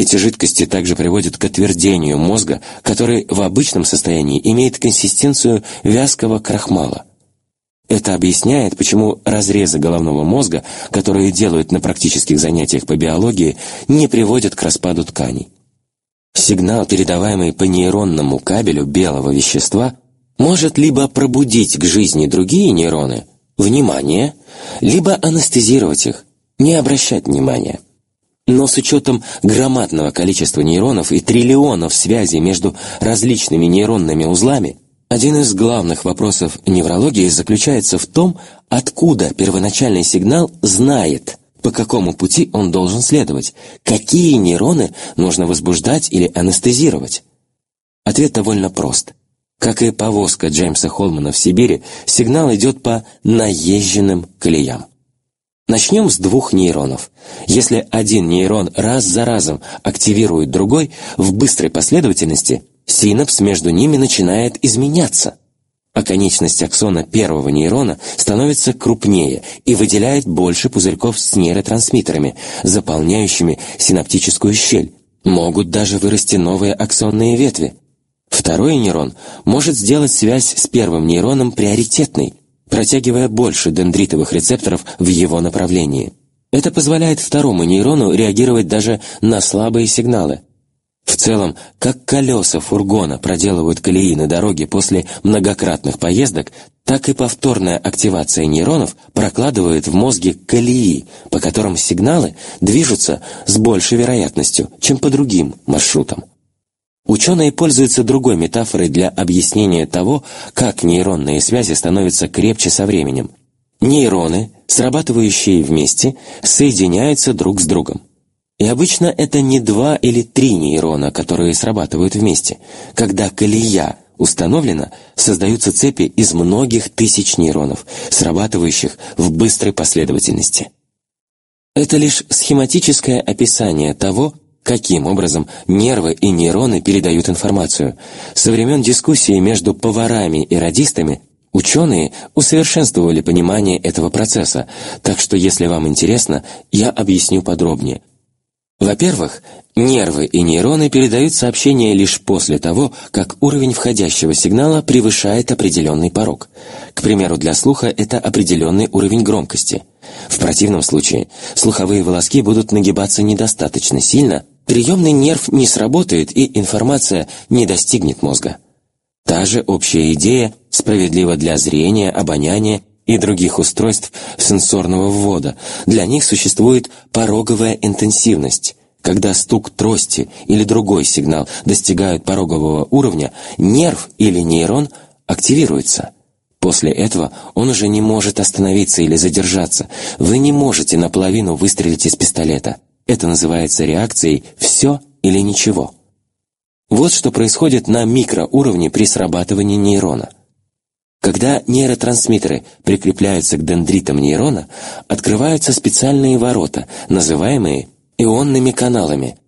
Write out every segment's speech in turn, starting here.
Эти жидкости также приводят к отвердению мозга, который в обычном состоянии имеет консистенцию вязкого крахмала. Это объясняет, почему разрезы головного мозга, которые делают на практических занятиях по биологии, не приводят к распаду тканей. Сигнал, передаваемый по нейронному кабелю белого вещества, может либо пробудить к жизни другие нейроны, внимание, либо анестезировать их, не обращать внимания. Но с учетом громадного количества нейронов и триллионов связей между различными нейронными узлами, один из главных вопросов неврологии заключается в том, откуда первоначальный сигнал знает, по какому пути он должен следовать, какие нейроны нужно возбуждать или анестезировать. Ответ довольно прост. Как и повозка Джеймса Холмана в Сибири, сигнал идет по наезженным колеям. Начнем с двух нейронов. Если один нейрон раз за разом активирует другой в быстрой последовательности, синапс между ними начинает изменяться. А конечность аксона первого нейрона становится крупнее и выделяет больше пузырьков с нейротрансмиттерами, заполняющими синаптическую щель. Могут даже вырасти новые аксонные ветви. Второй нейрон может сделать связь с первым нейроном приоритетной, протягивая больше дендритовых рецепторов в его направлении. Это позволяет второму нейрону реагировать даже на слабые сигналы. В целом, как колеса фургона проделывают колеи на дороге после многократных поездок, так и повторная активация нейронов прокладывает в мозге колеи, по которым сигналы движутся с большей вероятностью, чем по другим маршрутам. Ученые пользуются другой метафорой для объяснения того, как нейронные связи становятся крепче со временем. Нейроны, срабатывающие вместе, соединяются друг с другом. И обычно это не два или три нейрона, которые срабатывают вместе. Когда колея установлена, создаются цепи из многих тысяч нейронов, срабатывающих в быстрой последовательности. Это лишь схематическое описание того, каким образом нервы и нейроны передают информацию. Со времен дискуссии между поварами и радистами ученые усовершенствовали понимание этого процесса, так что если вам интересно, я объясню подробнее. Во-первых, нервы и нейроны передают сообщение лишь после того, как уровень входящего сигнала превышает определенный порог. К примеру, для слуха это определенный уровень громкости. В противном случае слуховые волоски будут нагибаться недостаточно сильно, приемный нерв не сработает и информация не достигнет мозга. Та же общая идея справедлива для зрения, обоняния и других устройств сенсорного ввода. Для них существует пороговая интенсивность. Когда стук трости или другой сигнал достигают порогового уровня, нерв или нейрон активируется. После этого он уже не может остановиться или задержаться. Вы не можете наполовину выстрелить из пистолета. Это называется реакцией «все или ничего». Вот что происходит на микроуровне при срабатывании нейрона. Когда нейротрансмиттеры прикрепляются к дендритам нейрона, открываются специальные ворота, называемые ионными каналами.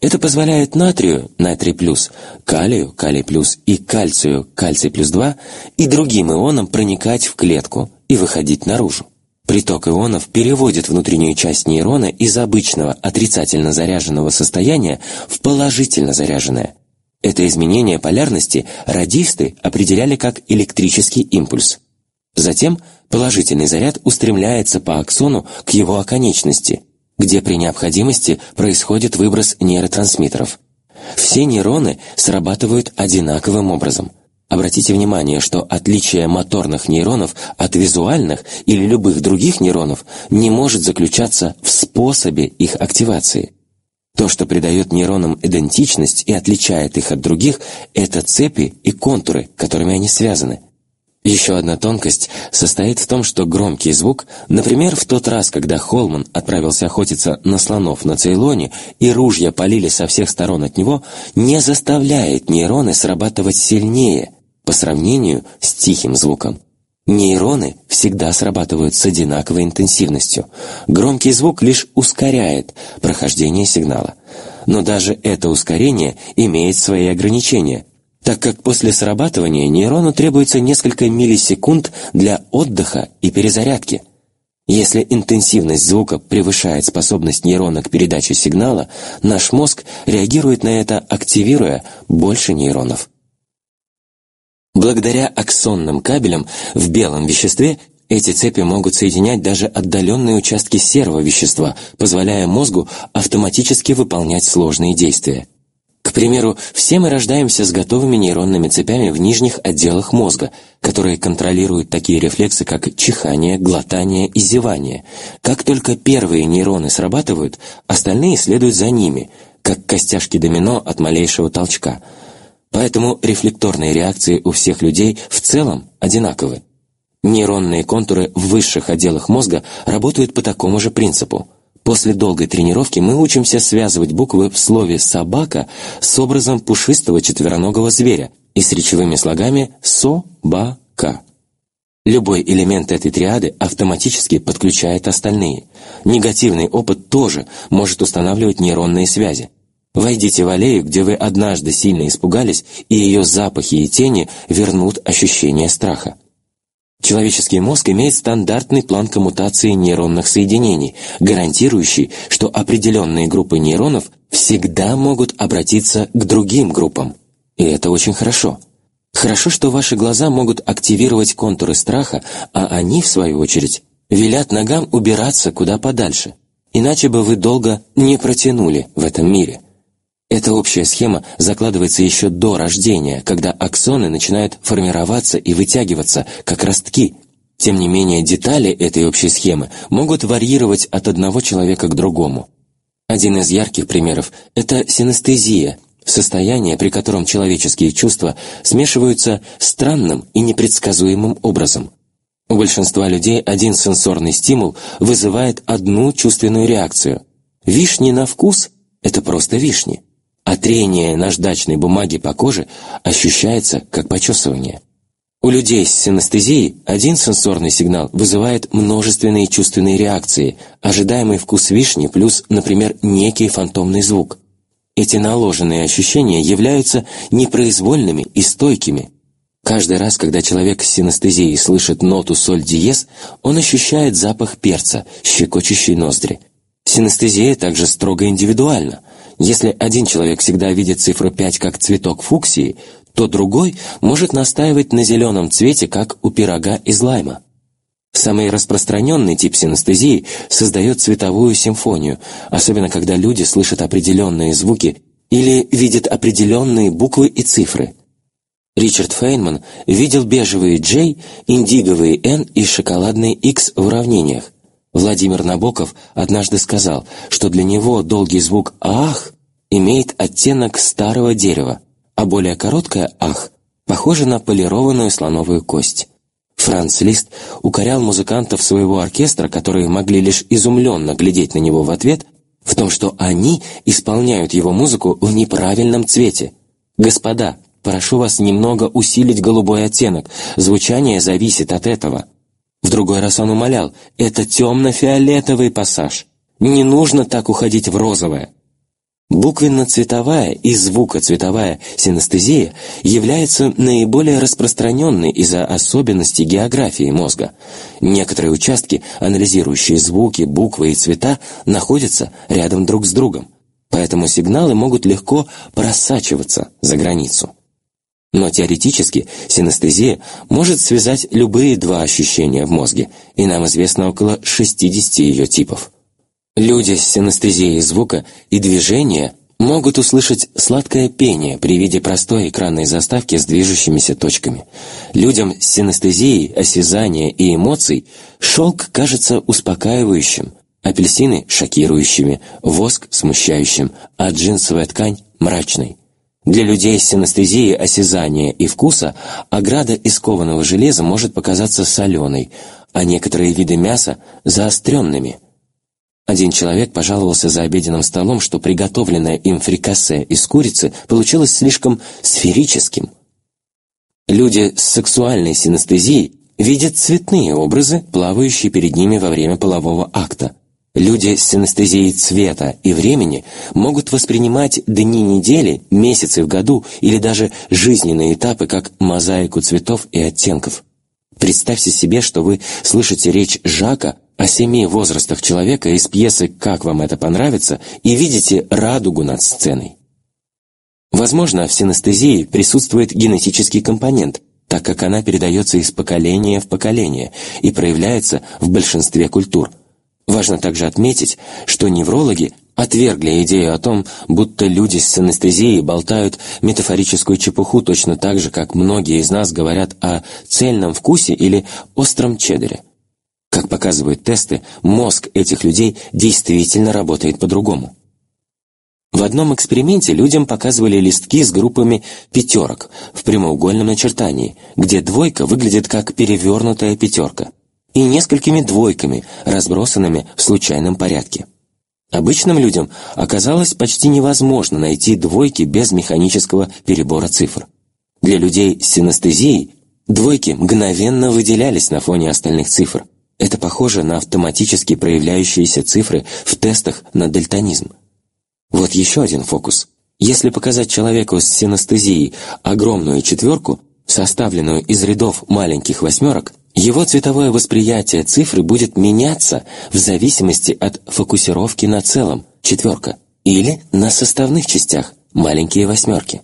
Это позволяет натрию, натрий плюс, калию, калий плюс и кальцию, кальций плюс 2 и другим ионам проникать в клетку и выходить наружу. Приток ионов переводит внутреннюю часть нейрона из обычного отрицательно заряженного состояния в положительно заряженное. Это изменение полярности радисты определяли как электрический импульс. Затем положительный заряд устремляется по аксону к его оконечности, где при необходимости происходит выброс нейротрансмиттеров. Все нейроны срабатывают одинаковым образом – Обратите внимание, что отличие моторных нейронов от визуальных или любых других нейронов не может заключаться в способе их активации. То, что придает нейронам идентичность и отличает их от других, это цепи и контуры, которыми они связаны. Еще одна тонкость состоит в том, что громкий звук, например, в тот раз, когда Холман отправился охотиться на слонов на Цейлоне и ружья полили со всех сторон от него, не заставляет нейроны срабатывать сильнее – по сравнению с тихим звуком. Нейроны всегда срабатывают с одинаковой интенсивностью. Громкий звук лишь ускоряет прохождение сигнала. Но даже это ускорение имеет свои ограничения, так как после срабатывания нейрону требуется несколько миллисекунд для отдыха и перезарядки. Если интенсивность звука превышает способность нейрона к передаче сигнала, наш мозг реагирует на это, активируя больше нейронов. Благодаря аксонным кабелям в белом веществе эти цепи могут соединять даже отдаленные участки серого вещества, позволяя мозгу автоматически выполнять сложные действия. К примеру, все мы рождаемся с готовыми нейронными цепями в нижних отделах мозга, которые контролируют такие рефлексы, как чихание, глотание и зевание. Как только первые нейроны срабатывают, остальные следуют за ними, как костяшки домино от малейшего толчка. Поэтому рефлекторные реакции у всех людей в целом одинаковы. Нейронные контуры в высших отделах мозга работают по такому же принципу – После долгой тренировки мы учимся связывать буквы в слове «собака» с образом пушистого четвероногого зверя и с речевыми слогами «со-ба-ка». Любой элемент этой триады автоматически подключает остальные. Негативный опыт тоже может устанавливать нейронные связи. Войдите в аллею, где вы однажды сильно испугались, и ее запахи и тени вернут ощущение страха. Человеческий мозг имеет стандартный план коммутации нейронных соединений, гарантирующий, что определенные группы нейронов всегда могут обратиться к другим группам. И это очень хорошо. Хорошо, что ваши глаза могут активировать контуры страха, а они, в свою очередь, велят ногам убираться куда подальше. Иначе бы вы долго не протянули в этом мире – эта общая схема закладывается еще до рождения, когда аксоны начинают формироваться и вытягиваться, как ростки. Тем не менее, детали этой общей схемы могут варьировать от одного человека к другому. Один из ярких примеров – это синестезия, состояние, при котором человеческие чувства смешиваются странным и непредсказуемым образом. У большинства людей один сенсорный стимул вызывает одну чувственную реакцию. Вишни на вкус – это просто вишни а трение наждачной бумаги по коже ощущается как почесывание. У людей с синестезией один сенсорный сигнал вызывает множественные чувственные реакции, ожидаемый вкус вишни плюс, например, некий фантомный звук. Эти наложенные ощущения являются непроизвольными и стойкими. Каждый раз, когда человек с синестезией слышит ноту соль диез, он ощущает запах перца, щекочущий ноздри. Синестезия также строго индивидуальна – если один человек всегда видит цифру 5 как цветок фуксии, то другой может настаивать на зеленом цвете, как у пирога из лайма. Самый распространенный тип синестезии создает цветовую симфонию, особенно когда люди слышат определенные звуки или видят определенные буквы и цифры. Ричард Фейнман видел бежевые J, индиговые N и шоколадные X в уравнениях. Владимир Набоков однажды сказал, что для него долгий звук «ах» имеет оттенок старого дерева, а более короткое «ах» похоже на полированную слоновую кость. Франц Лист укорял музыкантов своего оркестра, которые могли лишь изумленно глядеть на него в ответ, в том, что они исполняют его музыку в неправильном цвете. «Господа, прошу вас немного усилить голубой оттенок, звучание зависит от этого». В другой раз он умолял, это темно-фиолетовый пассаж. Не нужно так уходить в розовое. Буквенно-цветовая и звукоцветовая синестезия является наиболее распространенной из-за особенностей географии мозга. Некоторые участки, анализирующие звуки, буквы и цвета, находятся рядом друг с другом, поэтому сигналы могут легко просачиваться за границу. Но теоретически синестезия может связать любые два ощущения в мозге, и нам известно около 60 ее типов. Люди с синестезией звука и движения могут услышать сладкое пение при виде простой экранной заставки с движущимися точками. Людям с синестезией осязания и эмоций шелк кажется успокаивающим, апельсины – шокирующими, воск – смущающим, а джинсовая ткань – мрачной. Для людей с синестезией осязания и вкуса ограда из кованого железа может показаться соленой, а некоторые виды мяса – заостренными. Один человек пожаловался за обеденным столом, что приготовленное им фрикасе из курицы получилось слишком сферическим. Люди с сексуальной синестезией видят цветные образы, плавающие перед ними во время полового акта – Люди с синестезией цвета и времени могут воспринимать дни недели, месяцы в году или даже жизненные этапы как мозаику цветов и оттенков. Представьте себе, что вы слышите речь Жака о семи возрастах человека из пьесы «Как вам это понравится» и видите радугу над сценой. Возможно, в синестезии присутствует генетический компонент, так как она передается из поколения в поколение и проявляется в большинстве культур. Важно также отметить, что неврологи отвергли идею о том, будто люди с анестезией болтают метафорическую чепуху точно так же, как многие из нас говорят о цельном вкусе или остром чеддере. Как показывают тесты, мозг этих людей действительно работает по-другому. В одном эксперименте людям показывали листки с группами пятерок в прямоугольном начертании, где двойка выглядит как перевернутая пятерка, и несколькими двойками, разбросанными в случайном порядке. Обычным людям оказалось почти невозможно найти двойки без механического перебора цифр. Для людей с синестезией двойки мгновенно выделялись на фоне остальных цифр. Это похоже на автоматически проявляющиеся цифры в тестах на дальтонизм. Вот еще один фокус. Если показать человеку с синестезией огромную четверку, составленную из рядов маленьких восьмерок, его цветовое восприятие цифры будет меняться в зависимости от фокусировки на целом, четверка, или на составных частях, маленькие восьмерки.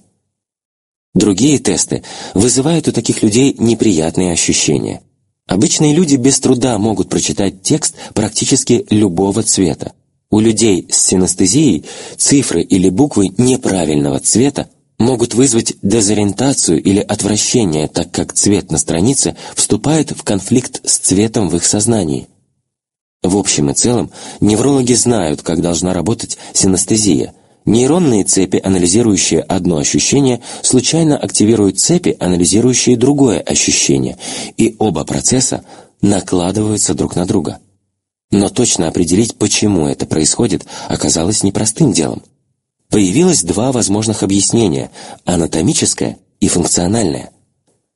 Другие тесты вызывают у таких людей неприятные ощущения. Обычные люди без труда могут прочитать текст практически любого цвета. У людей с синестезией цифры или буквы неправильного цвета могут вызвать дезориентацию или отвращение, так как цвет на странице вступает в конфликт с цветом в их сознании. В общем и целом, неврологи знают, как должна работать синестезия. Нейронные цепи, анализирующие одно ощущение, случайно активируют цепи, анализирующие другое ощущение, и оба процесса накладываются друг на друга. Но точно определить, почему это происходит, оказалось непростым делом. Появилось два возможных объяснения – анатомическое и функциональное.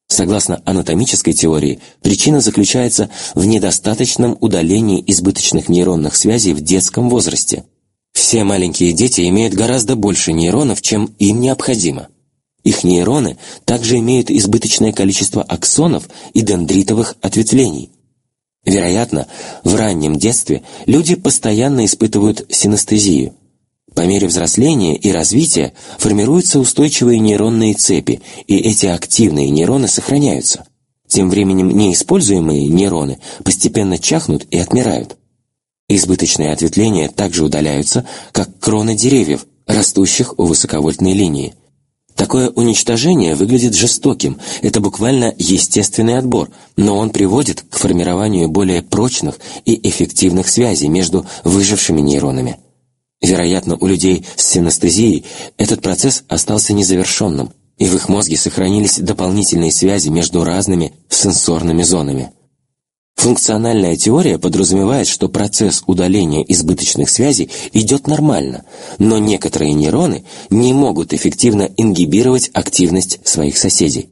Согласно анатомической теории, причина заключается в недостаточном удалении избыточных нейронных связей в детском возрасте. Все маленькие дети имеют гораздо больше нейронов, чем им необходимо. Их нейроны также имеют избыточное количество аксонов и дендритовых ответвлений. Вероятно, в раннем детстве люди постоянно испытывают синестезию – по мере взросления и развития формируются устойчивые нейронные цепи, и эти активные нейроны сохраняются. Тем временем неиспользуемые нейроны постепенно чахнут и отмирают. Избыточные ответвления также удаляются, как кроны деревьев, растущих у высоковольтной линии. Такое уничтожение выглядит жестоким, это буквально естественный отбор, но он приводит к формированию более прочных и эффективных связей между выжившими нейронами. Вероятно, у людей с синестезией этот процесс остался незавершенным, и в их мозге сохранились дополнительные связи между разными сенсорными зонами. Функциональная теория подразумевает, что процесс удаления избыточных связей идет нормально, но некоторые нейроны не могут эффективно ингибировать активность своих соседей.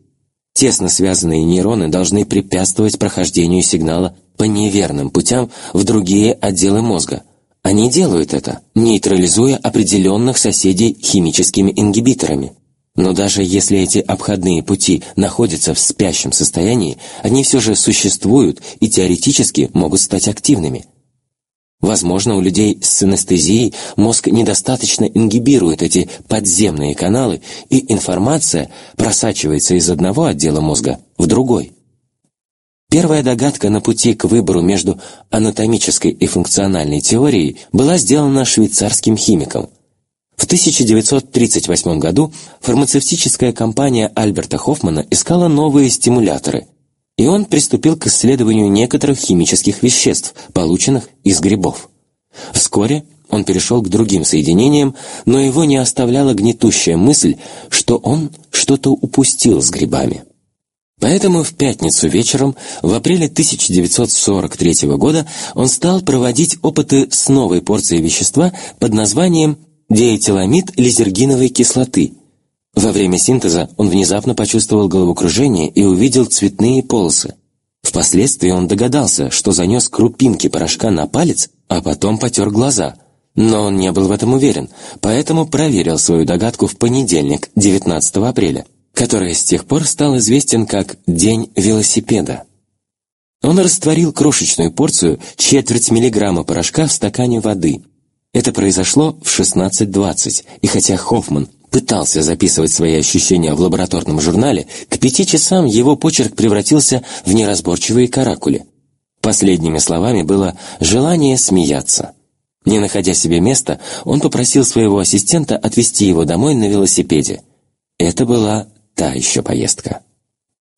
Тесно связанные нейроны должны препятствовать прохождению сигнала по неверным путям в другие отделы мозга – они делают это, нейтрализуя определенных соседей химическими ингибиторами. Но даже если эти обходные пути находятся в спящем состоянии, они все же существуют и теоретически могут стать активными. Возможно, у людей с анестезией мозг недостаточно ингибирует эти подземные каналы, и информация просачивается из одного отдела мозга в другой. Первая догадка на пути к выбору между анатомической и функциональной теорией была сделана швейцарским химиком. В 1938 году фармацевтическая компания Альберта Хоффмана искала новые стимуляторы, и он приступил к исследованию некоторых химических веществ, полученных из грибов. Вскоре он перешел к другим соединениям, но его не оставляла гнетущая мысль, что он что-то упустил с грибами. Поэтому в пятницу вечером, в апреле 1943 года, он стал проводить опыты с новой порцией вещества под названием диэтиламид лизергиновой кислоты. Во время синтеза он внезапно почувствовал головокружение и увидел цветные полосы. Впоследствии он догадался, что занес крупинки порошка на палец, а потом потер глаза. Но он не был в этом уверен, поэтому проверил свою догадку в понедельник, 19 апреля который с тех пор стал известен как «День велосипеда». Он растворил крошечную порцию четверть миллиграмма порошка в стакане воды. Это произошло в 16.20, и хотя Хоффман пытался записывать свои ощущения в лабораторном журнале, к пяти часам его почерк превратился в неразборчивые каракули. Последними словами было «желание смеяться». Не находя себе места, он попросил своего ассистента отвезти его домой на велосипеде. Это была та еще поездка.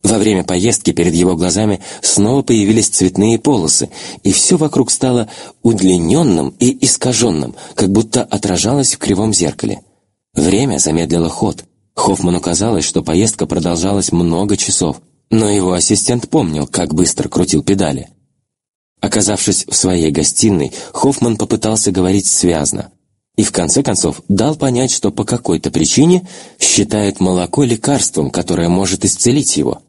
Во время поездки перед его глазами снова появились цветные полосы, и все вокруг стало удлиненным и искаженным, как будто отражалось в кривом зеркале. Время замедлило ход. Хоффману казалось, что поездка продолжалась много часов, но его ассистент помнил, как быстро крутил педали. Оказавшись в своей гостиной, Хоффман попытался говорить связно и в конце концов дал понять, что по какой-то причине считает молоко лекарством, которое может исцелить его.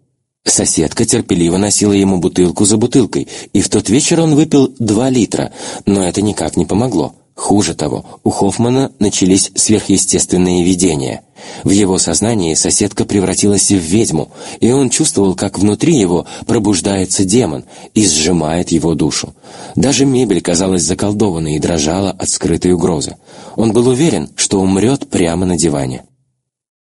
Соседка терпеливо носила ему бутылку за бутылкой, и в тот вечер он выпил два литра, но это никак не помогло. Хуже того, у Хоффмана начались сверхъестественные видения. В его сознании соседка превратилась в ведьму, и он чувствовал, как внутри его пробуждается демон и сжимает его душу. Даже мебель казалась заколдованной и дрожала от скрытой угрозы. Он был уверен, что умрет прямо на диване.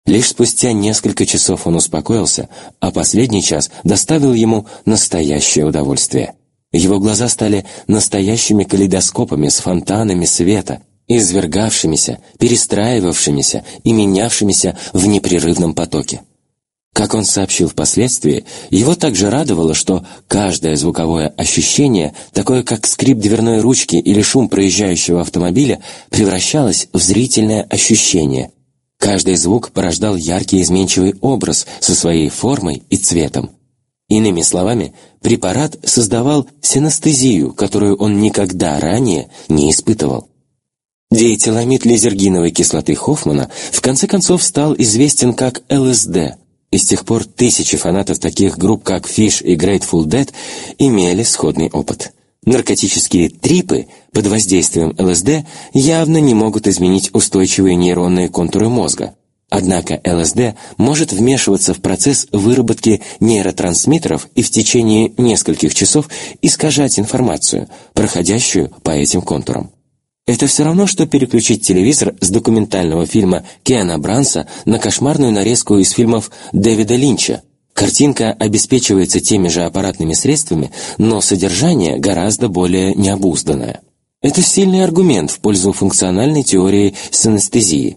Лишь спустя несколько часов он успокоился, а последний час доставил ему настоящее удовольствие. Его глаза стали настоящими калейдоскопами с фонтанами света, извергавшимися, перестраивавшимися и менявшимися в непрерывном потоке. Как он сообщил впоследствии, его также радовало, что каждое звуковое ощущение, такое как скрип дверной ручки или шум проезжающего автомобиля, превращалось в зрительное ощущение, Каждый звук порождал яркий изменчивый образ со своей формой и цветом. Иными словами, препарат создавал синестезию, которую он никогда ранее не испытывал. Диэтиламид лизергиновой кислоты Хоффмана в конце концов стал известен как ЛСД, и с тех пор тысячи фанатов таких групп, как Fish и Grateful Dead, имели сходный опыт – Наркотические трипы под воздействием ЛСД явно не могут изменить устойчивые нейронные контуры мозга. Однако ЛСД может вмешиваться в процесс выработки нейротрансмиттеров и в течение нескольких часов искажать информацию, проходящую по этим контурам. Это все равно, что переключить телевизор с документального фильма Киана Бранса на кошмарную нарезку из фильмов Дэвида Линча – Картинка обеспечивается теми же аппаратными средствами, но содержание гораздо более необузданное. Это сильный аргумент в пользу функциональной теории синестезии.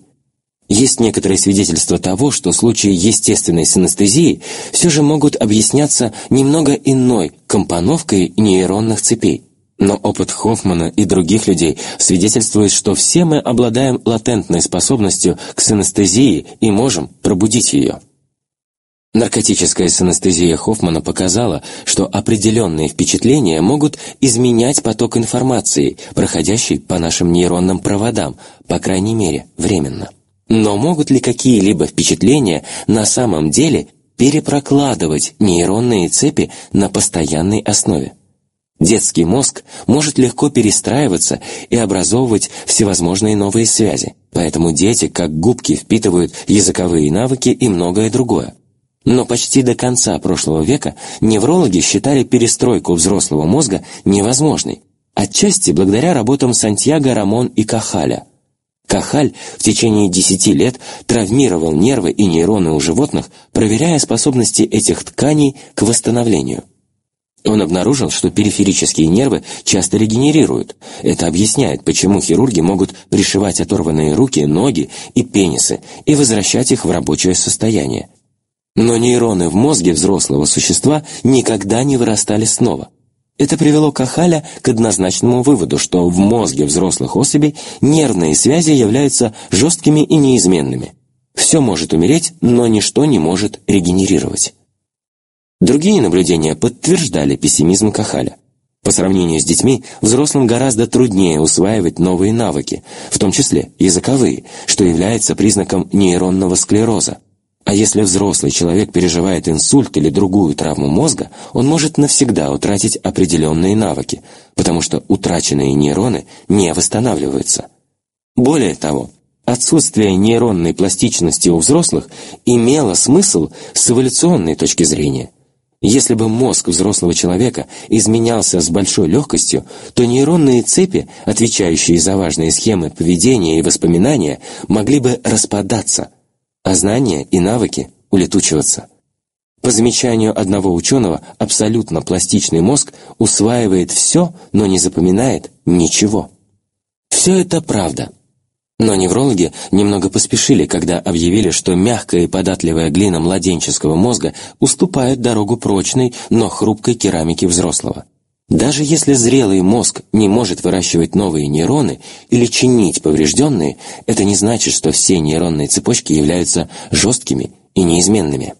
Есть некоторые свидетельства того, что случаи естественной синестезии все же могут объясняться немного иной компоновкой нейронных цепей. Но опыт Хоффмана и других людей свидетельствует, что все мы обладаем латентной способностью к синестезии и можем пробудить ее. Наркотическая синестезия Хоффмана показала, что определенные впечатления могут изменять поток информации, проходящий по нашим нейронным проводам, по крайней мере, временно. Но могут ли какие-либо впечатления на самом деле перепрокладывать нейронные цепи на постоянной основе? Детский мозг может легко перестраиваться и образовывать всевозможные новые связи, поэтому дети как губки впитывают языковые навыки и многое другое. Но почти до конца прошлого века неврологи считали перестройку взрослого мозга невозможной, отчасти благодаря работам Сантьяго, Рамон и Кахаля. Кахаль в течение 10 лет травмировал нервы и нейроны у животных, проверяя способности этих тканей к восстановлению. Он обнаружил, что периферические нервы часто регенерируют. Это объясняет, почему хирурги могут пришивать оторванные руки, ноги и пенисы и возвращать их в рабочее состояние. Но нейроны в мозге взрослого существа никогда не вырастали снова. Это привело Кахаля к однозначному выводу, что в мозге взрослых особей нервные связи являются жесткими и неизменными. Все может умереть, но ничто не может регенерировать. Другие наблюдения подтверждали пессимизм Кахаля. По сравнению с детьми, взрослым гораздо труднее усваивать новые навыки, в том числе языковые, что является признаком нейронного склероза. А если взрослый человек переживает инсульт или другую травму мозга, он может навсегда утратить определенные навыки, потому что утраченные нейроны не восстанавливаются. Более того, отсутствие нейронной пластичности у взрослых имело смысл с эволюционной точки зрения. Если бы мозг взрослого человека изменялся с большой легкостью, то нейронные цепи, отвечающие за важные схемы поведения и воспоминания, могли бы распадаться, а знания и навыки улетучиваться. По замечанию одного ученого, абсолютно пластичный мозг усваивает все, но не запоминает ничего. Все это правда – но неврологи немного поспешили, когда объявили, что мягкая и податливая глина младенческого мозга уступает дорогу прочной, но хрупкой керамике взрослого. Даже если зрелый мозг не может выращивать новые нейроны или чинить поврежденные, это не значит, что все нейронные цепочки являются жесткими и неизменными.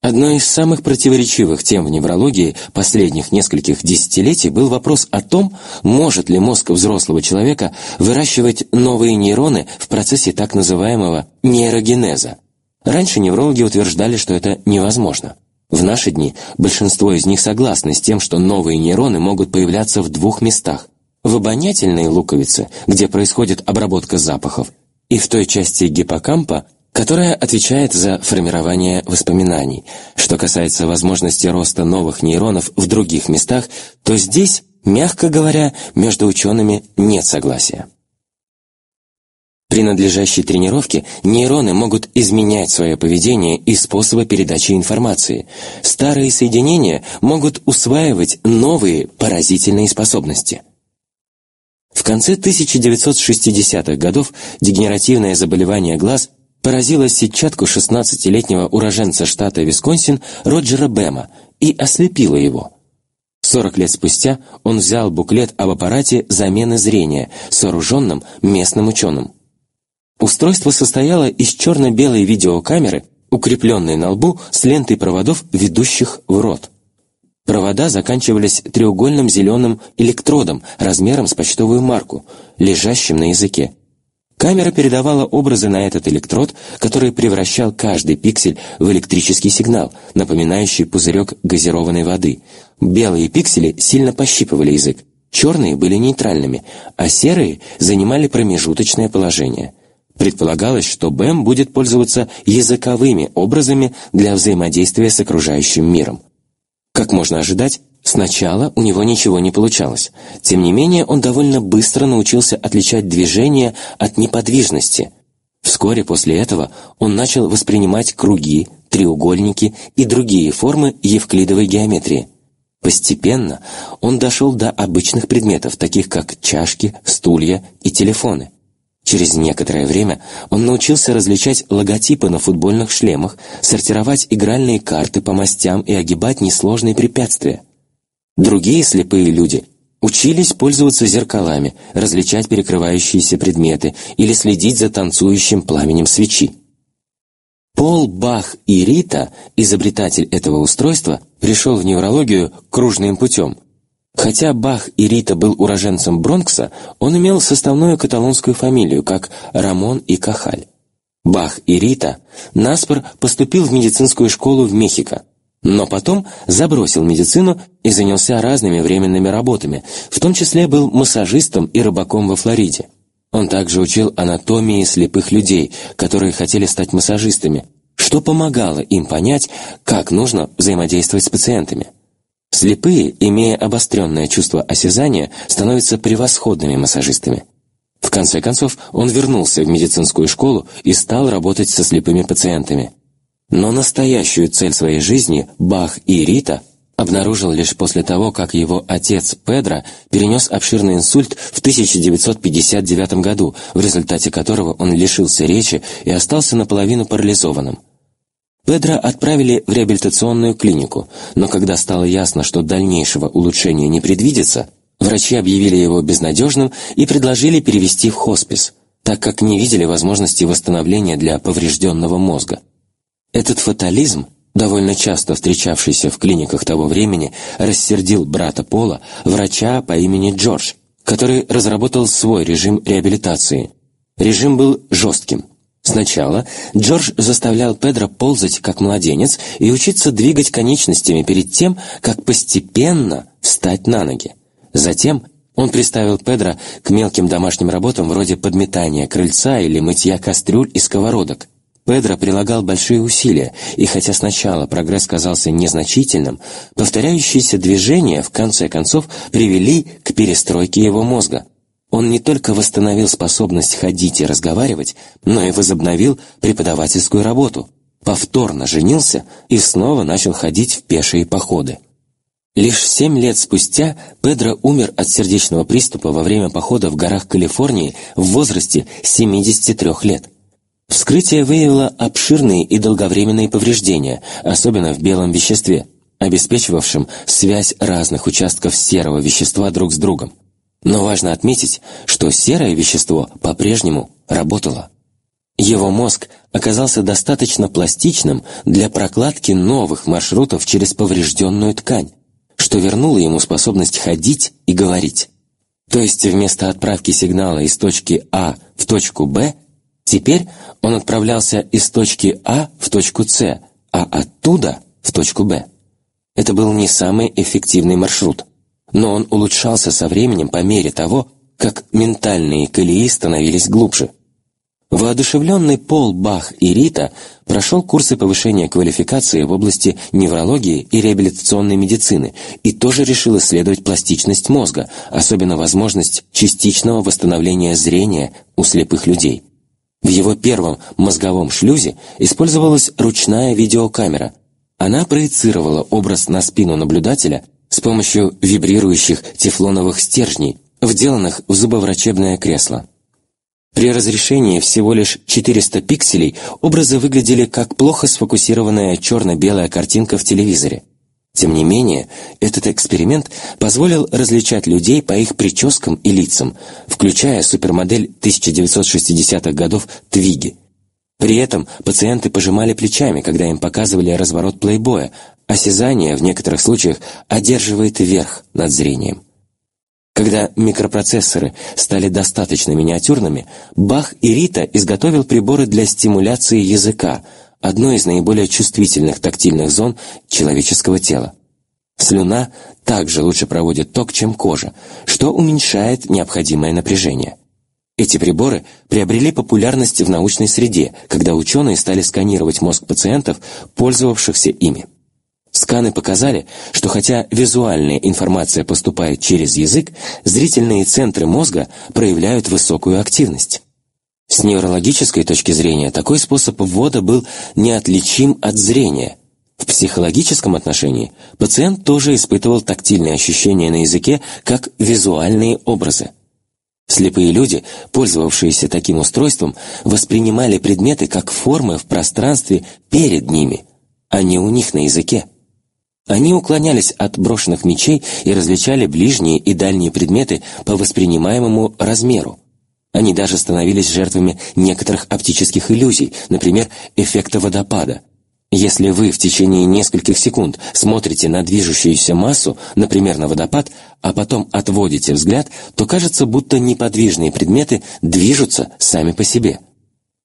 Одной из самых противоречивых тем в неврологии последних нескольких десятилетий был вопрос о том, может ли мозг взрослого человека выращивать новые нейроны в процессе так называемого нейрогенеза. Раньше неврологи утверждали, что это невозможно. В наши дни большинство из них согласны с тем, что новые нейроны могут появляться в двух местах. В обонятельной луковице, где происходит обработка запахов, и в той части гиппокампа, которая отвечает за формирование воспоминаний. Что касается возможности роста новых нейронов в других местах, то здесь, мягко говоря, между учеными нет согласия. При надлежащей тренировке нейроны могут изменять свое поведение и способы передачи информации. Старые соединения могут усваивать новые поразительные способности. В конце 1960-х годов дегенеративное заболевание глаз поразила сетчатку 16-летнего уроженца штата Висконсин Роджера Бэма и ослепила его. 40 лет спустя он взял буклет об аппарате замены зрения, сооруженном местным ученым. Устройство состояло из черно-белой видеокамеры, укрепленной на лбу с лентой проводов, ведущих в рот. Провода заканчивались треугольным зеленым электродом размером с почтовую марку, лежащим на языке. Камера передавала образы на этот электрод, который превращал каждый пиксель в электрический сигнал, напоминающий пузырек газированной воды. Белые пиксели сильно пощипывали язык, черные были нейтральными, а серые занимали промежуточное положение. Предполагалось, что БЭМ будет пользоваться языковыми образами для взаимодействия с окружающим миром. Как можно ожидать, Сначала у него ничего не получалось. Тем не менее, он довольно быстро научился отличать движение от неподвижности. Вскоре после этого он начал воспринимать круги, треугольники и другие формы евклидовой геометрии. Постепенно он дошел до обычных предметов, таких как чашки, стулья и телефоны. Через некоторое время он научился различать логотипы на футбольных шлемах, сортировать игральные карты по мастям и огибать несложные препятствия. Другие слепые люди учились пользоваться зеркалами, различать перекрывающиеся предметы или следить за танцующим пламенем свечи. Пол Бах и Рита, изобретатель этого устройства, пришел в неврологию кружным путем. Хотя Бах и Рита был уроженцем Бронкса, он имел составную каталонскую фамилию, как Рамон и Кахаль. Бах и Рита наспор поступил в медицинскую школу в Мехико, но потом забросил медицину и занялся разными временными работами, в том числе был массажистом и рыбаком во Флориде. Он также учил анатомии слепых людей, которые хотели стать массажистами, что помогало им понять, как нужно взаимодействовать с пациентами. Слепые, имея обостренное чувство осязания, становятся превосходными массажистами. В конце концов, он вернулся в медицинскую школу и стал работать со слепыми пациентами. Но настоящую цель своей жизни Бах и Рита обнаружил лишь после того, как его отец Педро перенес обширный инсульт в 1959 году, в результате которого он лишился речи и остался наполовину парализованным. Педро отправили в реабилитационную клинику, но когда стало ясно, что дальнейшего улучшения не предвидится, врачи объявили его безнадежным и предложили перевести в хоспис, так как не видели возможности восстановления для поврежденного мозга. Этот фатализм, довольно часто встречавшийся в клиниках того времени, рассердил брата Пола, врача по имени Джордж, который разработал свой режим реабилитации. Режим был жестким. Сначала Джордж заставлял Педро ползать как младенец и учиться двигать конечностями перед тем, как постепенно встать на ноги. Затем он приставил Педро к мелким домашним работам вроде подметания крыльца или мытья кастрюль и сковородок. Педро прилагал большие усилия, и хотя сначала прогресс казался незначительным, повторяющиеся движения в конце концов привели к перестройке его мозга. Он не только восстановил способность ходить и разговаривать, но и возобновил преподавательскую работу, повторно женился и снова начал ходить в пешие походы. Лишь семь лет спустя Педро умер от сердечного приступа во время похода в горах Калифорнии в возрасте 73 лет. Вскрытие выявило обширные и долговременные повреждения, особенно в белом веществе, обеспечивавшем связь разных участков серого вещества друг с другом. Но важно отметить, что серое вещество по-прежнему работало. Его мозг оказался достаточно пластичным для прокладки новых маршрутов через поврежденную ткань, что вернуло ему способность ходить и говорить. То есть вместо отправки сигнала из точки А в точку Б – Теперь он отправлялся из точки А в точку С, а оттуда в точку Б. Это был не самый эффективный маршрут, но он улучшался со временем по мере того, как ментальные колеи становились глубже. Воодушевленный Пол Бах и Рита прошел курсы повышения квалификации в области неврологии и реабилитационной медицины и тоже решил исследовать пластичность мозга, особенно возможность частичного восстановления зрения у слепых людей. В его первом мозговом шлюзе использовалась ручная видеокамера. Она проецировала образ на спину наблюдателя с помощью вибрирующих тефлоновых стержней, вделанных в зубоврачебное кресло. При разрешении всего лишь 400 пикселей образы выглядели как плохо сфокусированная черно-белая картинка в телевизоре. Тем не менее, этот эксперимент позволил различать людей по их прическам и лицам, включая супермодель 1960-х годов Твиги. При этом пациенты пожимали плечами, когда им показывали разворот плейбоя, осязание в некоторых случаях одерживает верх над зрением. Когда микропроцессоры стали достаточно миниатюрными, Бах и Рита изготовил приборы для стимуляции языка – одной из наиболее чувствительных тактильных зон человеческого тела. Слюна также лучше проводит ток, чем кожа, что уменьшает необходимое напряжение. Эти приборы приобрели популярность в научной среде, когда ученые стали сканировать мозг пациентов, пользовавшихся ими. Сканы показали, что хотя визуальная информация поступает через язык, зрительные центры мозга проявляют высокую активность. С неврологической точки зрения такой способ ввода был неотличим от зрения. В психологическом отношении пациент тоже испытывал тактильные ощущения на языке как визуальные образы. Слепые люди, пользовавшиеся таким устройством, воспринимали предметы как формы в пространстве перед ними, а не у них на языке. Они уклонялись от брошенных мечей и различали ближние и дальние предметы по воспринимаемому размеру. Они даже становились жертвами некоторых оптических иллюзий, например, эффекта водопада. Если вы в течение нескольких секунд смотрите на движущуюся массу, например, на водопад, а потом отводите взгляд, то кажется, будто неподвижные предметы движутся сами по себе.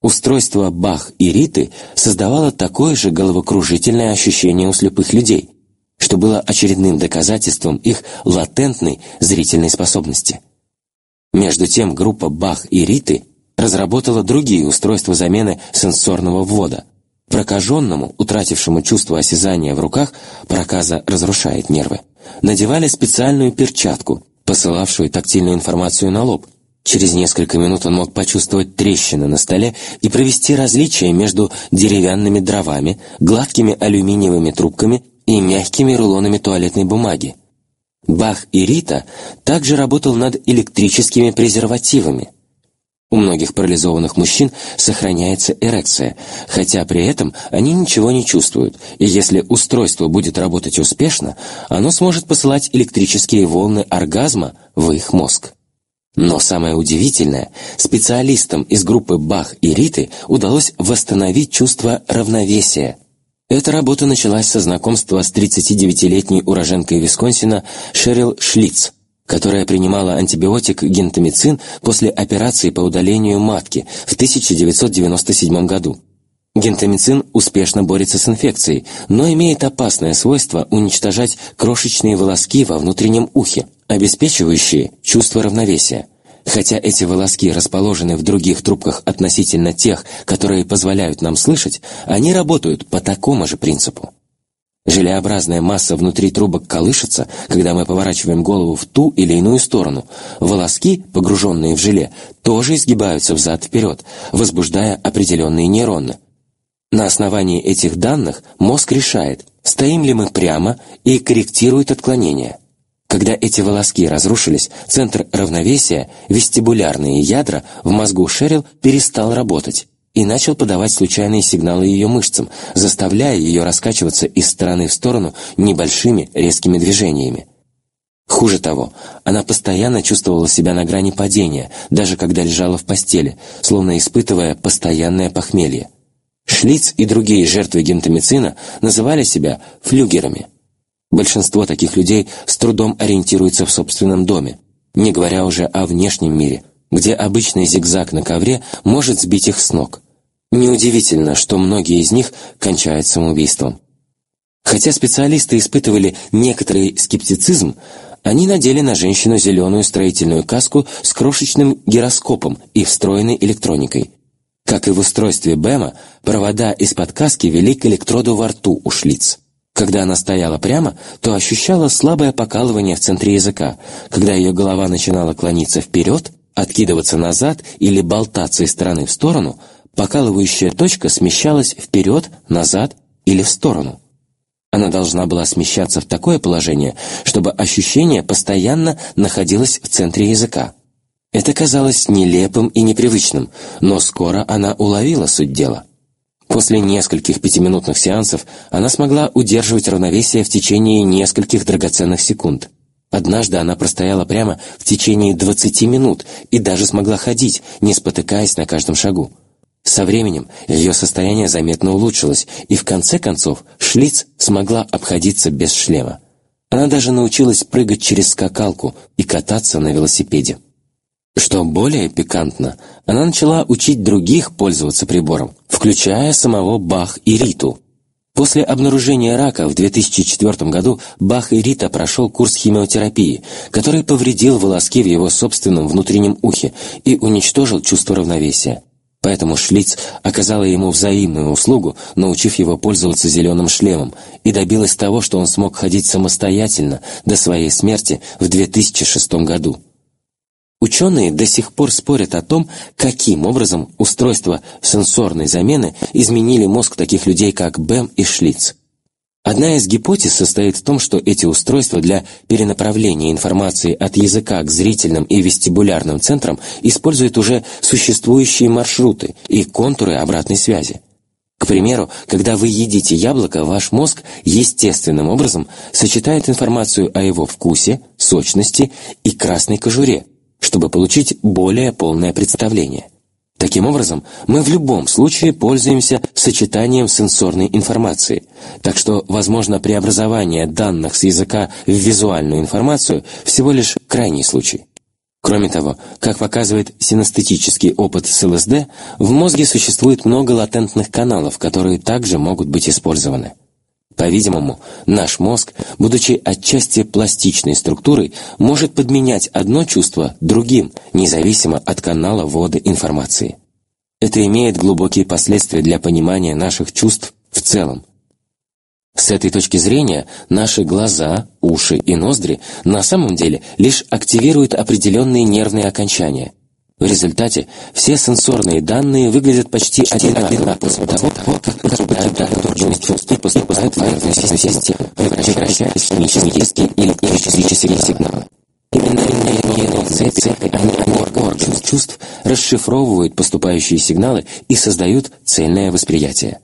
Устройство Бах и Риты создавало такое же головокружительное ощущение у слепых людей, что было очередным доказательством их латентной зрительной способности. Между тем группа Бах и Риты разработала другие устройства замены сенсорного ввода. Прокаженному, утратившему чувство осязания в руках, проказа разрушает нервы, надевали специальную перчатку, посылавшую тактильную информацию на лоб. Через несколько минут он мог почувствовать трещины на столе и провести различия между деревянными дровами, гладкими алюминиевыми трубками и мягкими рулонами туалетной бумаги. Бах и Рита также работал над электрическими презервативами. У многих парализованных мужчин сохраняется эрекция, хотя при этом они ничего не чувствуют, и если устройство будет работать успешно, оно сможет посылать электрические волны оргазма в их мозг. Но самое удивительное, специалистам из группы Бах и Риты удалось восстановить чувство равновесия – эта работа началась со знакомства с 39-летней уроженкой Висконсина Шерил Шлиц, которая принимала антибиотик гентамицин после операции по удалению матки в 1997 году. Гентамицин успешно борется с инфекцией, но имеет опасное свойство уничтожать крошечные волоски во внутреннем ухе, обеспечивающие чувство равновесия. Хотя эти волоски расположены в других трубках относительно тех, которые позволяют нам слышать, они работают по такому же принципу. Желеобразная масса внутри трубок колышется, когда мы поворачиваем голову в ту или иную сторону. Волоски, погруженные в желе, тоже изгибаются взад-вперед, возбуждая определенные нейроны. На основании этих данных мозг решает, стоим ли мы прямо и корректирует отклонения. Когда эти волоски разрушились, центр равновесия, вестибулярные ядра в мозгу Шерил перестал работать и начал подавать случайные сигналы ее мышцам, заставляя ее раскачиваться из стороны в сторону небольшими резкими движениями. Хуже того, она постоянно чувствовала себя на грани падения, даже когда лежала в постели, словно испытывая постоянное похмелье. Шлиц и другие жертвы гентамицина называли себя флюгерами. Большинство таких людей с трудом ориентируются в собственном доме, не говоря уже о внешнем мире, где обычный зигзаг на ковре может сбить их с ног. Неудивительно, что многие из них кончают самоубийством. Хотя специалисты испытывали некоторый скептицизм, они надели на женщину зеленую строительную каску с крошечным гироскопом и встроенной электроникой. Как и в устройстве БЭМа, провода из-под каски вели к электроду во рту у шлиц. Когда она стояла прямо, то ощущала слабое покалывание в центре языка. Когда ее голова начинала клониться вперед, откидываться назад или болтаться из стороны в сторону – покалывающая точка смещалась вперед, назад или в сторону. Она должна была смещаться в такое положение, чтобы ощущение постоянно находилось в центре языка. Это казалось нелепым и непривычным, но скоро она уловила суть дела. После нескольких пятиминутных сеансов она смогла удерживать равновесие в течение нескольких драгоценных секунд. Однажды она простояла прямо в течение 20 минут и даже смогла ходить, не спотыкаясь на каждом шагу. Со временем ее состояние заметно улучшилось, и в конце концов Шлиц смогла обходиться без шлема. Она даже научилась прыгать через скакалку и кататься на велосипеде. Что более пикантно, она начала учить других пользоваться прибором, включая самого Бах и Риту. После обнаружения рака в 2004 году Бах и Рита прошел курс химиотерапии, который повредил волоски в его собственном внутреннем ухе и уничтожил чувство равновесия. Поэтому Шлиц оказала ему взаимную услугу, научив его пользоваться зеленым шлемом, и добилась того, что он смог ходить самостоятельно до своей смерти в 2006 году. Ученые до сих пор спорят о том, каким образом устройства сенсорной замены изменили мозг таких людей, как Бэм и Шлиц. Одна из гипотез состоит в том, что эти устройства для перенаправления информации от языка к зрительным и вестибулярным центрам используют уже существующие маршруты и контуры обратной связи. К примеру, когда вы едите яблоко, ваш мозг естественным образом сочетает информацию о его вкусе, сочности и красной кожуре, чтобы получить более полное представление. Таким образом, мы в любом случае пользуемся сочетанием сенсорной информации, так что, возможно, преобразование данных с языка в визуальную информацию всего лишь крайний случай. Кроме того, как показывает синестетический опыт с ЛСД, в мозге существует много латентных каналов, которые также могут быть использованы. По-видимому, наш мозг, будучи отчасти пластичной структурой, может подменять одно чувство другим, независимо от канала ввода информации. Это имеет глубокие последствия для понимания наших чувств в целом. С этой точки зрения наши глаза, уши и ноздри на самом деле лишь активируют определенные нервные окончания – в результате все сенсорные данные выглядят почти одинаково после того, как поступают данные чувств и поступают в нервную систему, превращаясь в химические или электрические сигналы. Именно нейронные цепи, а не орган чувств, расшифровывают поступающие сигналы и создают цельное восприятие.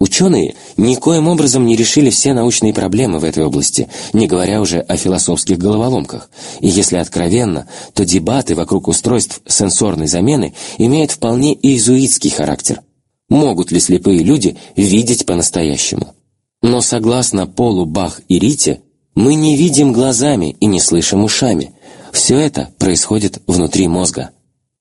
Ученые никоим образом не решили все научные проблемы в этой области, не говоря уже о философских головоломках. И если откровенно, то дебаты вокруг устройств сенсорной замены имеют вполне иезуитский характер. Могут ли слепые люди видеть по-настоящему? Но согласно Полу Бах и Рите, мы не видим глазами и не слышим ушами. Все это происходит внутри мозга.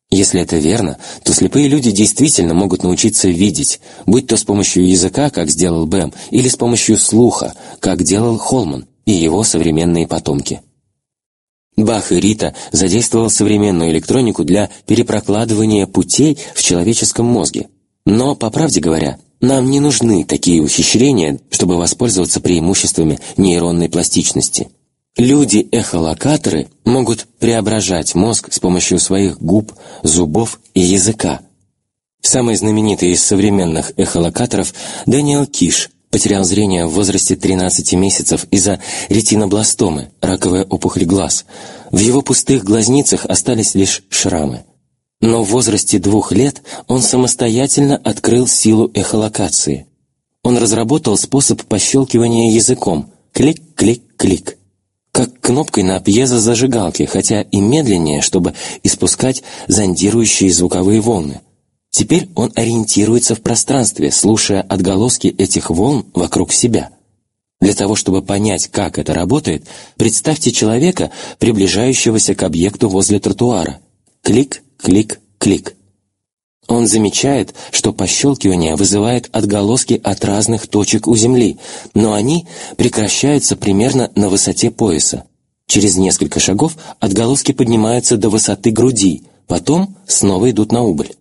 Если это верно, то слепые люди действительно могут научиться видеть, будь то с помощью языка, как сделал Бэм, или с помощью слуха, как делал Холман и его современные потомки. Бах и Рита задействовал современную электронику для перепрокладывания путей в человеческом мозге. Но, по правде говоря, нам не нужны такие ухищрения, чтобы воспользоваться преимуществами нейронной пластичности. Люди-эхолокаторы могут преображать мозг с помощью своих губ, зубов и языка. Самый знаменитый из современных эхолокаторов Дэниел Киш потерял зрение в возрасте 13 месяцев из-за ретинобластомы, раковой опухоли глаз. В его пустых глазницах остались лишь шрамы. Но в возрасте двух лет он самостоятельно открыл силу эхолокации. Он разработал способ пощелкивания языком «клик-клик-клик», как кнопкой на пьезозажигалке, хотя и медленнее, чтобы испускать зондирующие звуковые волны. Теперь он ориентируется в пространстве, слушая отголоски этих волн вокруг себя. Для того, чтобы понять, как это работает, представьте человека, приближающегося к объекту возле тротуара. Клик, клик, клик. Он замечает, что пощелкивание вызывает отголоски от разных точек у Земли, но они прекращаются примерно на высоте пояса. Через несколько шагов отголоски поднимаются до высоты груди, потом снова идут на убыль.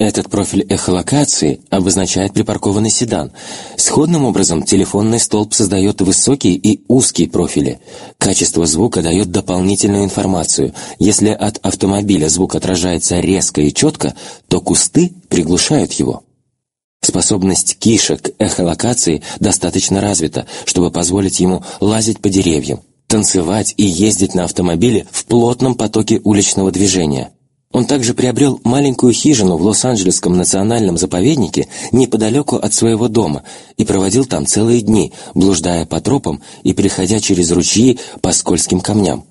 Этот профиль эхолокации обозначает припаркованный седан. Сходным образом телефонный столб создает высокие и узкие профили. Качество звука дает дополнительную информацию. Если от автомобиля звук отражается резко и четко, то кусты приглушают его. Способность Киша к эхолокации достаточно развита, чтобы позволить ему лазить по деревьям, танцевать и ездить на автомобиле в плотном потоке уличного движения – он также приобрел маленькую хижину в Лос-Анджелесском национальном заповеднике неподалеку от своего дома и проводил там целые дни, блуждая по тропам и переходя через ручьи по скользким камням.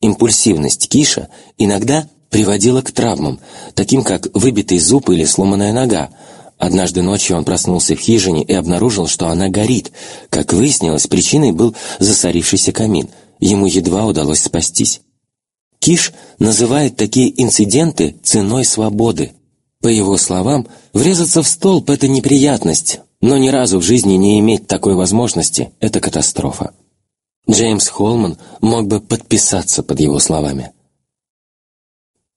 Импульсивность Киша иногда приводила к травмам, таким как выбитый зуб или сломанная нога. Однажды ночью он проснулся в хижине и обнаружил, что она горит. Как выяснилось, причиной был засорившийся камин. Ему едва удалось спастись. Киш называет такие инциденты ценой свободы. По его словам, врезаться в столб – это неприятность, но ни разу в жизни не иметь такой возможности – это катастрофа. Джеймс Холман мог бы подписаться под его словами.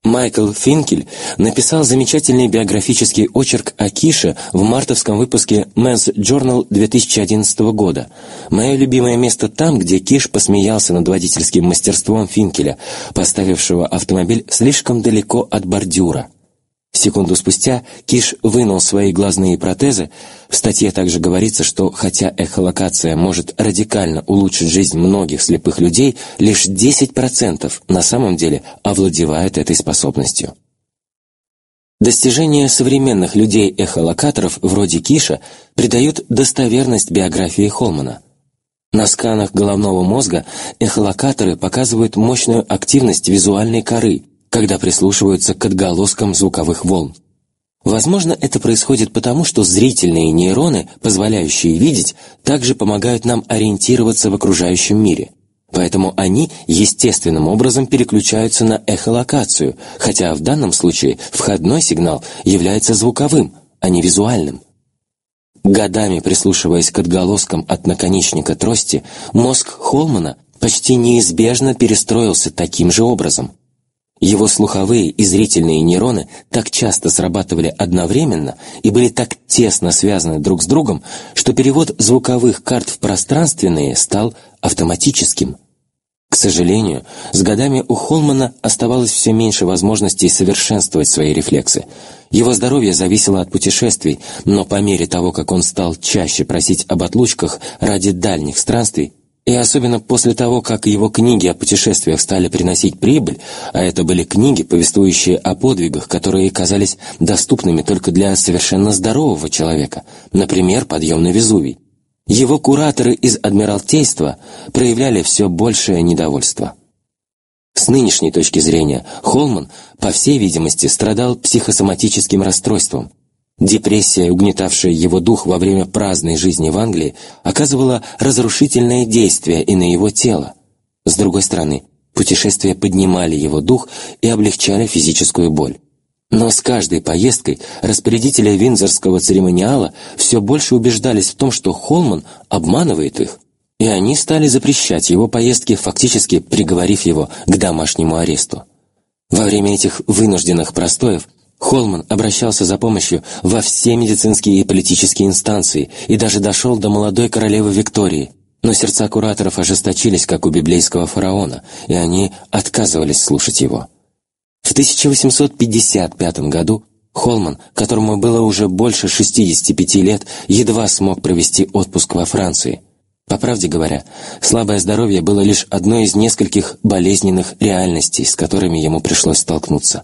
Майкл Финкель написал замечательный биографический очерк о Кише в мартовском выпуске Men's Journal 2011 года. Мое любимое место там, где Киш посмеялся над водительским мастерством Финкеля, поставившего автомобиль слишком далеко от бордюра. Секунду спустя Киш вынул свои глазные протезы. В статье также говорится, что хотя эхолокация может радикально улучшить жизнь многих слепых людей, лишь 10% на самом деле овладевают этой способностью. Достижения современных людей-эхолокаторов вроде Киша придают достоверность биографии Холмана. На сканах головного мозга эхолокаторы показывают мощную активность визуальной коры – когда прислушиваются к отголоскам звуковых волн. Возможно, это происходит потому, что зрительные нейроны, позволяющие видеть, также помогают нам ориентироваться в окружающем мире. Поэтому они естественным образом переключаются на эхолокацию, хотя в данном случае входной сигнал является звуковым, а не визуальным. Годами прислушиваясь к отголоскам от наконечника трости, мозг Холмана почти неизбежно перестроился таким же образом – его слуховые и зрительные нейроны так часто срабатывали одновременно и были так тесно связаны друг с другом, что перевод звуковых карт в пространственные стал автоматическим. К сожалению, с годами у Холмана оставалось все меньше возможностей совершенствовать свои рефлексы. Его здоровье зависело от путешествий, но по мере того, как он стал чаще просить об отлучках ради дальних странствий, и особенно после того, как его книги о путешествиях стали приносить прибыль, а это были книги, повествующие о подвигах, которые казались доступными только для совершенно здорового человека, например, подъем на Везувий. Его кураторы из Адмиралтейства проявляли все большее недовольство. С нынешней точки зрения Холман, по всей видимости, страдал психосоматическим расстройством – Депрессия, угнетавшая его дух во время праздной жизни в Англии, оказывала разрушительное действие и на его тело. С другой стороны, путешествия поднимали его дух и облегчали физическую боль. Но с каждой поездкой распорядители Виндзорского церемониала все больше убеждались в том, что Холман обманывает их. и они стали запрещать его поездки, фактически приговорив его к домашнему аресту. Во время этих вынужденных простоев Холман обращался за помощью во все медицинские и политические инстанции и даже дошел до молодой королевы Виктории. Но сердца кураторов ожесточились, как у библейского фараона, и они отказывались слушать его. В 1855 году Холман, которому было уже больше 65 лет, едва смог провести отпуск во Франции. По правде говоря, слабое здоровье было лишь одной из нескольких болезненных реальностей, с которыми ему пришлось столкнуться.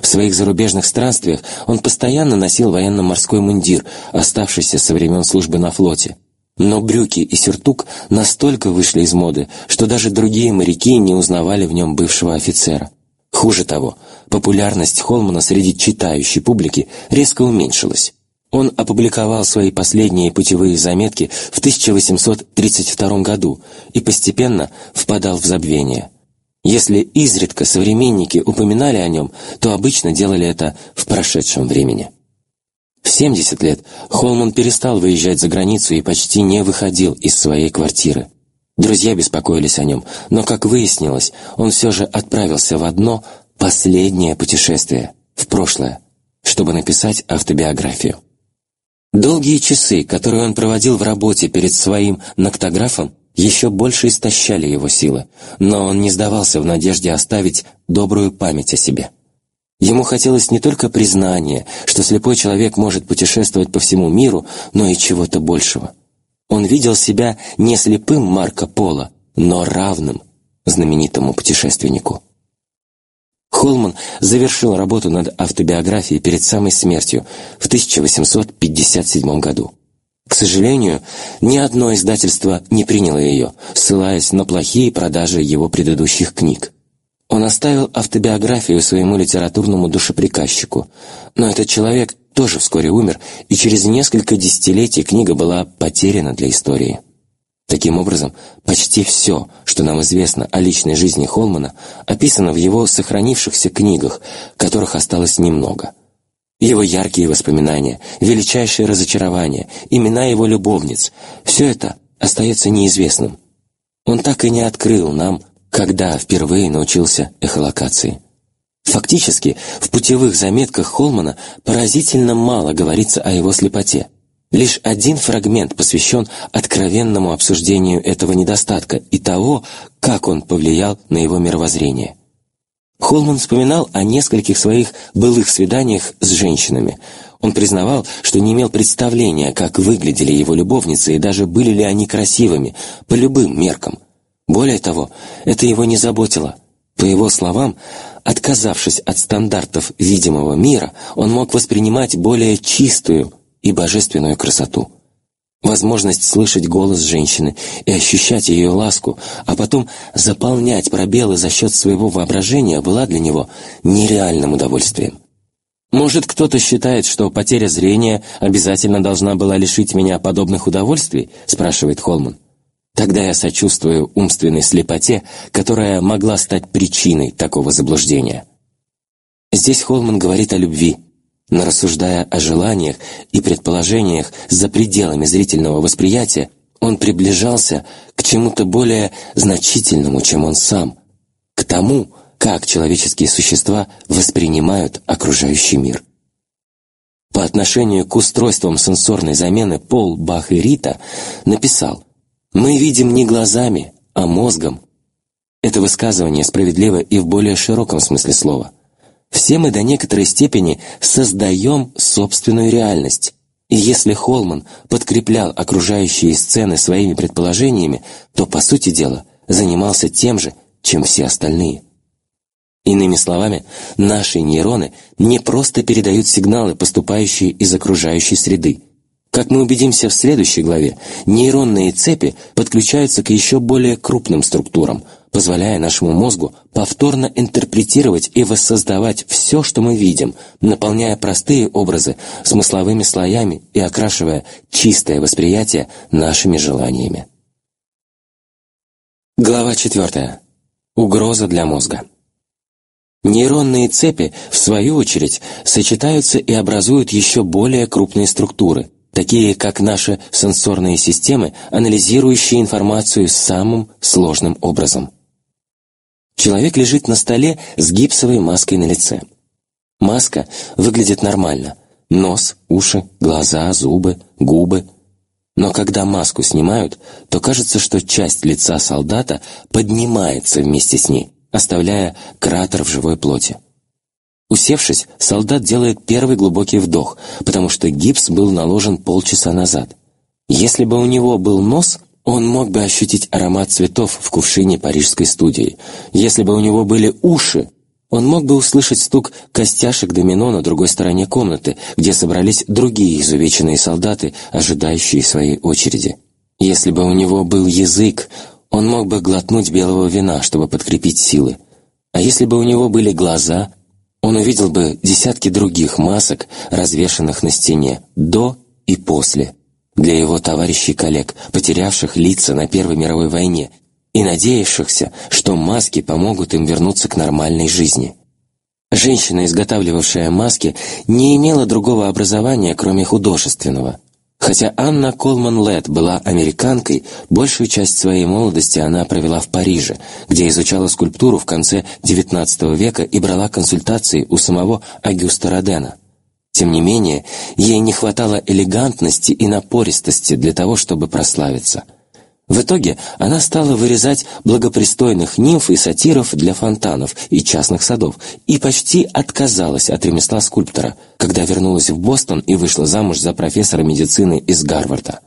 В своих зарубежных странствиях он постоянно носил военно-морской мундир, оставшийся со времен службы на флоте. Но брюки и сюртук настолько вышли из моды, что даже другие моряки не узнавали в нем бывшего офицера. Хуже того, популярность Холмана среди читающей публики резко уменьшилась. Он опубликовал свои последние путевые заметки в 1832 году и постепенно впадал в забвение. Если изредка современники упоминали о нем, то обычно делали это в прошедшем времени. В 70 лет Холман перестал выезжать за границу и почти не выходил из своей квартиры. Друзья беспокоились о нем, но, как выяснилось, он все же отправился в одно последнее путешествие, в прошлое, чтобы написать автобиографию. Долгие часы, которые он проводил в работе перед своим ноктографом, еще больше истощали его силы, но он не сдавался в надежде оставить добрую память о себе. Ему хотелось не только признания, что слепой человек может путешествовать по всему миру, но и чего-то большего. Он видел себя не слепым Марко Поло, но равным знаменитому путешественнику. Холман завершил работу над автобиографией перед самой смертью в 1857 году. К сожалению, ни одно издательство не приняло ее, ссылаясь на плохие продажи его предыдущих книг. Он оставил автобиографию своему литературному душеприказчику, но этот человек тоже вскоре умер, и через несколько десятилетий книга была потеряна для истории. Таким образом, почти все, что нам известно о личной жизни Холмана, описано в его сохранившихся книгах, которых осталось немного. Его яркие воспоминания, величайшие разочарования, имена его любовниц – все это остается неизвестным. Он так и не открыл нам, когда впервые научился эхолокации. Фактически, в путевых заметках Холмана поразительно мало говорится о его слепоте – Лишь один фрагмент посвящен откровенному обсуждению этого недостатка и того, как он повлиял на его мировоззрение. Холман вспоминал о нескольких своих былых свиданиях с женщинами. Он признавал, что не имел представления, как выглядели его любовницы и даже были ли они красивыми, по любым меркам. Более того, это его не заботило. По его словам, отказавшись от стандартов видимого мира, он мог воспринимать более чистую, и божественную красоту. Возможность слышать голос женщины и ощущать ее ласку, а потом заполнять пробелы за счет своего воображения была для него нереальным удовольствием. «Может, кто-то считает, что потеря зрения обязательно должна была лишить меня подобных удовольствий?» – спрашивает Холман. Тогда я сочувствую умственной слепоте, которая могла стать причиной такого заблуждения. Здесь Холман говорит о любви, но рассуждая о желаниях и предположениях за пределами зрительного восприятия, он приближался к чему-то более значительному, чем он сам, к тому, как человеческие существа воспринимают окружающий мир. По отношению к устройствам сенсорной замены Пол Бах и Рита написал «Мы видим не глазами, а мозгом». Это высказывание справедливо и в более широком смысле слова. Все мы до некоторой степени создаем собственную реальность. И если Холман подкреплял окружающие сцены своими предположениями, то, по сути дела, занимался тем же, чем все остальные. Иными словами, наши нейроны не просто передают сигналы, поступающие из окружающей среды. Как мы убедимся в следующей главе, нейронные цепи подключаются к еще более крупным структурам – позволяя нашему мозгу повторно интерпретировать и воссоздавать все, что мы видим, наполняя простые образы смысловыми слоями и окрашивая чистое восприятие нашими желаниями. Глава 4. Угроза для мозга. Нейронные цепи, в свою очередь, сочетаются и образуют еще более крупные структуры, такие как наши сенсорные системы, анализирующие информацию самым сложным образом. Человек лежит на столе с гипсовой маской на лице. Маска выглядит нормально. Нос, уши, глаза, зубы, губы. Но когда маску снимают, то кажется, что часть лица солдата поднимается вместе с ней, оставляя кратер в живой плоти. Усевшись, солдат делает первый глубокий вдох, потому что гипс был наложен полчаса назад. Если бы у него был нос, он мог бы ощутить аромат цветов в кувшине парижской студии. Если бы у него были уши, он мог бы услышать стук костяшек домино на другой стороне комнаты, где собрались другие изувеченные солдаты, ожидающие своей очереди. Если бы у него был язык, он мог бы глотнуть белого вина, чтобы подкрепить силы. А если бы у него были глаза, он увидел бы десятки других масок, развешанных на стене, до и после, для его товарищей-коллег, потерявших лица на Первой мировой войне и надеявшихся, что маски помогут им вернуться к нормальной жизни. Женщина, изготавливавшая маски, не имела другого образования, кроме художественного. Хотя Анна Колман Летт была американкой, большую часть своей молодости она провела в Париже, где изучала скульптуру в конце XIX века и брала консультации у самого Агюста Родена. Тем не менее, ей не хватало элегантности и напористости для того, чтобы прославиться – в итоге она стала вырезать благопристойных нимф и сатиров для фонтанов и частных садов и почти отказалась от ремесла скульптора, когда вернулась в Бостон и вышла замуж за профессора медицины из Гарварда.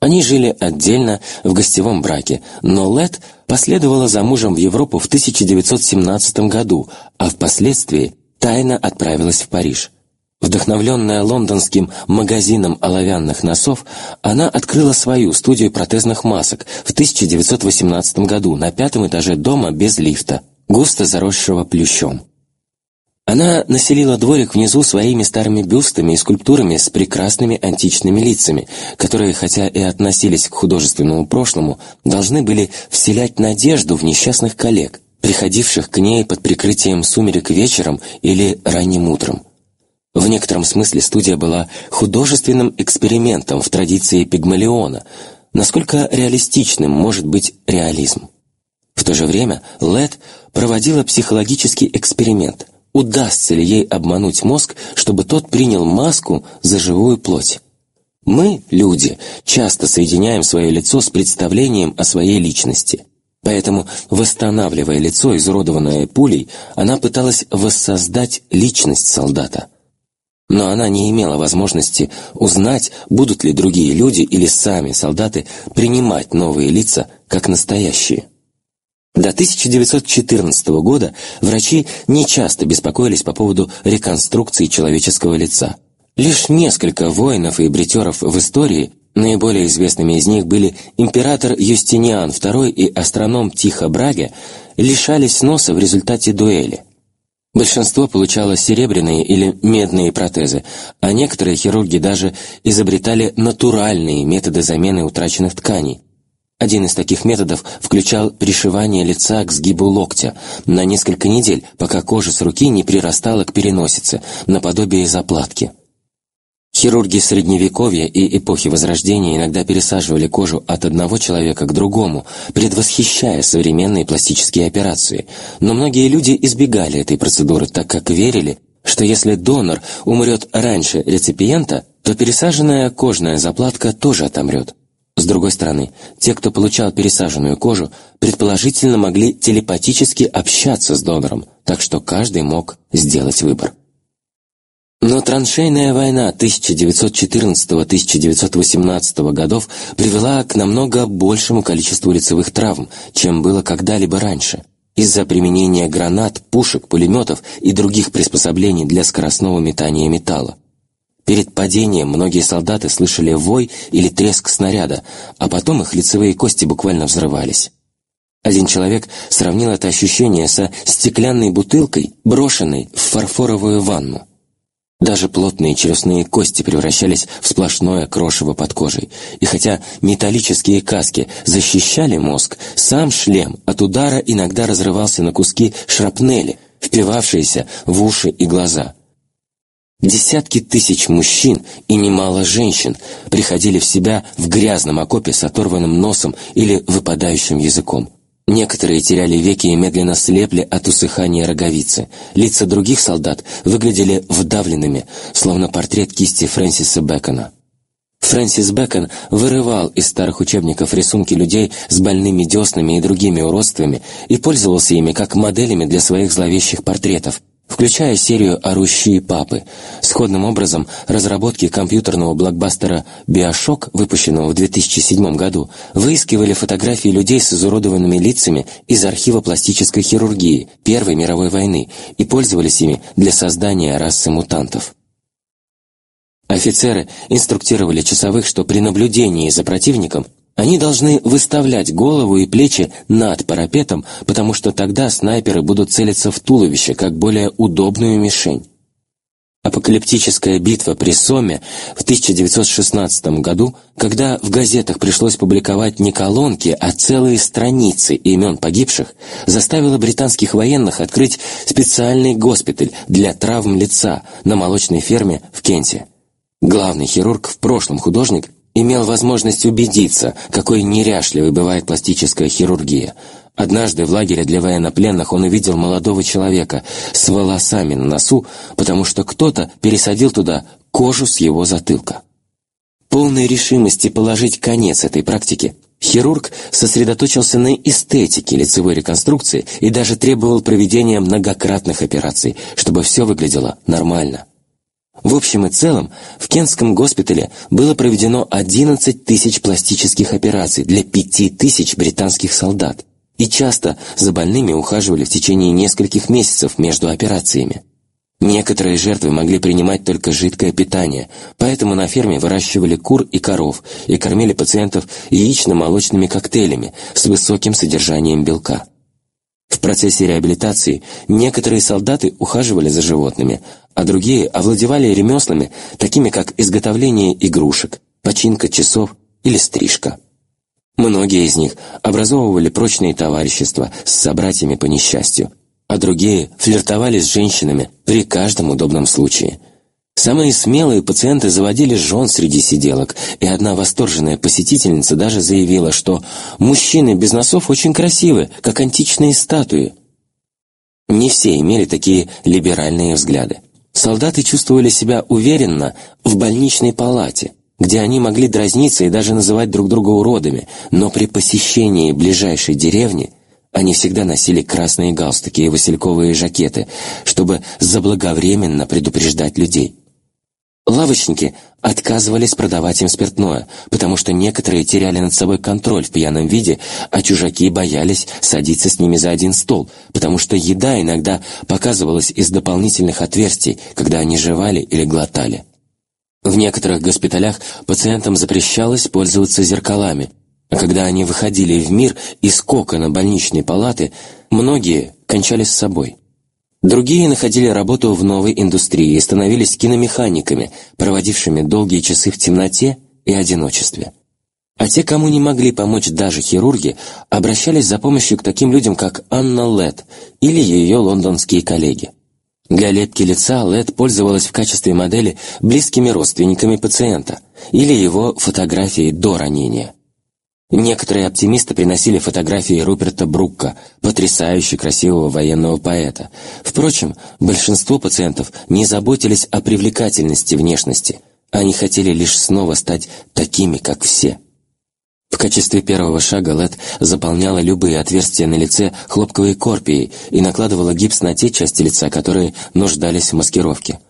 Они жили отдельно в гостевом браке, но Лет последовала за мужем в Европу в 1917 году, а впоследствии тайно отправилась в Париж – Вдохновленная лондонским магазином оловянных носов, она открыла свою студию протезных масок в 1918 году на пятом этаже дома без лифта, густо заросшего плющом. Она населила дворик внизу своими старыми бюстами и скульптурами с прекрасными античными лицами, которые, хотя и относились к художественному прошлому, должны были вселять надежду в несчастных коллег, приходивших к ней под прикрытием сумерек вечером или ранним утром. В некотором смысле студия была художественным экспериментом в традиции Пигмалиона, насколько реалистичным может быть реализм. В то же время Лед проводила психологический эксперимент. Удастся ли ей обмануть мозг, чтобы тот принял маску за живую плоть? Мы, люди, часто соединяем свое лицо с представлением о своей личности. Поэтому, восстанавливая лицо, изуродованное пулей, она пыталась воссоздать личность солдата – но она не имела возможности узнать, будут ли другие люди или сами солдаты принимать новые лица как настоящие. До 1914 года врачи не часто беспокоились по поводу реконструкции человеческого лица. Лишь несколько воинов и бритеров в истории, наиболее известными из них были император Юстиниан II и астроном Тихо Браге, лишались носа в результате дуэли. Большинство получало серебряные или медные протезы, а некоторые хирурги даже изобретали натуральные методы замены утраченных тканей. Один из таких методов включал пришивание лица к сгибу локтя на несколько недель, пока кожа с руки не прирастала к переносице, наподобие заплатки. Хирурги Средневековья и эпохи Возрождения иногда пересаживали кожу от одного человека к другому, предвосхищая современные пластические операции, но многие люди избегали этой процедуры, так как верили, что если донор умрет раньше реципиента, то пересаженная кожная заплатка тоже отомрет. С другой стороны, те, кто получал пересаженную кожу, предположительно могли телепатически общаться с донором, так что каждый мог сделать выбор. Но траншейная война 1914-1918 годов привела к намного большему количеству лицевых травм, чем было когда-либо раньше, из-за применения гранат, пушек, пулеметов и других приспособлений для скоростного метания металла. Перед падением многие солдаты слышали вой или треск снаряда, а потом их лицевые кости буквально взрывались. Один человек сравнил это ощущение со стеклянной бутылкой, брошенной в фарфоровую ванну. Даже плотные челюстные кости превращались в сплошное крошево под кожей. И хотя металлические каски защищали мозг, сам шлем от удара иногда разрывался на куски шрапнели, впивавшиеся в уши и глаза. Десятки тысяч мужчин и немало женщин приходили в себя в грязном окопе с оторванным носом или выпадающим языком. Некоторые теряли веки и медленно слепли от усыхания роговицы. Лица других солдат выглядели вдавленными, словно портрет кисти Фрэнсиса Бэкона. Фрэнсис Бэкон вырывал из старых учебников рисунки людей с больными деснами и другими уродствами и пользовался ими как моделями для своих зловещих портретов, включая серию «Орущие папы». Сходным образом, разработки компьютерного блокбастера «Биошок», выпущенного в 2007 году, выискивали фотографии людей с изуродованными лицами из архива пластической хирургии Первой мировой войны и пользовались ими для создания расы мутантов. Офицеры инструктировали часовых, что при наблюдении за противником они должны выставлять голову и плечи над парапетом, потому что тогда снайперы будут целиться в туловище, как более удобную мишень. Апокалиптическая битва при Соме в 1916 году, когда в газетах пришлось публиковать не колонки, а целые страницы имен погибших, заставила британских военных открыть специальный госпиталь для травм лица на молочной ферме в Кенте. Главный хирург, в прошлом художник, имел возможность убедиться, какой неряшливой бывает пластическая хирургия. Однажды в лагере для военнопленных он увидел молодого человека с волосами на носу, потому что кто-то пересадил туда кожу с его затылка. Полной решимости положить конец этой практике, хирург сосредоточился на эстетике лицевой реконструкции и даже требовал проведения многократных операций, чтобы все выглядело нормально. В общем и целом, в Кентском госпитале было проведено 11 тысяч пластических операций для 5 тысяч британских солдат, и часто за больными ухаживали в течение нескольких месяцев между операциями. Некоторые жертвы могли принимать только жидкое питание, поэтому на ферме выращивали кур и коров и кормили пациентов яично-молочными коктейлями с высоким содержанием белка. В процессе реабилитации некоторые солдаты ухаживали за животными, а другие овладевали ремеслами, такими как изготовление игрушек, починка часов или стрижка. Многие из них образовывали прочные товарищества с собратьями по несчастью, а другие флиртовали с женщинами при каждом удобном случае. Самые смелые пациенты заводили жен среди сиделок, и одна восторженная посетительница даже заявила, что «мужчины без носов очень красивы, как античные статуи». Не все имели такие либеральные взгляды. Солдаты чувствовали себя уверенно в больничной палате, где они могли дразниться и даже называть друг друга уродами, но при посещении ближайшей деревни они всегда носили красные галстуки и васильковые жакеты, чтобы заблаговременно предупреждать людей. Лавочники отказывались продавать им спиртное, потому что некоторые теряли над собой контроль в пьяном виде, а чужаки боялись садиться с ними за один стол, потому что еда иногда показывалась из дополнительных отверстий, когда они жевали или глотали. В некоторых госпиталях пациентам запрещалось пользоваться зеркалами, а когда они выходили в мир из кокона больничной палаты, многие кончались с собой. Другие находили работу в новой индустрии и становились киномеханиками, проводившими долгие часы в темноте и одиночестве. А те, кому не могли помочь даже хирурги, обращались за помощью к таким людям, как Анна Лед или ее лондонские коллеги. Для лепки лица Лед пользовалась в качестве модели близкими родственниками пациента или его фотографией до ранения. Некоторые оптимисты приносили фотографии Руперта Брукка, потрясающе красивого военного поэта. Впрочем, большинство пациентов не заботились о привлекательности внешности. Они хотели лишь снова стать такими, как все. В качестве первого шага Лед заполняла любые отверстия на лице хлопковой корпией и накладывала гипс на те части лица, которые нуждались в маскировке.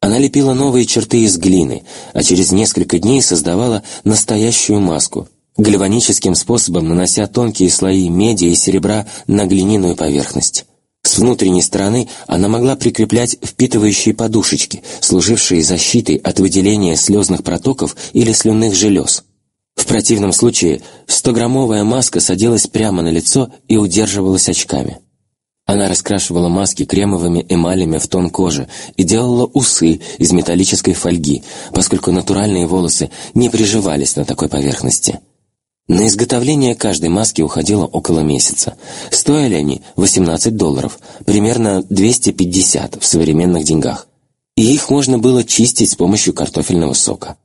Она лепила новые черты из глины, а через несколько дней создавала настоящую маску – гальваническим способом нанося тонкие слои меди и серебра на глиняную поверхность. С внутренней стороны она могла прикреплять впитывающие подушечки, служившие защитой от выделения слезных протоков или слюнных желез. В противном случае 100-граммовая маска садилась прямо на лицо и удерживалась очками. Она раскрашивала маски кремовыми эмалями в тон кожи и делала усы из металлической фольги, поскольку натуральные волосы не приживались на такой поверхности. На изготовление каждой маски уходило около месяца. Стоили они 18 долларов, примерно 250 в современных деньгах. и их можно было чистить с помощью картофельного сока.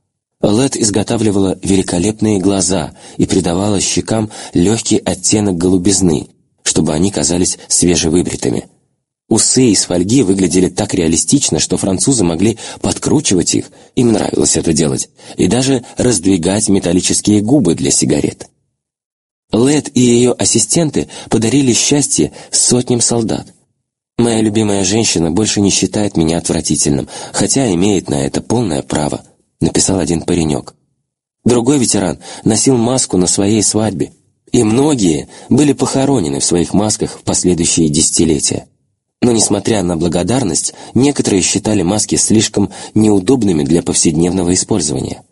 Лед изготавливала великолепные глаза и придавала щекам легкий оттенок голубизны, чтобы они казались свежевыбритыми. Усы из фольги выглядели так реалистично, что французы могли подкручивать их, им нравилось это делать, и даже раздвигать металлические губы для сигарет. Лед и ее ассистенты подарили счастье сотням солдат. Моя любимая женщина больше не считает меня отвратительным, хотя имеет на это полное право написал один паренек. Другой ветеран носил маску на своей свадьбе, и многие были похоронены в своих масках в последующие десятилетия. Но, несмотря на благодарность, некоторые считали маски слишком неудобными для повседневного использования.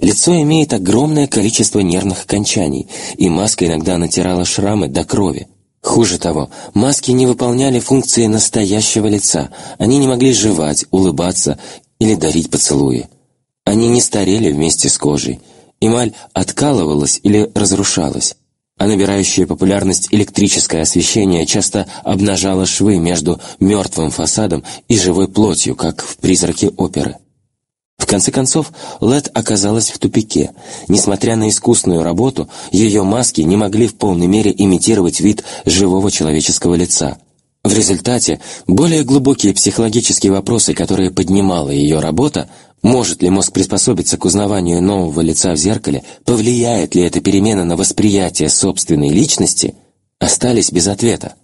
Лицо имеет огромное количество нервных окончаний, и маска иногда натирала шрамы до крови. Хуже того, маски не выполняли функции настоящего лица, они не могли жевать, улыбаться или дарить поцелуи. Они не старели вместе с кожей. Эмаль откалывалась или разрушалась, а набирающее популярность электрическое освещение часто обнажало швы между мертвым фасадом и живой плотью, как в «Призраке оперы». В конце концов, Лед оказалась в тупике. Несмотря на искусную работу, ее маски не могли в полной мере имитировать вид живого человеческого лица. В результате, более глубокие психологические вопросы, которые поднимала ее работа, может ли мозг приспособиться к узнаванию нового лица в зеркале, повлияет ли эта перемена на восприятие собственной личности, остались без ответа.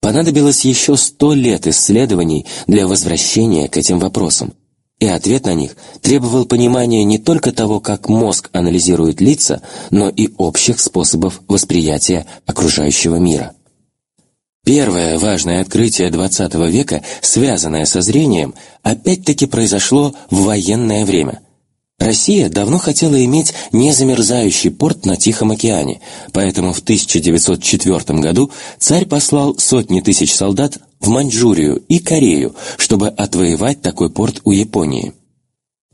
Понадобилось еще сто лет исследований для возвращения к этим вопросам. И ответ на них требовал понимания не только того, как мозг анализирует лица, но и общих способов восприятия окружающего мира. Первое важное открытие XX века, связанное со зрением, опять-таки произошло в военное время. Россия давно хотела иметь незамерзающий порт на Тихом океане, поэтому в 1904 году царь послал сотни тысяч солдат в Маньчжурию и Корею, чтобы отвоевать такой порт у Японии.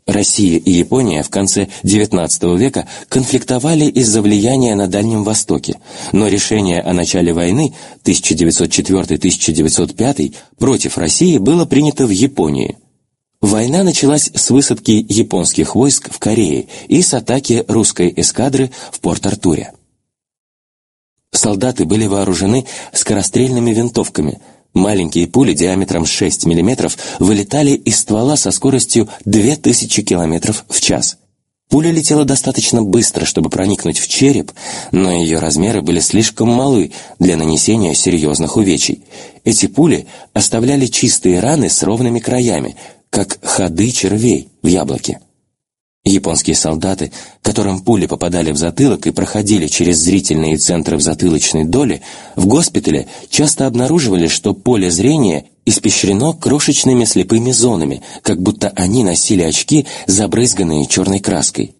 Россия и Япония в конце XIX века конфликтовали из-за влияния на Дальнем Востоке, но решение о начале войны 1904-1905 против России было принято в Японии. Война началась с высадки японских войск в Корее и с атаки русской эскадры в Порт-Артуре. Солдаты были вооружены скорострельными винтовками – Маленькие пули диаметром 6 мм вылетали из ствола со скоростью 2000 км в час. Пуля летела достаточно быстро, чтобы проникнуть в череп, но ее размеры были слишком малы для нанесения серьезных увечий. Эти пули оставляли чистые раны с ровными краями, как ходы червей в яблоке. Японские солдаты, которым пули попадали в затылок и проходили через зрительные центры в затылочной доле, в госпитале часто обнаруживали, что поле зрения испещрено крошечными слепыми зонами, как будто они носили очки, забрызганные черной краской.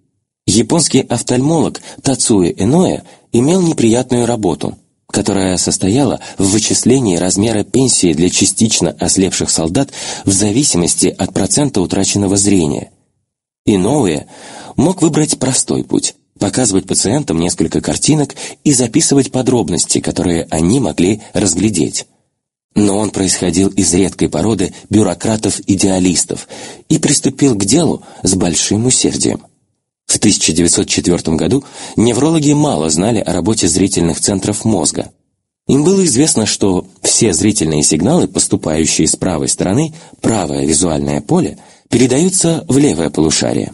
Японский офтальмолог Тацуэ Эноэ имел неприятную работу, которая состояла в вычислении размера пенсии для частично ослепших солдат в зависимости от процента утраченного зрения – и новые, мог выбрать простой путь – показывать пациентам несколько картинок и записывать подробности, которые они могли разглядеть. Но он происходил из редкой породы бюрократов-идеалистов и приступил к делу с большим усердием. В 1904 году неврологи мало знали о работе зрительных центров мозга. Им было известно, что все зрительные сигналы, поступающие с правой стороны, правое визуальное поле – передаются в левое полушарие.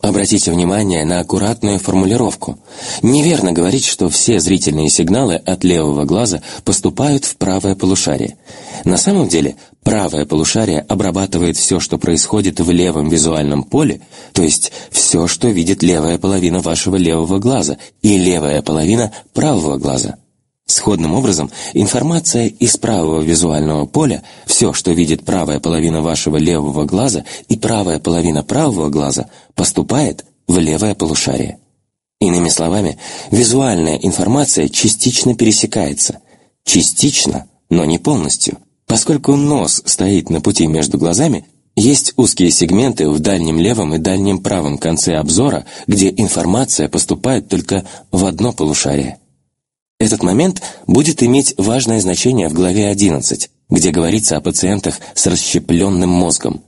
Обратите внимание на аккуратную формулировку. Неверно говорить, что все зрительные сигналы от левого глаза поступают в правое полушарие. На самом деле, правое полушарие обрабатывает все, что происходит в левом визуальном поле, то есть все, что видит левая половина вашего левого глаза и левая половина правого глаза. Сходным образом, информация из правого визуального поля, все, что видит правая половина вашего левого глаза и правая половина правого глаза, поступает в левое полушарие. Иными словами, визуальная информация частично пересекается. Частично, но не полностью. Поскольку нос стоит на пути между глазами, есть узкие сегменты в дальнем левом и дальнем правом конце обзора, где информация поступает только в одно полушарие. Этот момент будет иметь важное значение в главе 11, где говорится о пациентах с расщепленным мозгом.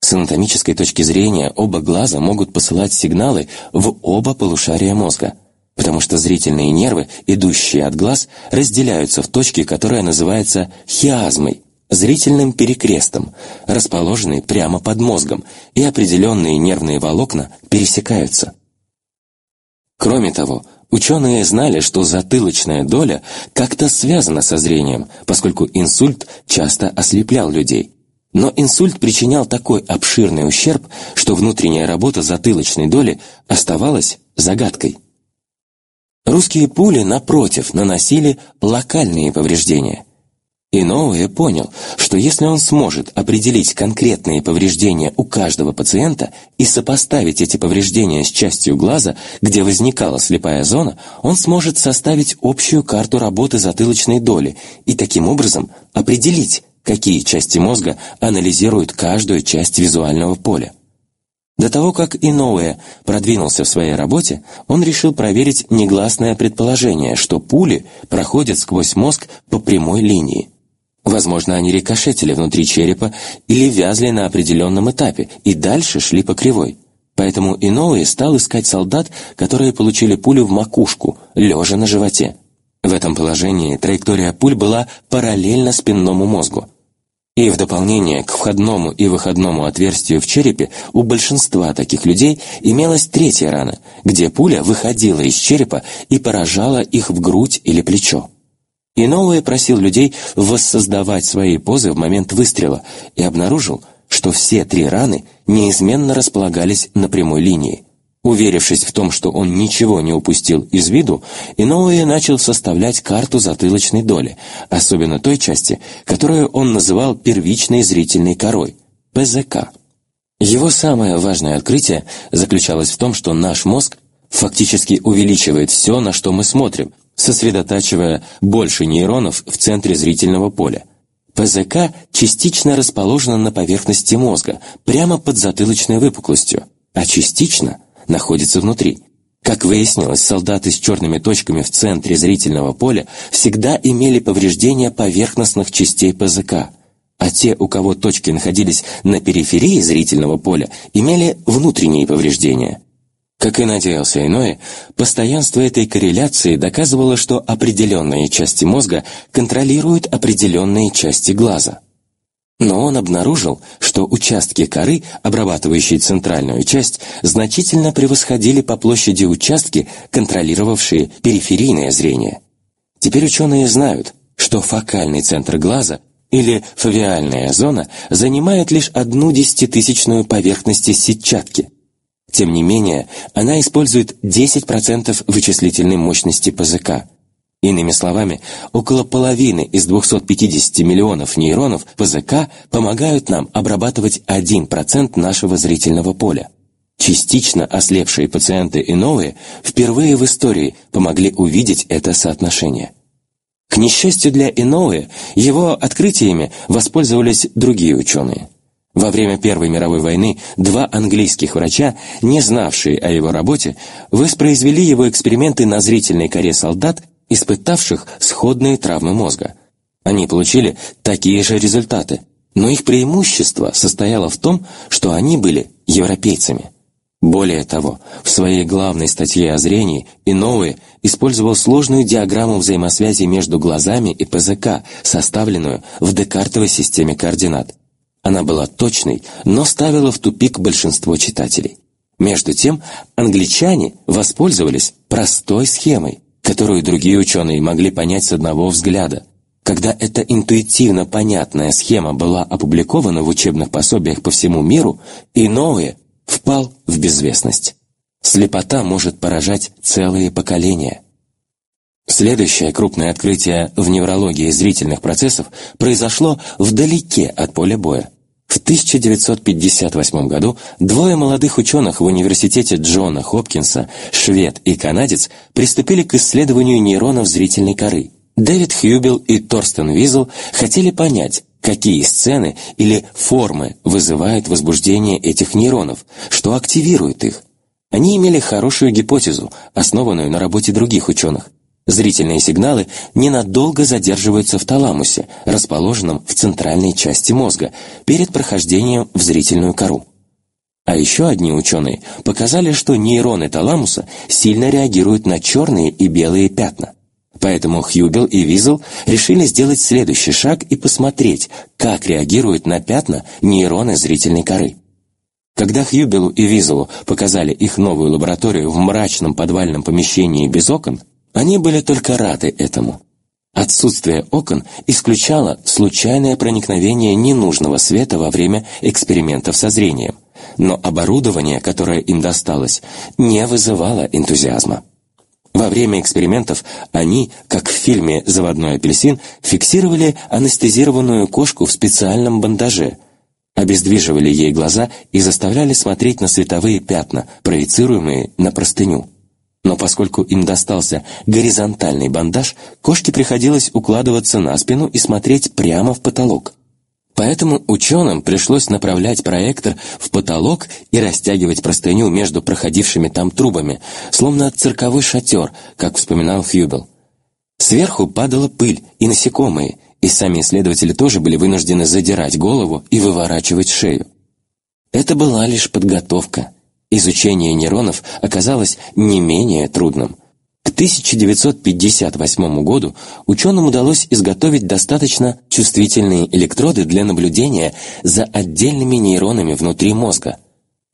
С анатомической точки зрения оба глаза могут посылать сигналы в оба полушария мозга, потому что зрительные нервы, идущие от глаз, разделяются в точке, которая называется хиазмой, зрительным перекрестом, расположенной прямо под мозгом, и определенные нервные волокна пересекаются. Кроме того, ученые знали, что затылочная доля как-то связана со зрением, поскольку инсульт часто ослеплял людей. Но инсульт причинял такой обширный ущерб, что внутренняя работа затылочной доли оставалась загадкой. Русские пули, напротив, наносили локальные повреждения. Иноуэ понял, что если он сможет определить конкретные повреждения у каждого пациента и сопоставить эти повреждения с частью глаза, где возникала слепая зона, он сможет составить общую карту работы затылочной доли и таким образом определить, какие части мозга анализируют каждую часть визуального поля. До того, как Иноуэ продвинулся в своей работе, он решил проверить негласное предположение, что пули проходят сквозь мозг по прямой линии. Возможно, они рикошетили внутри черепа или вязли на определенном этапе и дальше шли по кривой. Поэтому Иноуэ стал искать солдат, которые получили пулю в макушку, лежа на животе. В этом положении траектория пуль была параллельна спинному мозгу. И в дополнение к входному и выходному отверстию в черепе у большинства таких людей имелась третья рана, где пуля выходила из черепа и поражала их в грудь или плечо. Иноуэ просил людей воссоздавать свои позы в момент выстрела и обнаружил, что все три раны неизменно располагались на прямой линии. Уверившись в том, что он ничего не упустил из виду, Иноуэ начал составлять карту затылочной доли, особенно той части, которую он называл первичной зрительной корой – ПЗК. Его самое важное открытие заключалось в том, что наш мозг фактически увеличивает все, на что мы смотрим, сосредотачивая больше нейронов в центре зрительного поля. ПЗК частично расположена на поверхности мозга, прямо под затылочной выпуклостью, а частично – находится внутри. Как выяснилось, солдаты с черными точками в центре зрительного поля всегда имели повреждения поверхностных частей ПЗК, а те, у кого точки находились на периферии зрительного поля, имели внутренние повреждения. Как и надеялся Иное, постоянство этой корреляции доказывало, что определенные части мозга контролируют определенные части глаза – но он обнаружил, что участки коры, обрабатывающие центральную часть, значительно превосходили по площади участки, контролировавшие периферийное зрение. Теперь ученые знают, что фокальный центр глаза или фовиальная зона занимает лишь одну десятитысячную поверхности сетчатки. Тем не менее, она использует 10% вычислительной мощности ПЗК – Иными словами, около половины из 250 миллионов нейронов ПЗК помогают нам обрабатывать 1% нашего зрительного поля. Частично ослепшие пациенты и новые впервые в истории помогли увидеть это соотношение. К несчастью для Иноуэ, его открытиями воспользовались другие ученые. Во время Первой мировой войны два английских врача, не знавшие о его работе, воспроизвели его эксперименты на зрительной коре солдат испытавших сходные травмы мозга. Они получили такие же результаты, но их преимущество состояло в том, что они были европейцами. Более того, в своей главной статье о зрении Иноуэ использовал сложную диаграмму взаимосвязи между глазами и ПЗК, составленную в декартовой системе координат. Она была точной, но ставила в тупик большинство читателей. Между тем, англичане воспользовались простой схемой, которую другие ученые могли понять с одного взгляда. Когда эта интуитивно понятная схема была опубликована в учебных пособиях по всему миру, Иноуэ впал в безвестность. Слепота может поражать целые поколения. Следующее крупное открытие в неврологии зрительных процессов произошло вдалеке от поля боя. В 1958 году двое молодых ученых в университете Джона Хопкинса, швед и канадец, приступили к исследованию нейронов зрительной коры. Дэвид Хьюбел и Торстен Визел хотели понять, какие сцены или формы вызывают возбуждение этих нейронов, что активирует их. Они имели хорошую гипотезу, основанную на работе других ученых. Зрительные сигналы ненадолго задерживаются в таламусе, расположенном в центральной части мозга, перед прохождением в зрительную кору. А еще одни ученые показали, что нейроны таламуса сильно реагируют на черные и белые пятна. Поэтому Хьюбел и Визел решили сделать следующий шаг и посмотреть, как реагируют на пятна нейроны зрительной коры. Когда Хьюбелу и Визелу показали их новую лабораторию в мрачном подвальном помещении без окон, они были только рады этому. Отсутствие окон исключало случайное проникновение ненужного света во время экспериментов со зрением, но оборудование, которое им досталось, не вызывало энтузиазма. Во время экспериментов они, как в фильме «Заводной апельсин», фиксировали анестезированную кошку в специальном бандаже, обездвиживали ей глаза и заставляли смотреть на световые пятна, проецируемые на простыню. Но поскольку им достался горизонтальный бандаж, кошке приходилось укладываться на спину и смотреть прямо в потолок. Поэтому ученым пришлось направлять проектор в потолок и растягивать простыню между проходившими там трубами, словно цирковой шатер, как вспоминал Хьюбел. Сверху падала пыль и насекомые, и сами исследователи тоже были вынуждены задирать голову и выворачивать шею. Это была лишь подготовка – Изучение нейронов оказалось не менее трудным. К 1958 году ученым удалось изготовить достаточно чувствительные электроды для наблюдения за отдельными нейронами внутри мозга.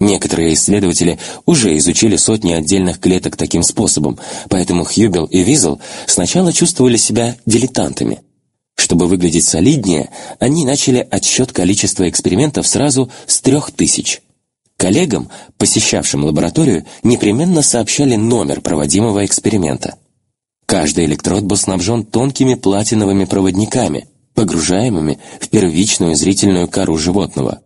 Некоторые исследователи уже изучили сотни отдельных клеток таким способом, поэтому Хьюбел и Визел сначала чувствовали себя дилетантами. Чтобы выглядеть солиднее, они начали отсчет количества экспериментов сразу с трех тысяч – Коллегам, посещавшим лабораторию, непременно сообщали номер проводимого эксперимента. Каждый электрод был снабжен тонкими платиновыми проводниками, погружаемыми в первичную зрительную кору животного.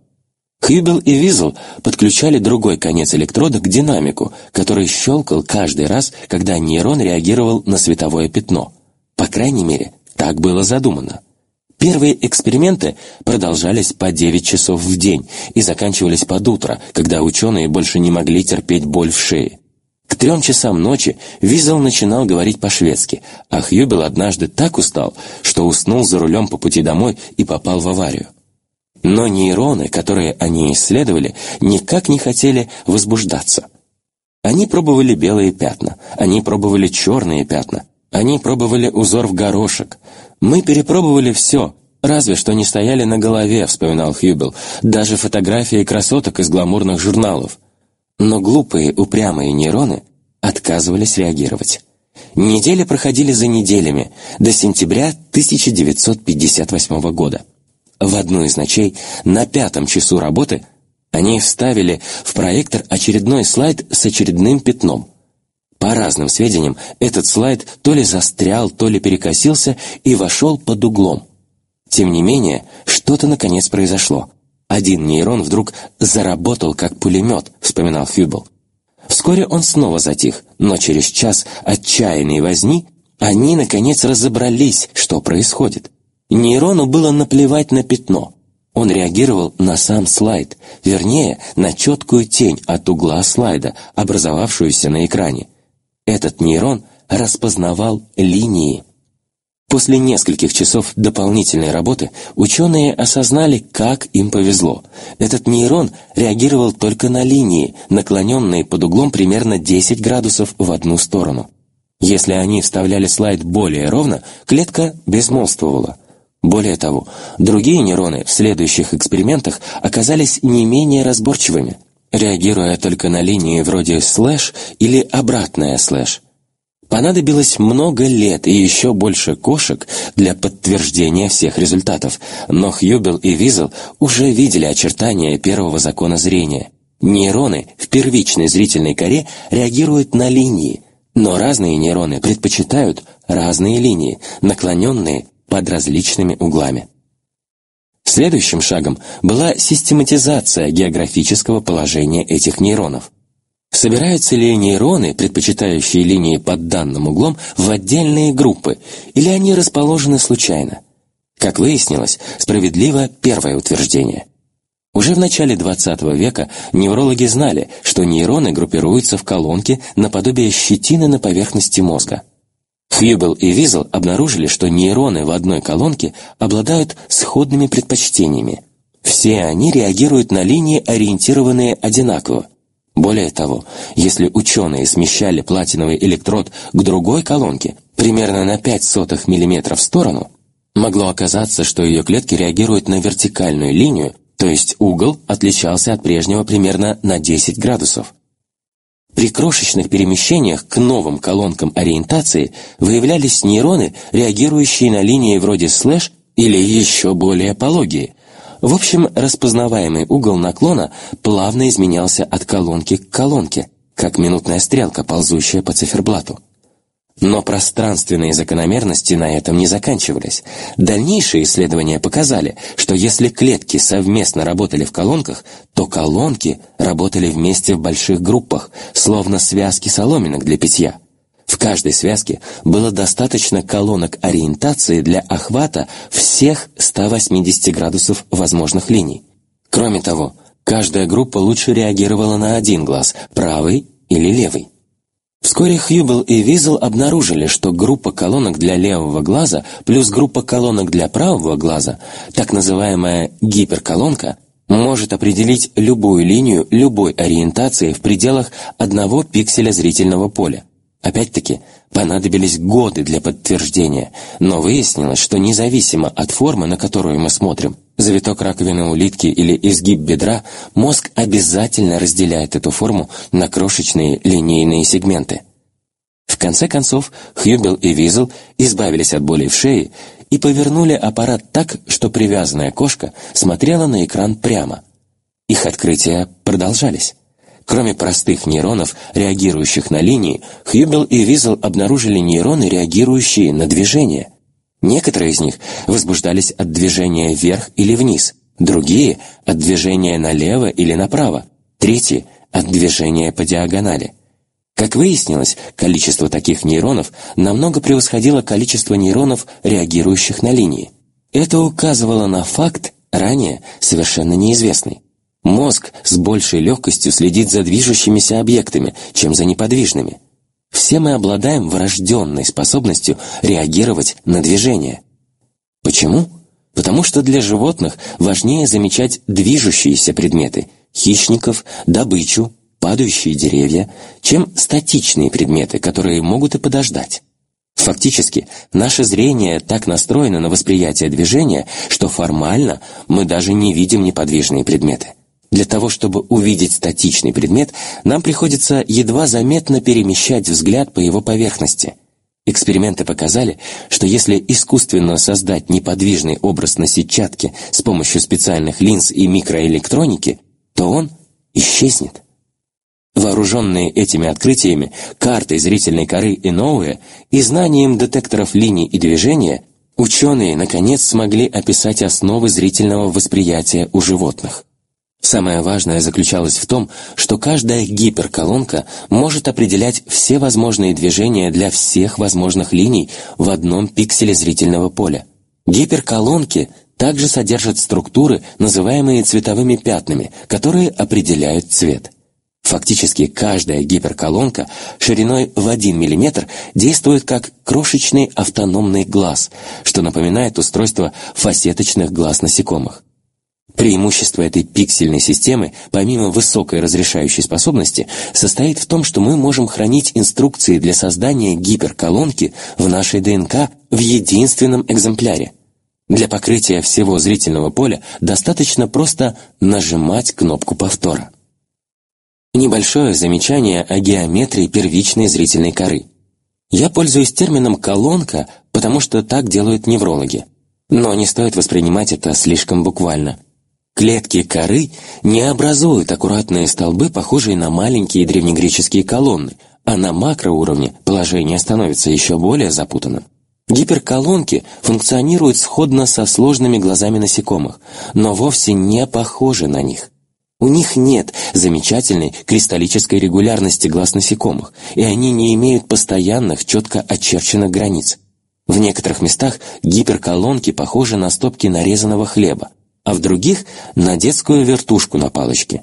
Хьюбел и Визел подключали другой конец электрода к динамику, который щелкал каждый раз, когда нейрон реагировал на световое пятно. По крайней мере, так было задумано. Первые эксперименты продолжались по 9 часов в день и заканчивались под утро, когда ученые больше не могли терпеть боль в шее. К трем часам ночи Визел начинал говорить по-шведски, а Хьюбел однажды так устал, что уснул за рулем по пути домой и попал в аварию. Но нейроны, которые они исследовали, никак не хотели возбуждаться. Они пробовали белые пятна, они пробовали черные пятна, они пробовали узор в горошек. Мы перепробовали все, разве что не стояли на голове, вспоминал Хьюбел, даже фотографии красоток из гламурных журналов. Но глупые, упрямые нейроны отказывались реагировать. Недели проходили за неделями, до сентября 1958 года. В одну из ночей, на пятом часу работы, они вставили в проектор очередной слайд с очередным пятном – по разным сведениям, этот слайд то ли застрял, то ли перекосился и вошел под углом. Тем не менее, что-то наконец произошло. Один нейрон вдруг заработал как пулемет, вспоминал Хьюбл. Вскоре он снова затих, но через час отчаянной возни они, наконец, разобрались, что происходит. Нейрону было наплевать на пятно. Он реагировал на сам слайд, вернее, на четкую тень от угла слайда, образовавшуюся на экране. Этот нейрон распознавал линии. После нескольких часов дополнительной работы ученые осознали, как им повезло. Этот нейрон реагировал только на линии, наклоненные под углом примерно 10 градусов в одну сторону. Если они вставляли слайд более ровно, клетка безмолвствовала. Более того, другие нейроны в следующих экспериментах оказались не менее разборчивыми реагируя только на линии вроде слэш или обратная слэш. Понадобилось много лет и еще больше кошек для подтверждения всех результатов, но Хьюбел и Визел уже видели очертания первого закона зрения. Нейроны в первичной зрительной коре реагируют на линии, но разные нейроны предпочитают разные линии, наклоненные под различными углами. Следующим шагом была систематизация географического положения этих нейронов. Собираются ли нейроны, предпочитающие линии под данным углом, в отдельные группы, или они расположены случайно? Как выяснилось, справедливо первое утверждение. Уже в начале XX века неврологи знали, что нейроны группируются в колонки наподобие щетины на поверхности мозга. Хьюбел и Визел обнаружили, что нейроны в одной колонке обладают сходными предпочтениями. Все они реагируют на линии, ориентированные одинаково. Более того, если ученые смещали платиновый электрод к другой колонке, примерно на 5 сотых миллиметра в сторону, могло оказаться, что ее клетки реагируют на вертикальную линию, то есть угол отличался от прежнего примерно на 10 градусов. При крошечных перемещениях к новым колонкам ориентации выявлялись нейроны, реагирующие на линии вроде слэш или еще более пологие. В общем, распознаваемый угол наклона плавно изменялся от колонки к колонке, как минутная стрелка, ползущая по циферблату. Но пространственные закономерности на этом не заканчивались. Дальнейшие исследования показали, что если клетки совместно работали в колонках, то колонки работали вместе в больших группах, словно связки соломинок для питья. В каждой связке было достаточно колонок ориентации для охвата всех 180 градусов возможных линий. Кроме того, каждая группа лучше реагировала на один глаз, правый или левый. Вскоре Хьюбел и Визел обнаружили, что группа колонок для левого глаза плюс группа колонок для правого глаза, так называемая гиперколонка, может определить любую линию любой ориентации в пределах одного пикселя зрительного поля. Опять-таки, понадобились годы для подтверждения, но выяснилось, что независимо от формы, на которую мы смотрим, завиток раковины улитки или изгиб бедра, мозг обязательно разделяет эту форму на крошечные линейные сегменты. В конце концов, Хьюбел и Визел избавились от боли в шее и повернули аппарат так, что привязанная кошка смотрела на экран прямо. Их открытия продолжались. Кроме простых нейронов, реагирующих на линии, Хьюбел и Визел обнаружили нейроны, реагирующие на движение. Некоторые из них возбуждались от движения вверх или вниз, другие – от движения налево или направо, третьи – от движения по диагонали. Как выяснилось, количество таких нейронов намного превосходило количество нейронов, реагирующих на линии. Это указывало на факт, ранее совершенно неизвестный. Мозг с большей легкостью следит за движущимися объектами, чем за неподвижными. Все мы обладаем врожденной способностью реагировать на движение. Почему? Потому что для животных важнее замечать движущиеся предметы – хищников, добычу, падающие деревья, чем статичные предметы, которые могут и подождать. Фактически, наше зрение так настроено на восприятие движения, что формально мы даже не видим неподвижные предметы. Для того, чтобы увидеть статичный предмет, нам приходится едва заметно перемещать взгляд по его поверхности. Эксперименты показали, что если искусственно создать неподвижный образ на сетчатке с помощью специальных линз и микроэлектроники, то он исчезнет. Вооруженные этими открытиями, картой зрительной коры Иноуэ и знанием детекторов линий и движения, ученые наконец смогли описать основы зрительного восприятия у животных. Самое важное заключалось в том, что каждая гиперколонка может определять все возможные движения для всех возможных линий в одном пикселе зрительного поля. Гиперколонки также содержат структуры, называемые цветовыми пятнами, которые определяют цвет. Фактически каждая гиперколонка шириной в 1 мм действует как крошечный автономный глаз, что напоминает устройство фасеточных глаз насекомых. Преимущество этой пиксельной системы, помимо высокой разрешающей способности, состоит в том, что мы можем хранить инструкции для создания гиперколонки в нашей ДНК в единственном экземпляре. Для покрытия всего зрительного поля достаточно просто нажимать кнопку повтора. Небольшое замечание о геометрии первичной зрительной коры. Я пользуюсь термином «колонка», потому что так делают неврологи. Но не стоит воспринимать это слишком буквально. Клетки коры не образуют аккуратные столбы, похожие на маленькие древнегреческие колонны, а на макроуровне положение становится еще более запутанным. Гиперколонки функционируют сходно со сложными глазами насекомых, но вовсе не похожи на них. У них нет замечательной кристаллической регулярности глаз насекомых, и они не имеют постоянных, четко очерченных границ. В некоторых местах гиперколонки похожи на стопки нарезанного хлеба, а в других — на детскую вертушку на палочке.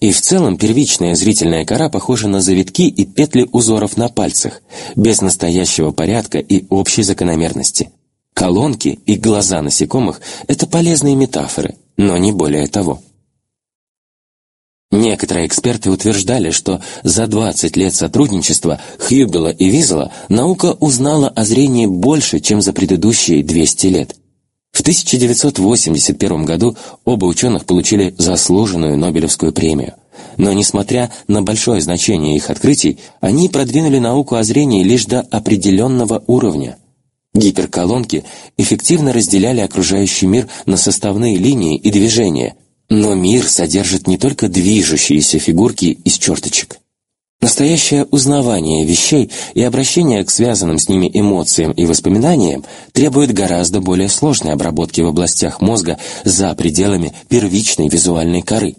И в целом первичная зрительная кора похожа на завитки и петли узоров на пальцах, без настоящего порядка и общей закономерности. Колонки и глаза насекомых – это полезные метафоры, но не более того. Некоторые эксперты утверждали, что за 20 лет сотрудничества Хьюбела и Визела наука узнала о зрении больше, чем за предыдущие 200 лет. В 1981 году оба ученых получили заслуженную Нобелевскую премию. Но несмотря на большое значение их открытий, они продвинули науку о зрении лишь до определенного уровня. Гиперколонки эффективно разделяли окружающий мир на составные линии и движения, но мир содержит не только движущиеся фигурки из черточек. Настоящее узнавание вещей и обращение к связанным с ними эмоциям и воспоминаниям требует гораздо более сложной обработки в областях мозга за пределами первичной визуальной коры.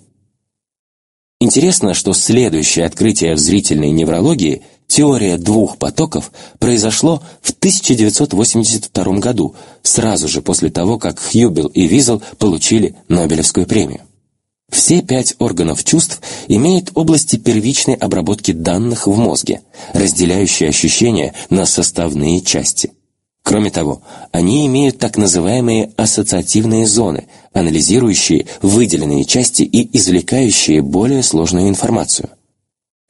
Интересно, что следующее открытие в зрительной неврологии, теория двух потоков, произошло в 1982 году, сразу же после того, как Хьюбел и Визел получили Нобелевскую премию. Все пять органов чувств имеют области первичной обработки данных в мозге, разделяющие ощущения на составные части. Кроме того, они имеют так называемые ассоциативные зоны, анализирующие выделенные части и извлекающие более сложную информацию.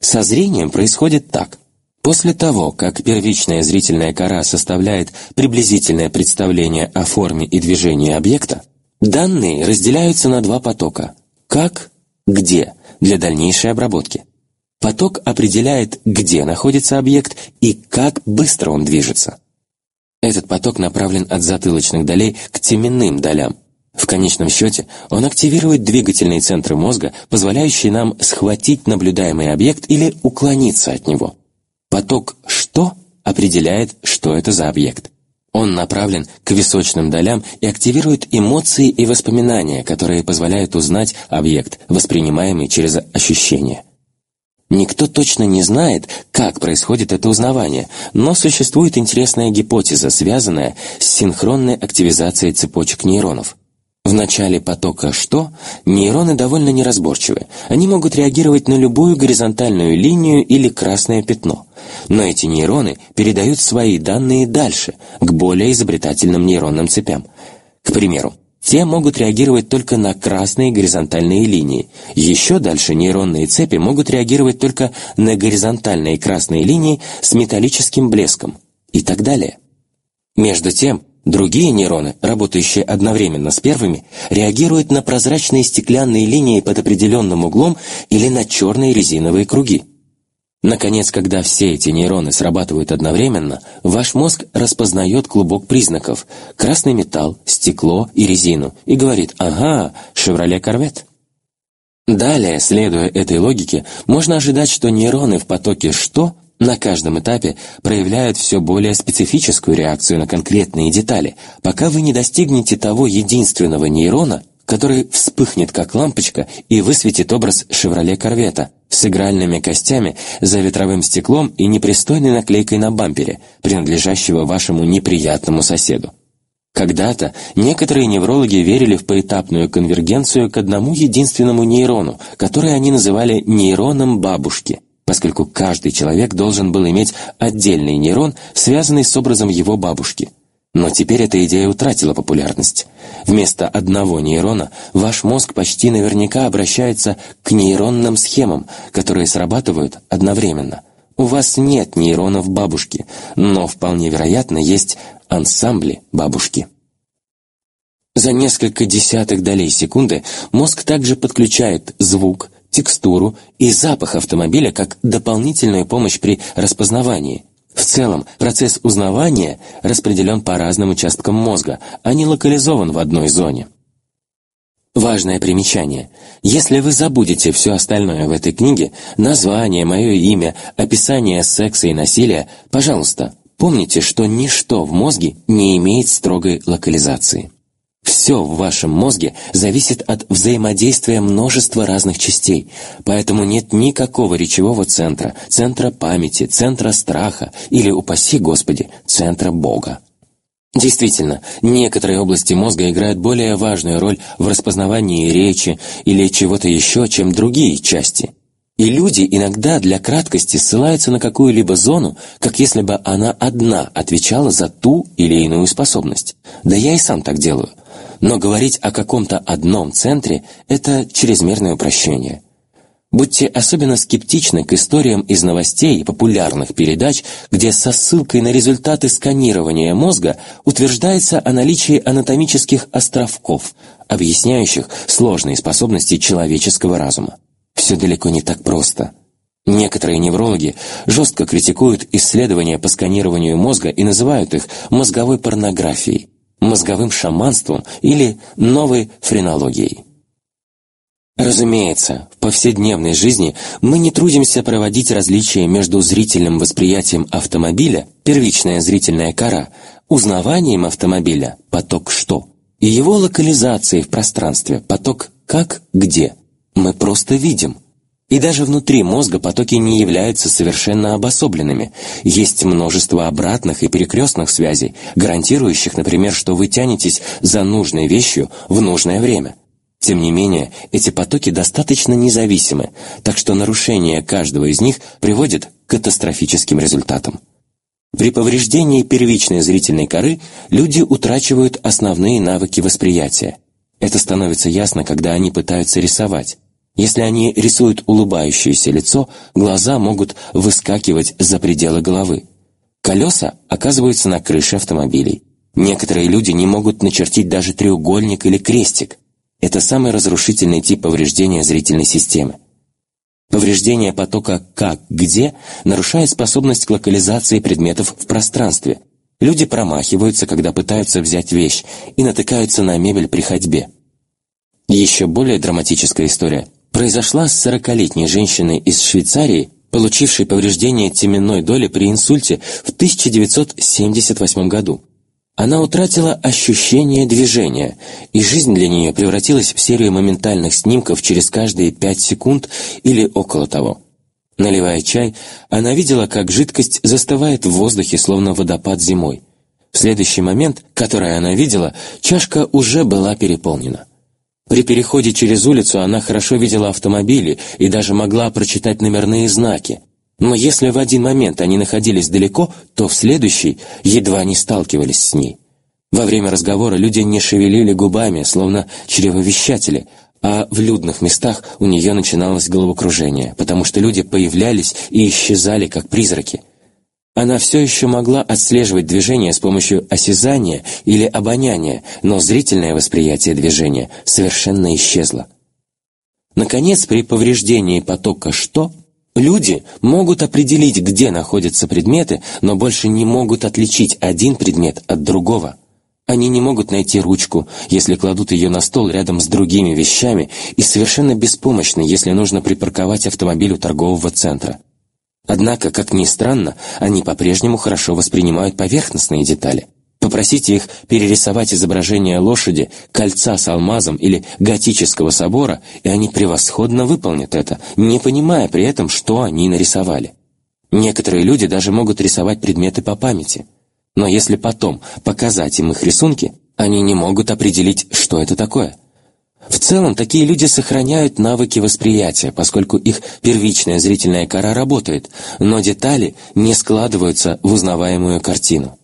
Со зрением происходит так. После того, как первичная зрительная кора составляет приблизительное представление о форме и движении объекта, данные разделяются на два потока как, где для дальнейшей обработки. Поток определяет, где находится объект и как быстро он движется. Этот поток направлен от затылочных долей к теменным долям. В конечном счете он активирует двигательные центры мозга, позволяющие нам схватить наблюдаемый объект или уклониться от него. Поток «что» определяет, что это за объект. Он направлен к височным долям и активирует эмоции и воспоминания, которые позволяют узнать объект, воспринимаемый через ощущение. Никто точно не знает, как происходит это узнавание, но существует интересная гипотеза, связанная с синхронной активизацией цепочек нейронов. В начале потока «что» нейроны довольно неразборчивы. Они могут реагировать на любую горизонтальную линию или красное пятно. Но эти нейроны передают свои данные дальше, к более изобретательным нейронным цепям. К примеру, те могут реагировать только на красные горизонтальные линии. Еще дальше нейронные цепи могут реагировать только на горизонтальные красные линии с металлическим блеском и так далее. Между тем, Другие нейроны, работающие одновременно с первыми, реагируют на прозрачные стеклянные линии под определенным углом или на черные резиновые круги. Наконец, когда все эти нейроны срабатывают одновременно, ваш мозг распознает клубок признаков – красный металл, стекло и резину, и говорит «Ага, «Шевроле Корвет». Далее, следуя этой логике, можно ожидать, что нейроны в потоке «что» на каждом этапе проявляют все более специфическую реакцию на конкретные детали, пока вы не достигнете того единственного нейрона, который вспыхнет как лампочка и высветит образ «Шевроле Корвета» с игральными костями за ветровым стеклом и непристойной наклейкой на бампере, принадлежащего вашему неприятному соседу. Когда-то некоторые неврологи верили в поэтапную конвергенцию к одному единственному нейрону, который они называли нейроном бабушки – поскольку каждый человек должен был иметь отдельный нейрон, связанный с образом его бабушки. Но теперь эта идея утратила популярность. Вместо одного нейрона ваш мозг почти наверняка обращается к нейронным схемам, которые срабатывают одновременно. У вас нет нейронов бабушки, но вполне вероятно есть ансамбли бабушки. За несколько десятых долей секунды мозг также подключает звук, текстуру и запах автомобиля как дополнительную помощь при распознавании. В целом, процесс узнавания распределен по разным участкам мозга, а не локализован в одной зоне. Важное примечание. Если вы забудете все остальное в этой книге, название, мое имя, описание секса и насилия, пожалуйста, помните, что ничто в мозге не имеет строгой локализации. Все в вашем мозге зависит от взаимодействия множества разных частей, поэтому нет никакого речевого центра, центра памяти, центра страха или, упаси Господи, центра Бога. Действительно, некоторые области мозга играют более важную роль в распознавании речи или чего-то еще, чем другие части. И люди иногда для краткости ссылаются на какую-либо зону, как если бы она одна отвечала за ту или иную способность. Да я и сам так делаю. Но говорить о каком-то одном центре – это чрезмерное упрощение – Будьте особенно скептичны к историям из новостей и популярных передач, где со ссылкой на результаты сканирования мозга утверждается о наличии анатомических островков, объясняющих сложные способности человеческого разума. Все далеко не так просто. Некоторые неврологи жестко критикуют исследования по сканированию мозга и называют их мозговой порнографией, мозговым шаманством или новой френологией. Разумеется, в повседневной жизни мы не трудимся проводить различия между зрительным восприятием автомобиля, первичная зрительная кора, узнаванием автомобиля, поток «что», и его локализацией в пространстве, поток «как», «где». Мы просто видим. И даже внутри мозга потоки не являются совершенно обособленными. Есть множество обратных и перекрестных связей, гарантирующих, например, что вы тянетесь за нужной вещью в нужное время. Тем не менее, эти потоки достаточно независимы, так что нарушение каждого из них приводит к катастрофическим результатам. При повреждении первичной зрительной коры люди утрачивают основные навыки восприятия. Это становится ясно, когда они пытаются рисовать. Если они рисуют улыбающееся лицо, глаза могут выскакивать за пределы головы. Колеса оказываются на крыше автомобилей. Некоторые люди не могут начертить даже треугольник или крестик. Это самый разрушительный тип повреждения зрительной системы. Повреждение потока «как», «где» нарушает способность к локализации предметов в пространстве. Люди промахиваются, когда пытаются взять вещь, и натыкаются на мебель при ходьбе. Еще более драматическая история произошла с 40-летней женщиной из Швейцарии, получившей повреждение теменной доли при инсульте в 1978 году. Она утратила ощущение движения, и жизнь для нее превратилась в серию моментальных снимков через каждые пять секунд или около того. Наливая чай, она видела, как жидкость застывает в воздухе, словно водопад зимой. В следующий момент, который она видела, чашка уже была переполнена. При переходе через улицу она хорошо видела автомобили и даже могла прочитать номерные знаки. Но если в один момент они находились далеко, то в следующий едва не сталкивались с ней. Во время разговора люди не шевелили губами, словно чревовещатели, а в людных местах у нее начиналось головокружение, потому что люди появлялись и исчезали, как призраки. Она все еще могла отслеживать движение с помощью осязания или обоняния, но зрительное восприятие движения совершенно исчезло. Наконец, при повреждении потока «что» Люди могут определить, где находятся предметы, но больше не могут отличить один предмет от другого. Они не могут найти ручку, если кладут ее на стол рядом с другими вещами, и совершенно беспомощны, если нужно припарковать автомобиль у торгового центра. Однако, как ни странно, они по-прежнему хорошо воспринимают поверхностные детали – Попросите их перерисовать изображение лошади, кольца с алмазом или готического собора, и они превосходно выполнят это, не понимая при этом, что они нарисовали. Некоторые люди даже могут рисовать предметы по памяти. Но если потом показать им их рисунки, они не могут определить, что это такое. В целом, такие люди сохраняют навыки восприятия, поскольку их первичная зрительная кора работает, но детали не складываются в узнаваемую картину.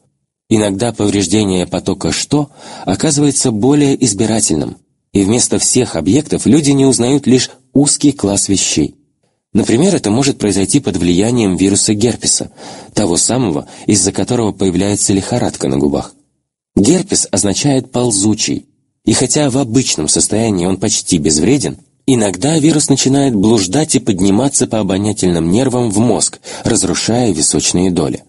Иногда повреждение потока «что» оказывается более избирательным, и вместо всех объектов люди не узнают лишь узкий класс вещей. Например, это может произойти под влиянием вируса герпеса, того самого, из-за которого появляется лихорадка на губах. Герпес означает «ползучий», и хотя в обычном состоянии он почти безвреден, иногда вирус начинает блуждать и подниматься по обонятельным нервам в мозг, разрушая височные доли.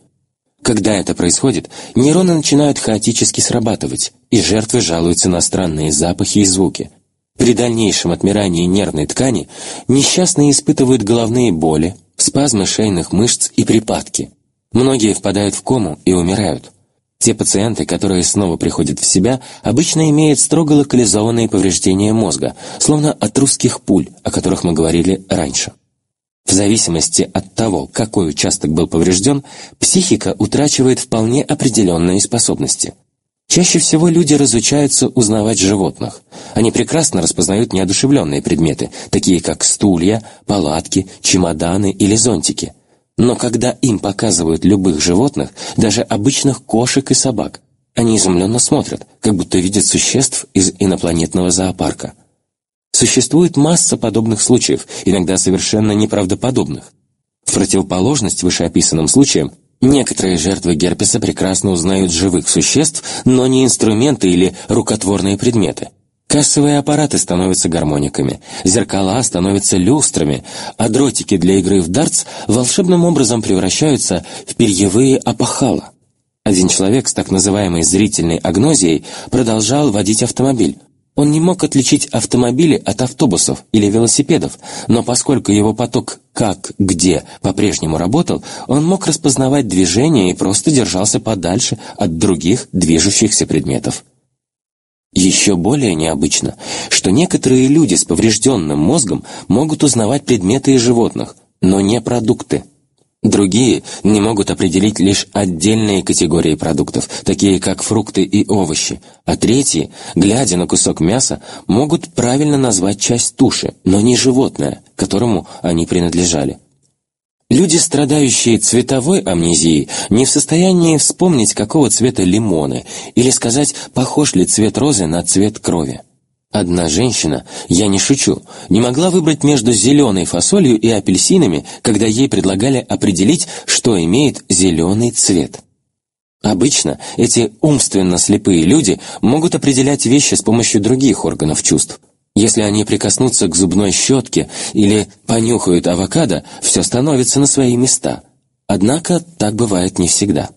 Когда это происходит, нейроны начинают хаотически срабатывать, и жертвы жалуются на странные запахи и звуки. При дальнейшем отмирании нервной ткани несчастные испытывают головные боли, спазмы шейных мышц и припадки. Многие впадают в кому и умирают. Те пациенты, которые снова приходят в себя, обычно имеют строго локализованные повреждения мозга, словно от русских пуль, о которых мы говорили раньше. В зависимости от того, какой участок был поврежден, психика утрачивает вполне определенные способности. Чаще всего люди разучаются узнавать животных. Они прекрасно распознают неодушевленные предметы, такие как стулья, палатки, чемоданы или зонтики. Но когда им показывают любых животных, даже обычных кошек и собак, они изумленно смотрят, как будто видят существ из инопланетного зоопарка. Существует масса подобных случаев, иногда совершенно неправдоподобных. В противоположность вышеописанным случаям, некоторые жертвы герпеса прекрасно узнают живых существ, но не инструменты или рукотворные предметы. Кассовые аппараты становятся гармониками, зеркала становятся люстрами, а дротики для игры в дартс волшебным образом превращаются в перьевые опахала. Один человек с так называемой зрительной агнозией продолжал водить автомобиль. Он не мог отличить автомобили от автобусов или велосипедов, но поскольку его поток «как», «где» по-прежнему работал, он мог распознавать движение и просто держался подальше от других движущихся предметов. Еще более необычно, что некоторые люди с поврежденным мозгом могут узнавать предметы и животных, но не продукты. Другие не могут определить лишь отдельные категории продуктов, такие как фрукты и овощи, а третьи, глядя на кусок мяса, могут правильно назвать часть туши, но не животное, которому они принадлежали. Люди, страдающие цветовой амнезией, не в состоянии вспомнить, какого цвета лимоны, или сказать, похож ли цвет розы на цвет крови. Одна женщина, я не шучу, не могла выбрать между зеленой фасолью и апельсинами, когда ей предлагали определить, что имеет зеленый цвет. Обычно эти умственно слепые люди могут определять вещи с помощью других органов чувств. Если они прикоснутся к зубной щетке или понюхают авокадо, все становится на свои места. Однако так бывает не всегда.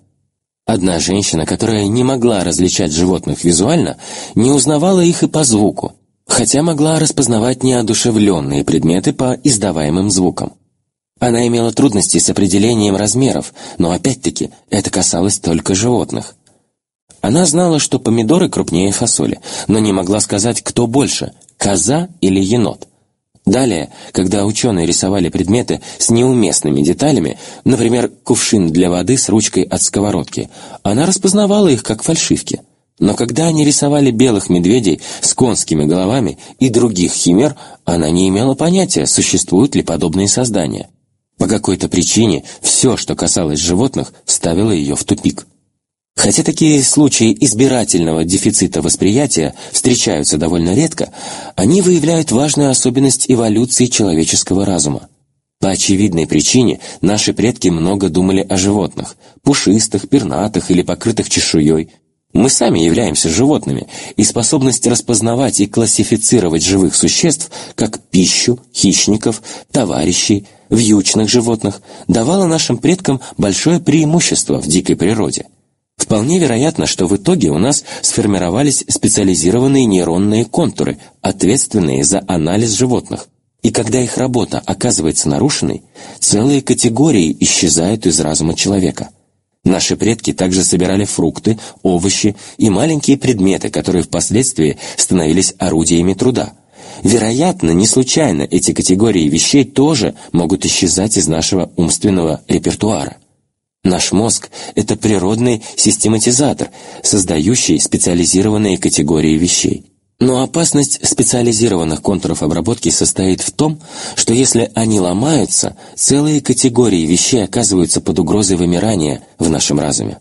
Одна женщина, которая не могла различать животных визуально, не узнавала их и по звуку, хотя могла распознавать неодушевленные предметы по издаваемым звукам. Она имела трудности с определением размеров, но опять-таки это касалось только животных. Она знала, что помидоры крупнее фасоли, но не могла сказать, кто больше – коза или енот. Далее, когда ученые рисовали предметы с неуместными деталями, например, кувшин для воды с ручкой от сковородки, она распознавала их как фальшивки. Но когда они рисовали белых медведей с конскими головами и других химер, она не имела понятия, существуют ли подобные создания. По какой-то причине все, что касалось животных, ставило ее в тупик. Хотя такие случаи избирательного дефицита восприятия встречаются довольно редко, они выявляют важную особенность эволюции человеческого разума. По очевидной причине наши предки много думали о животных – пушистых, пернатых или покрытых чешуей. Мы сами являемся животными, и способность распознавать и классифицировать живых существ как пищу, хищников, товарищей, вьючных животных давала нашим предкам большое преимущество в дикой природе – Вполне вероятно, что в итоге у нас сформировались специализированные нейронные контуры, ответственные за анализ животных. И когда их работа оказывается нарушенной, целые категории исчезают из разума человека. Наши предки также собирали фрукты, овощи и маленькие предметы, которые впоследствии становились орудиями труда. Вероятно, не случайно эти категории вещей тоже могут исчезать из нашего умственного репертуара. Наш мозг – это природный систематизатор, создающий специализированные категории вещей. Но опасность специализированных контуров обработки состоит в том, что если они ломаются, целые категории вещей оказываются под угрозой вымирания в нашем разуме.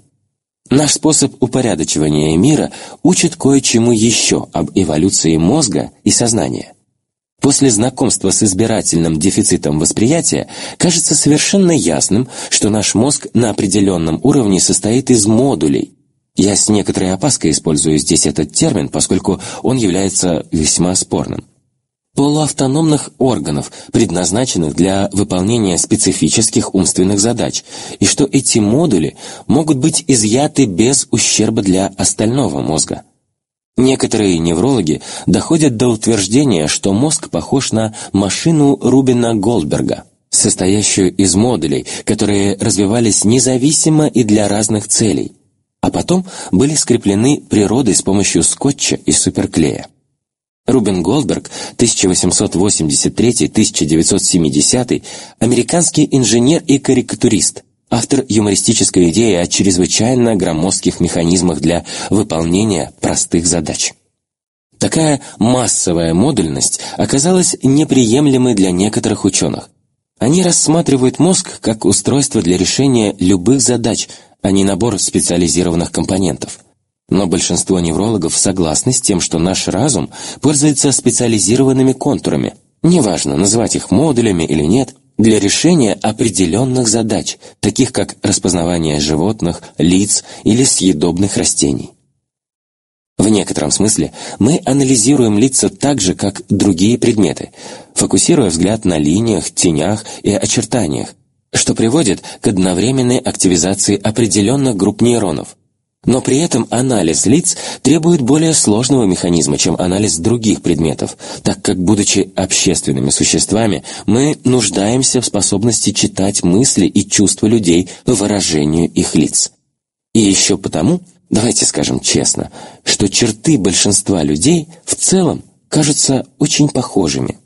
Наш способ упорядочивания мира учит кое-чему еще об эволюции мозга и сознания – После знакомства с избирательным дефицитом восприятия кажется совершенно ясным, что наш мозг на определенном уровне состоит из модулей. Я с некоторой опаской использую здесь этот термин, поскольку он является весьма спорным. Полуавтономных органов, предназначенных для выполнения специфических умственных задач, и что эти модули могут быть изъяты без ущерба для остального мозга. Некоторые неврологи доходят до утверждения, что мозг похож на машину Рубина Голдберга, состоящую из модулей, которые развивались независимо и для разных целей, а потом были скреплены природой с помощью скотча и суперклея. Рубин Голдберг, 1883-1970, американский инженер и карикатурист, автор юмористической идеи о чрезвычайно громоздких механизмах для выполнения простых задач. Такая массовая модульность оказалась неприемлемой для некоторых ученых. Они рассматривают мозг как устройство для решения любых задач, а не набор специализированных компонентов. Но большинство неврологов согласны с тем, что наш разум пользуется специализированными контурами, неважно, называть их модулями или нет, для решения определенных задач, таких как распознавание животных, лиц или съедобных растений. В некотором смысле мы анализируем лица так же, как другие предметы, фокусируя взгляд на линиях, тенях и очертаниях, что приводит к одновременной активизации определенных групп нейронов. Но при этом анализ лиц требует более сложного механизма, чем анализ других предметов, так как, будучи общественными существами, мы нуждаемся в способности читать мысли и чувства людей по выражению их лиц. И еще потому, Давайте скажем честно, что черты большинства людей в целом кажутся очень похожими.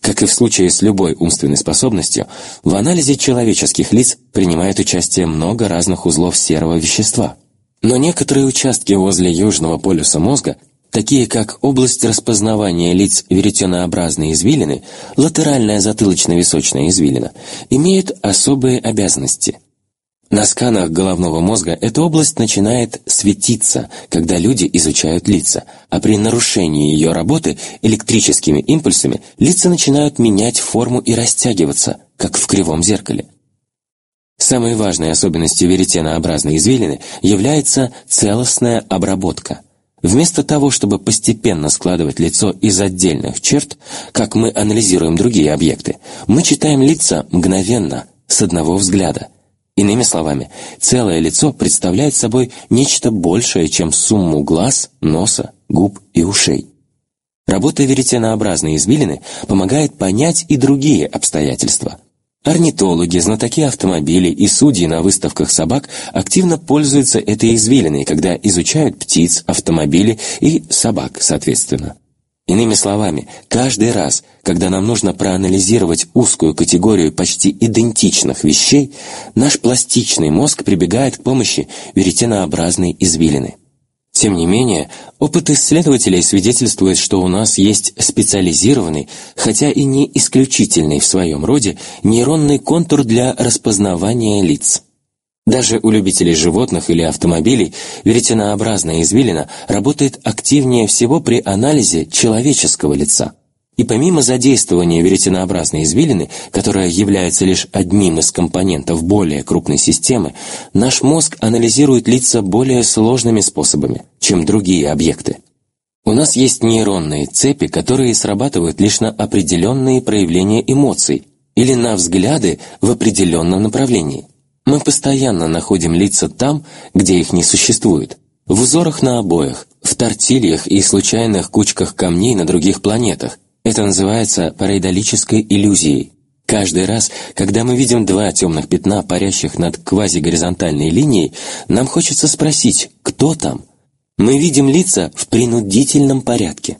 Как и в случае с любой умственной способностью, в анализе человеческих лиц принимает участие много разных узлов серого вещества. Но некоторые участки возле южного полюса мозга, такие как область распознавания лиц веретенообразной извилины, латеральная затылочно-височная извилина, имеют особые обязанности – на сканах головного мозга эта область начинает светиться, когда люди изучают лица, а при нарушении ее работы электрическими импульсами лица начинают менять форму и растягиваться, как в кривом зеркале. Самой важной особенностью веретенообразной извилины является целостная обработка. Вместо того, чтобы постепенно складывать лицо из отдельных черт, как мы анализируем другие объекты, мы читаем лица мгновенно, с одного взгляда – Иными словами, целое лицо представляет собой нечто большее, чем сумму глаз, носа, губ и ушей. Работа веретенообразной извилины помогает понять и другие обстоятельства. Орнитологи, знатоки автомобилей и судьи на выставках собак активно пользуются этой извилиной, когда изучают птиц, автомобили и собак, соответственно. Иными словами, каждый раз, когда нам нужно проанализировать узкую категорию почти идентичных вещей, наш пластичный мозг прибегает к помощи веретенообразной извилины. Тем не менее, опыт исследователей свидетельствует, что у нас есть специализированный, хотя и не исключительный в своем роде, нейронный контур для распознавания лиц. Даже у любителей животных или автомобилей веретенообразная извилина работает активнее всего при анализе человеческого лица. И помимо задействования веретенообразной извилины, которая является лишь одним из компонентов более крупной системы, наш мозг анализирует лица более сложными способами, чем другие объекты. У нас есть нейронные цепи, которые срабатывают лишь на определенные проявления эмоций или на взгляды в определенном направлении. Мы постоянно находим лица там, где их не существует. В узорах на обоях, в тортильях и случайных кучках камней на других планетах. Это называется параидолической иллюзией. Каждый раз, когда мы видим два темных пятна, парящих над квазигоризонтальной линией, нам хочется спросить, кто там? Мы видим лица в принудительном порядке.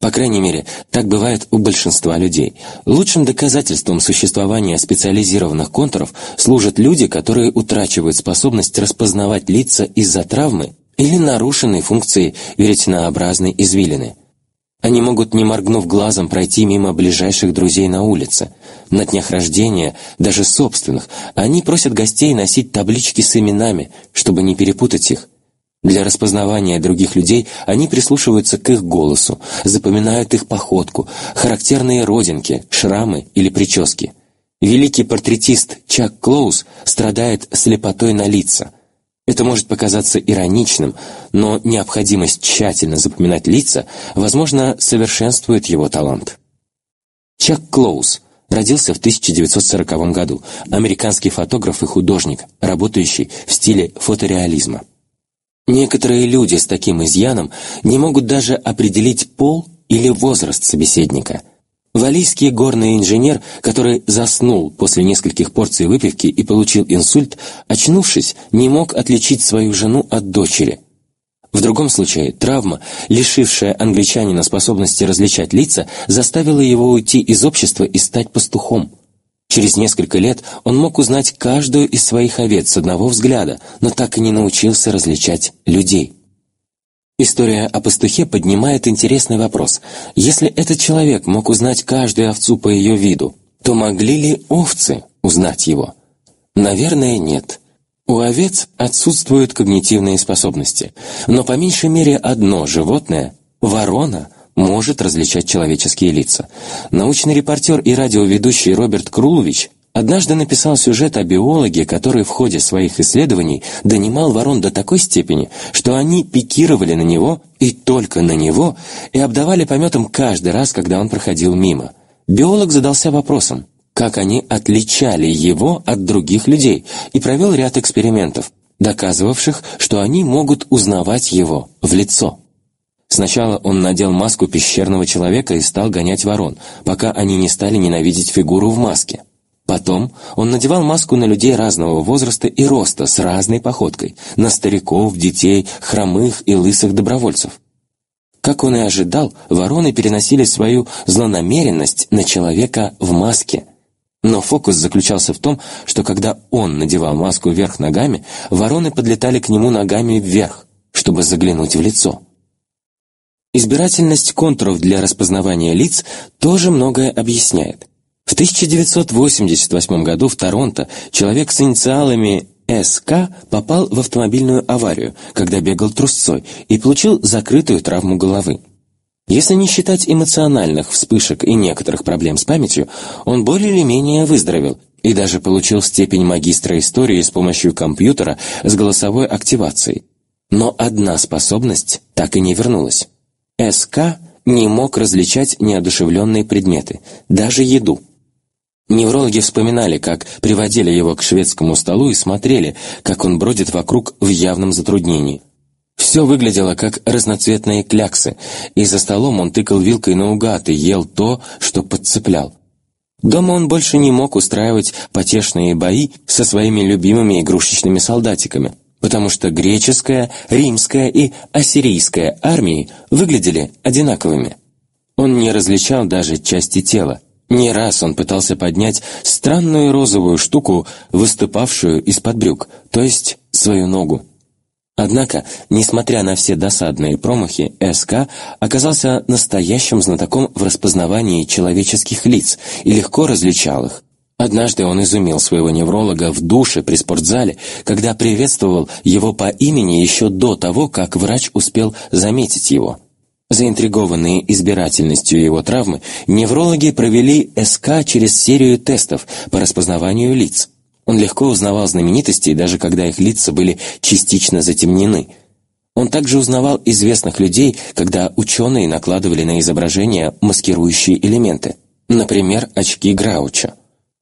По крайней мере, так бывает у большинства людей. Лучшим доказательством существования специализированных контуров служат люди, которые утрачивают способность распознавать лица из-за травмы или нарушенной функции веретенообразной извилины. Они могут, не моргнув глазом, пройти мимо ближайших друзей на улице. На днях рождения, даже собственных, они просят гостей носить таблички с именами, чтобы не перепутать их. Для распознавания других людей они прислушиваются к их голосу, запоминают их походку, характерные родинки, шрамы или прически. Великий портретист Чак Клоус страдает слепотой на лица. Это может показаться ироничным, но необходимость тщательно запоминать лица, возможно, совершенствует его талант. Чак Клоус родился в 1940 году, американский фотограф и художник, работающий в стиле фотореализма. Некоторые люди с таким изъяном не могут даже определить пол или возраст собеседника. Валийский горный инженер, который заснул после нескольких порций выпивки и получил инсульт, очнувшись, не мог отличить свою жену от дочери. В другом случае, травма, лишившая англичанина способности различать лица, заставила его уйти из общества и стать пастухом. Через несколько лет он мог узнать каждую из своих овец с одного взгляда, но так и не научился различать людей. История о пастухе поднимает интересный вопрос. Если этот человек мог узнать каждую овцу по ее виду, то могли ли овцы узнать его? Наверное, нет. У овец отсутствуют когнитивные способности, но по меньшей мере одно животное, ворона – может различать человеческие лица. Научный репортер и радиоведущий Роберт Крулович однажды написал сюжет о биологе, который в ходе своих исследований донимал ворон до такой степени, что они пикировали на него и только на него и обдавали пометом каждый раз, когда он проходил мимо. Биолог задался вопросом, как они отличали его от других людей, и провел ряд экспериментов, доказывавших, что они могут узнавать его в лицо. Сначала он надел маску пещерного человека и стал гонять ворон, пока они не стали ненавидеть фигуру в маске. Потом он надевал маску на людей разного возраста и роста с разной походкой, на стариков, детей, хромых и лысых добровольцев. Как он и ожидал, вороны переносили свою злонамеренность на человека в маске. Но фокус заключался в том, что когда он надевал маску вверх ногами, вороны подлетали к нему ногами вверх, чтобы заглянуть в лицо. Избирательность контуров для распознавания лиц тоже многое объясняет. В 1988 году в Торонто человек с инициалами СК попал в автомобильную аварию, когда бегал трусцой, и получил закрытую травму головы. Если не считать эмоциональных вспышек и некоторых проблем с памятью, он более или менее выздоровел и даже получил степень магистра истории с помощью компьютера с голосовой активацией. Но одна способность так и не вернулась. СК не мог различать неодушевленные предметы, даже еду. Неврологи вспоминали, как приводили его к шведскому столу и смотрели, как он бродит вокруг в явном затруднении. Все выглядело как разноцветные кляксы, и за столом он тыкал вилкой наугад и ел то, что подцеплял. Дома он больше не мог устраивать потешные бои со своими любимыми игрушечными солдатиками потому что греческая, римская и ассирийская армии выглядели одинаковыми. Он не различал даже части тела. Не раз он пытался поднять странную розовую штуку, выступавшую из-под брюк, то есть свою ногу. Однако, несмотря на все досадные промахи, СК оказался настоящим знатоком в распознавании человеческих лиц и легко различал их. Однажды он изумил своего невролога в душе при спортзале, когда приветствовал его по имени еще до того, как врач успел заметить его. Заинтригованные избирательностью его травмы, неврологи провели СК через серию тестов по распознаванию лиц. Он легко узнавал знаменитостей, даже когда их лица были частично затемнены. Он также узнавал известных людей, когда ученые накладывали на изображения маскирующие элементы. Например, очки Грауча.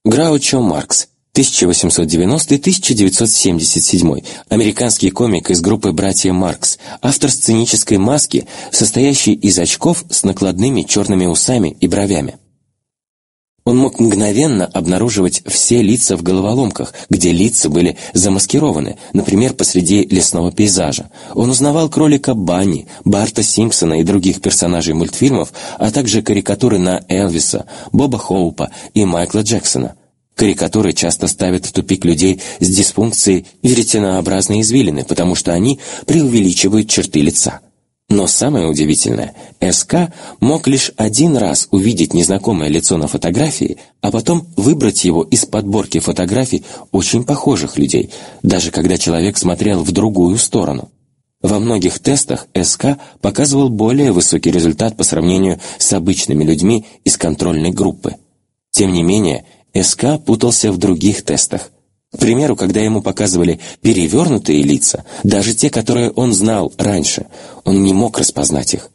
Граучо Маркс, 1890-1977, американский комик из группы «Братья Маркс», автор сценической маски, состоящей из очков с накладными черными усами и бровями. Он мог мгновенно обнаруживать все лица в головоломках, где лица были замаскированы, например, посреди лесного пейзажа. Он узнавал кролика Банни, Барта Симпсона и других персонажей мультфильмов, а также карикатуры на Элвиса, Боба Хоупа и Майкла Джексона. Карикатуры часто ставят в тупик людей с дисфункцией веретенообразной извилины, потому что они преувеличивают черты лица. Но самое удивительное, СК мог лишь один раз увидеть незнакомое лицо на фотографии, а потом выбрать его из подборки фотографий очень похожих людей, даже когда человек смотрел в другую сторону. Во многих тестах СК показывал более высокий результат по сравнению с обычными людьми из контрольной группы. Тем не менее, СК путался в других тестах. К примеру, когда ему показывали перевернутые лица, даже те, которые он знал раньше, он не мог распознать их.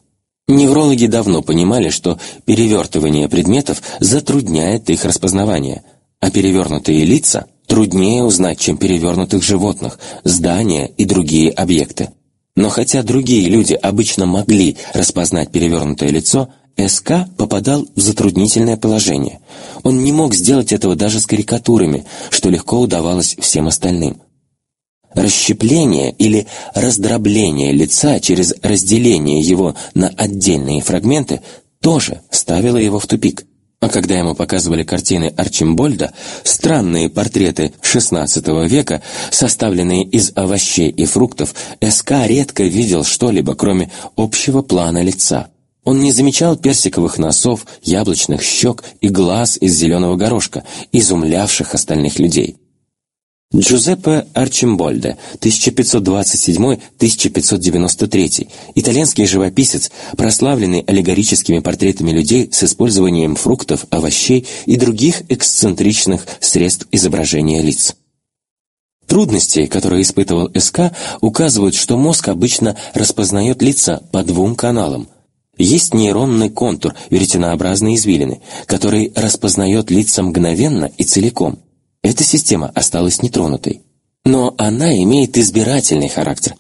Неврологи давно понимали, что перевертывание предметов затрудняет их распознавание, а перевернутые лица труднее узнать, чем перевернутых животных, здания и другие объекты. Но хотя другие люди обычно могли распознать перевернутое лицо, СК попадал в затруднительное положение. Он не мог сделать этого даже с карикатурами, что легко удавалось всем остальным. Расщепление или раздробление лица через разделение его на отдельные фрагменты тоже ставило его в тупик. А когда ему показывали картины Арчимбольда, странные портреты XVI века, составленные из овощей и фруктов, СК редко видел что-либо, кроме общего плана лица. Он не замечал персиковых носов, яблочных щек и глаз из зеленого горошка, изумлявших остальных людей. Джузеппе Арчимбольде, 1527-1593, итальянский живописец, прославленный аллегорическими портретами людей с использованием фруктов, овощей и других эксцентричных средств изображения лиц. Трудности, которые испытывал СК, указывают, что мозг обычно распознает лица по двум каналам. Есть нейронный контур, веретенообразной извилины, который распознает лица мгновенно и целиком – эта система осталась нетронутой. Но она имеет избирательный характер.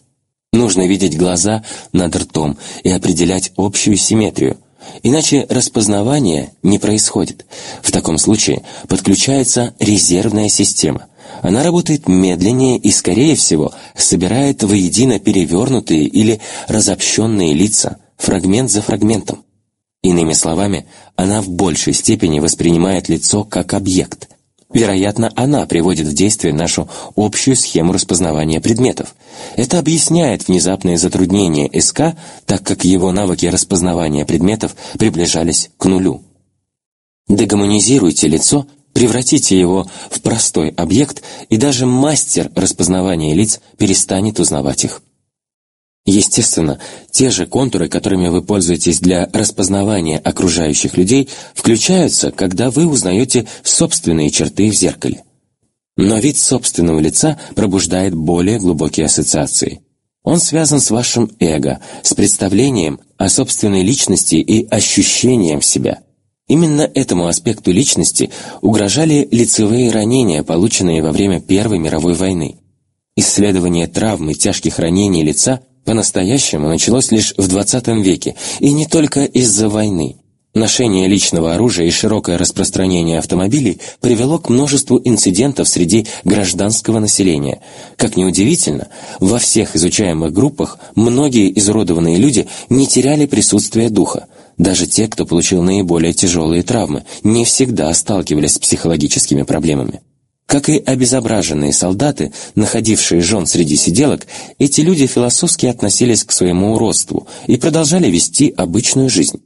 Нужно видеть глаза над ртом и определять общую симметрию. Иначе распознавание не происходит. В таком случае подключается резервная система. Она работает медленнее и, скорее всего, собирает воедино перевернутые или разобщенные лица, фрагмент за фрагментом. Иными словами, она в большей степени воспринимает лицо как объект, Вероятно, она приводит в действие нашу общую схему распознавания предметов. Это объясняет внезапные затруднения СК, так как его навыки распознавания предметов приближались к нулю. Дегуманизируйте лицо, превратите его в простой объект, и даже мастер распознавания лиц перестанет узнавать их. Естественно, те же контуры, которыми вы пользуетесь для распознавания окружающих людей, включаются, когда вы узнаете собственные черты в зеркале. Но вид собственного лица пробуждает более глубокие ассоциации. Он связан с вашим эго, с представлением о собственной личности и ощущением себя. Именно этому аспекту личности угрожали лицевые ранения, полученные во время Первой мировой войны. Исследование травмы тяжких ранений лица – по-настоящему началось лишь в 20 веке, и не только из-за войны. Ношение личного оружия и широкое распространение автомобилей привело к множеству инцидентов среди гражданского населения. Как ни удивительно, во всех изучаемых группах многие изуродованные люди не теряли присутствие духа. Даже те, кто получил наиболее тяжелые травмы, не всегда сталкивались с психологическими проблемами. Как и обезображенные солдаты, находившие жен среди сиделок, эти люди философски относились к своему уродству и продолжали вести обычную жизнь.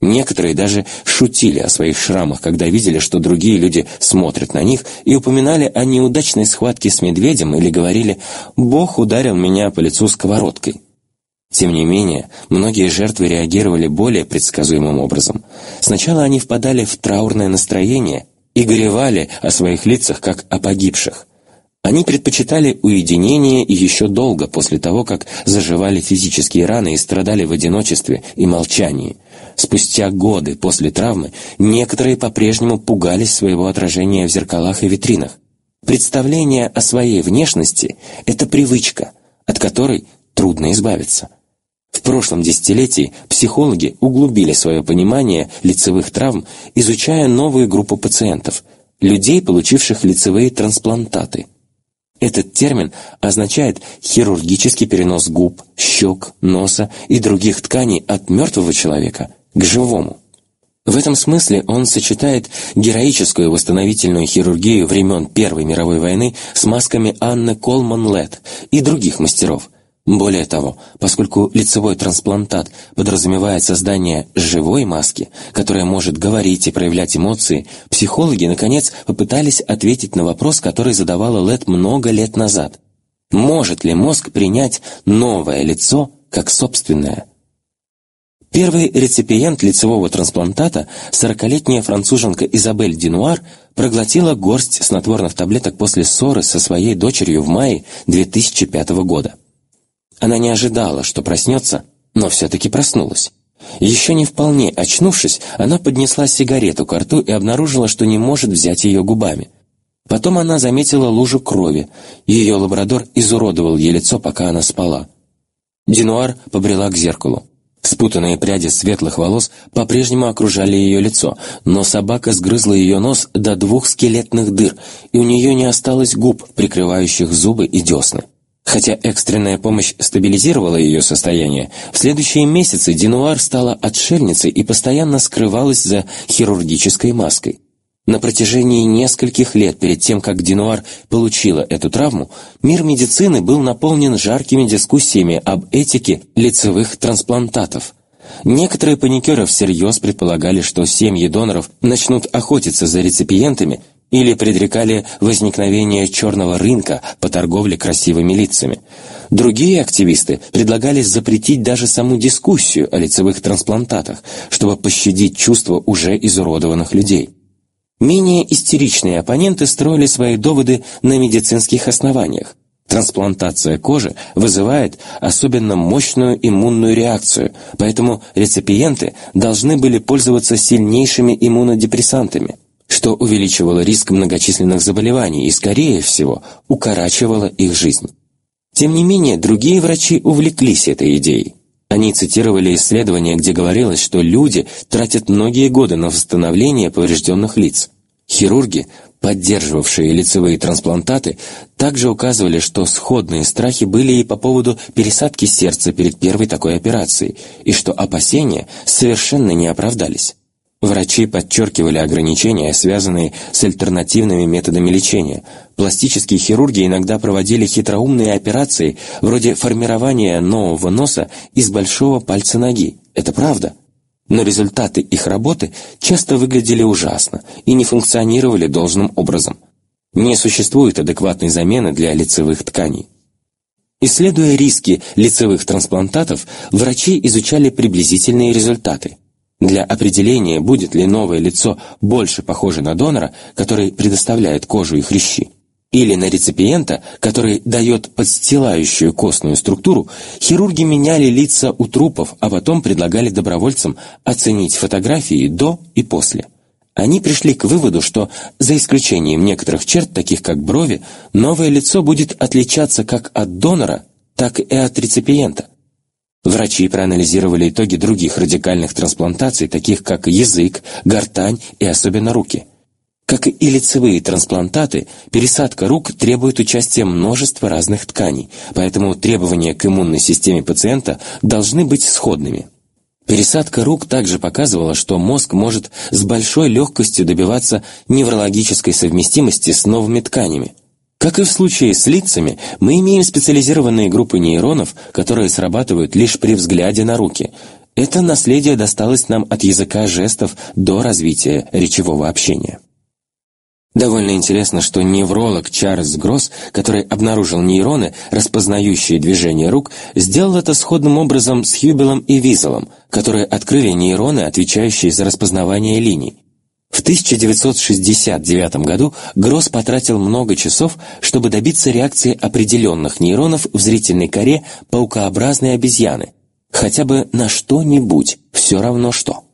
Некоторые даже шутили о своих шрамах, когда видели, что другие люди смотрят на них, и упоминали о неудачной схватке с медведем или говорили «Бог ударил меня по лицу сковородкой». Тем не менее, многие жертвы реагировали более предсказуемым образом. Сначала они впадали в траурное настроение и горевали о своих лицах, как о погибших. Они предпочитали уединение еще долго после того, как заживали физические раны и страдали в одиночестве и молчании. Спустя годы после травмы некоторые по-прежнему пугались своего отражения в зеркалах и витринах. Представление о своей внешности – это привычка, от которой трудно избавиться. В прошлом десятилетии психологи углубили свое понимание лицевых травм, изучая новую группу пациентов – людей, получивших лицевые трансплантаты. Этот термин означает хирургический перенос губ, щек, носа и других тканей от мертвого человека к живому. В этом смысле он сочетает героическую восстановительную хирургию времен Первой мировой войны с масками Анны Колман-Летт и других мастеров – более того, поскольку лицевой трансплантат подразумевает создание живой маски, которая может говорить и проявлять эмоции, психологи, наконец, попытались ответить на вопрос, который задавала Лет много лет назад. Может ли мозг принять новое лицо как собственное? Первый реципиент лицевого трансплантата, 40-летняя француженка Изабель Динуар, проглотила горсть снотворных таблеток после ссоры со своей дочерью в мае 2005 года. Она не ожидала, что проснется, но все-таки проснулась. Еще не вполне очнувшись, она поднесла сигарету к рту и обнаружила, что не может взять ее губами. Потом она заметила лужу крови. Ее лабрадор изуродовал ей лицо, пока она спала. Динуар побрела к зеркалу. Спутанные пряди светлых волос по-прежнему окружали ее лицо, но собака сгрызла ее нос до двух скелетных дыр, и у нее не осталось губ, прикрывающих зубы и десны. Хотя экстренная помощь стабилизировала ее состояние, в следующие месяцы Динуар стала отшельницей и постоянно скрывалась за хирургической маской. На протяжении нескольких лет перед тем, как Динуар получила эту травму, мир медицины был наполнен жаркими дискуссиями об этике лицевых трансплантатов. Некоторые паникеры всерьез предполагали, что семьи доноров начнут охотиться за реципиентами или предрекали возникновение черного рынка по торговле красивыми лицами. Другие активисты предлагали запретить даже саму дискуссию о лицевых трансплантатах, чтобы пощадить чувства уже изуродованных людей. Менее истеричные оппоненты строили свои доводы на медицинских основаниях. Трансплантация кожи вызывает особенно мощную иммунную реакцию, поэтому реципиенты должны были пользоваться сильнейшими иммунодепрессантами, что увеличивало риск многочисленных заболеваний и, скорее всего, укорачивало их жизнь. Тем не менее, другие врачи увлеклись этой идеей. Они цитировали исследования, где говорилось, что люди тратят многие годы на восстановление поврежденных лиц. Хирурги, поддерживавшие лицевые трансплантаты, также указывали, что сходные страхи были и по поводу пересадки сердца перед первой такой операцией, и что опасения совершенно не оправдались. Врачи подчеркивали ограничения, связанные с альтернативными методами лечения. Пластические хирурги иногда проводили хитроумные операции, вроде формирования нового носа из большого пальца ноги. Это правда. Но результаты их работы часто выглядели ужасно и не функционировали должным образом. Не существует адекватной замены для лицевых тканей. Исследуя риски лицевых трансплантатов, врачи изучали приблизительные результаты – для определения, будет ли новое лицо больше похоже на донора, который предоставляет кожу и хрящи, или на реципиента, который дает подстилающую костную структуру, хирурги меняли лица у трупов, а потом предлагали добровольцам оценить фотографии до и после. Они пришли к выводу, что, за исключением некоторых черт, таких как брови, новое лицо будет отличаться как от донора, так и от реципиента. Врачи проанализировали итоги других радикальных трансплантаций, таких как язык, гортань и особенно руки. Как и лицевые трансплантаты, пересадка рук требует участия множества разных тканей, поэтому требования к иммунной системе пациента должны быть сходными. Пересадка рук также показывала, что мозг может с большой легкостью добиваться неврологической совместимости с новыми тканями – как и в случае с лицами, мы имеем специализированные группы нейронов, которые срабатывают лишь при взгляде на руки. Это наследие досталось нам от языка жестов до развития речевого общения. Довольно интересно, что невролог Чарльз Гросс, который обнаружил нейроны, распознающие движение рук, сделал это сходным образом с Хьюбелом и Визелом, которые открыли нейроны, отвечающие за распознавание линий. В 1969 году Гросс потратил много часов, чтобы добиться реакции определенных нейронов в зрительной коре паукообразной обезьяны, хотя бы на что-нибудь, все равно что.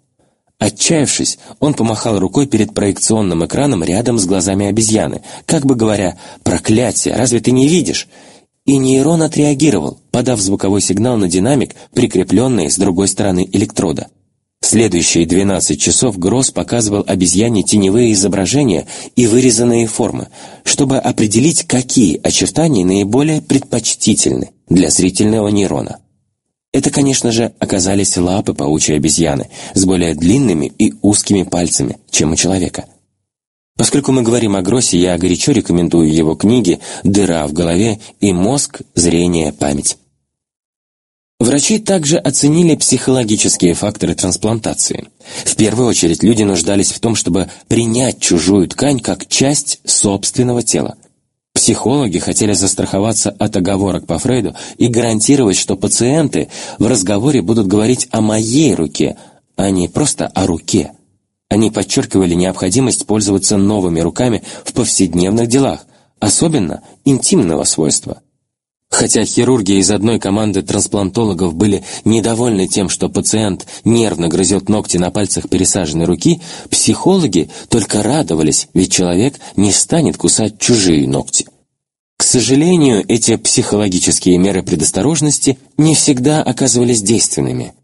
Отчаявшись, он помахал рукой перед проекционным экраном рядом с глазами обезьяны, как бы говоря «Проклятие, разве ты не видишь?» И нейрон отреагировал, подав звуковой сигнал на динамик, прикрепленный с другой стороны электрода. Следующие 12 часов Гросс показывал обезьяне теневые изображения и вырезанные формы, чтобы определить, какие очертания наиболее предпочтительны для зрительного нейрона. Это, конечно же, оказались лапы паучьей обезьяны с более длинными и узкими пальцами, чем у человека. Поскольку мы говорим о Гроссе, я горячо рекомендую его книги «Дыра в голове» и «Мозг, зрение, память». Врачи также оценили психологические факторы трансплантации. В первую очередь люди нуждались в том, чтобы принять чужую ткань как часть собственного тела. Психологи хотели застраховаться от оговорок по Фрейду и гарантировать, что пациенты в разговоре будут говорить о моей руке, а не просто о руке. Они подчеркивали необходимость пользоваться новыми руками в повседневных делах, особенно интимного свойства – Хотя хирурги из одной команды трансплантологов были недовольны тем, что пациент нервно грызет ногти на пальцах пересаженной руки, психологи только радовались, ведь человек не станет кусать чужие ногти. К сожалению, эти психологические меры предосторожности не всегда оказывались действенными.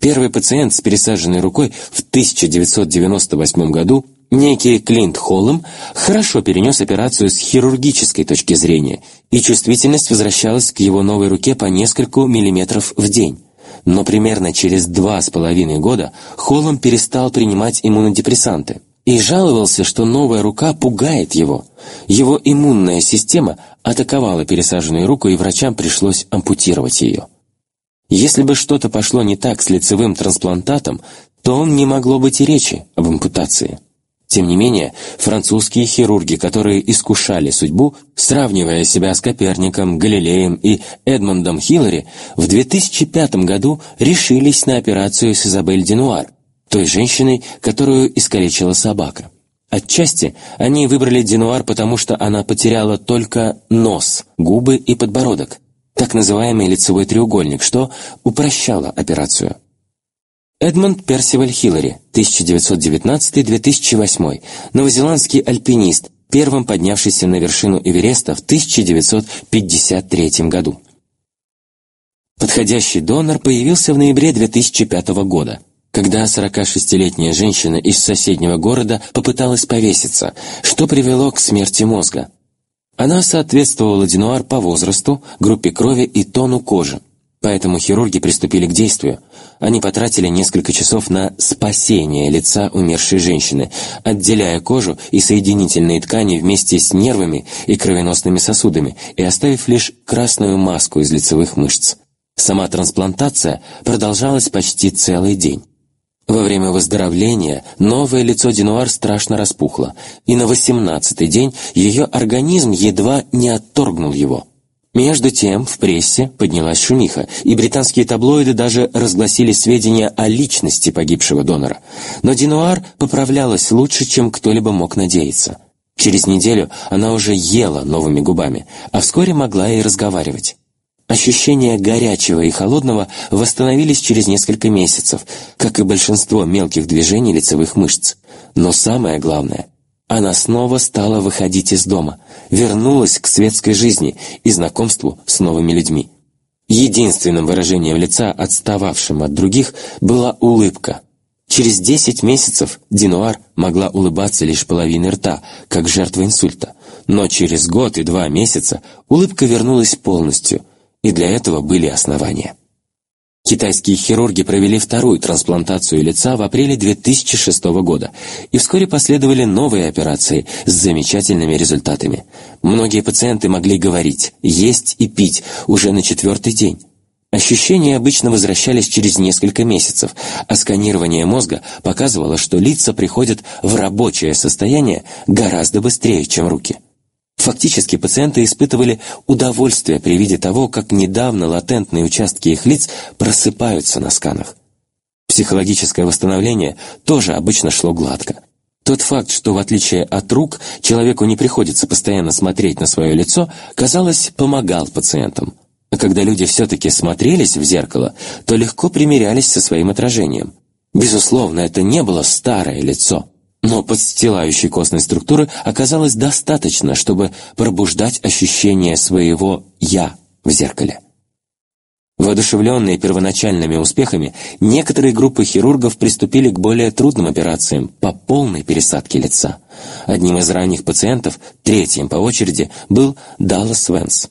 Первый пациент с пересаженной рукой в 1998 году Некий Клинт Холлом хорошо перенес операцию с хирургической точки зрения, и чувствительность возвращалась к его новой руке по нескольку миллиметров в день. Но примерно через два с половиной года Холлом перестал принимать иммунодепрессанты и жаловался, что новая рука пугает его. Его иммунная система атаковала пересаженную руку, и врачам пришлось ампутировать ее. Если бы что-то пошло не так с лицевым трансплантатом, то не могло быть и речи об ампутации. Тем не менее, французские хирурги, которые искушали судьбу, сравнивая себя с Коперником, Галилеем и Эдмондом Хиллари, в 2005 году решились на операцию с Изабель Денуар, той женщиной, которую искалечила собака. Отчасти они выбрали Денуар, потому что она потеряла только нос, губы и подбородок, так называемый лицевой треугольник, что упрощало операцию. Эдмонд Персиваль Хиллари, 1919-2008, новозеландский альпинист, первым поднявшийся на вершину Эвереста в 1953 году. Подходящий донор появился в ноябре 2005 года, когда 46-летняя женщина из соседнего города попыталась повеситься, что привело к смерти мозга. Она соответствовала Динуар по возрасту, группе крови и тону кожи. Поэтому хирурги приступили к действию. Они потратили несколько часов на спасение лица умершей женщины, отделяя кожу и соединительные ткани вместе с нервами и кровеносными сосудами и оставив лишь красную маску из лицевых мышц. Сама трансплантация продолжалась почти целый день. Во время выздоровления новое лицо Динуар страшно распухло, и на восемнадцатый день ее организм едва не отторгнул его – между тем в прессе поднялась шумиха, и британские таблоиды даже разгласили сведения о личности погибшего донора. Но Динуар поправлялась лучше, чем кто-либо мог надеяться. Через неделю она уже ела новыми губами, а вскоре могла и разговаривать. Ощущения горячего и холодного восстановились через несколько месяцев, как и большинство мелких движений лицевых мышц. Но самое главное — она снова стала выходить из дома, вернулась к светской жизни и знакомству с новыми людьми. Единственным выражением лица, отстававшим от других, была улыбка. Через десять месяцев Динуар могла улыбаться лишь половиной рта, как жертва инсульта. Но через год и два месяца улыбка вернулась полностью, и для этого были основания. Китайские хирурги провели вторую трансплантацию лица в апреле 2006 года, и вскоре последовали новые операции с замечательными результатами. Многие пациенты могли говорить, есть и пить уже на четвертый день. Ощущения обычно возвращались через несколько месяцев, а сканирование мозга показывало, что лица приходят в рабочее состояние гораздо быстрее, чем руки. Фактически пациенты испытывали удовольствие при виде того, как недавно латентные участки их лиц просыпаются на сканах. Психологическое восстановление тоже обычно шло гладко. Тот факт, что в отличие от рук человеку не приходится постоянно смотреть на свое лицо, казалось, помогал пациентам. А когда люди все-таки смотрелись в зеркало, то легко примирялись со своим отражением. Безусловно, это не было старое лицо – но подстилающей костной структуры оказалось достаточно, чтобы пробуждать ощущение своего «я» в зеркале. Воодушевленные первоначальными успехами, некоторые группы хирургов приступили к более трудным операциям по полной пересадке лица. Одним из ранних пациентов, третьим по очереди, был Даллас Венс.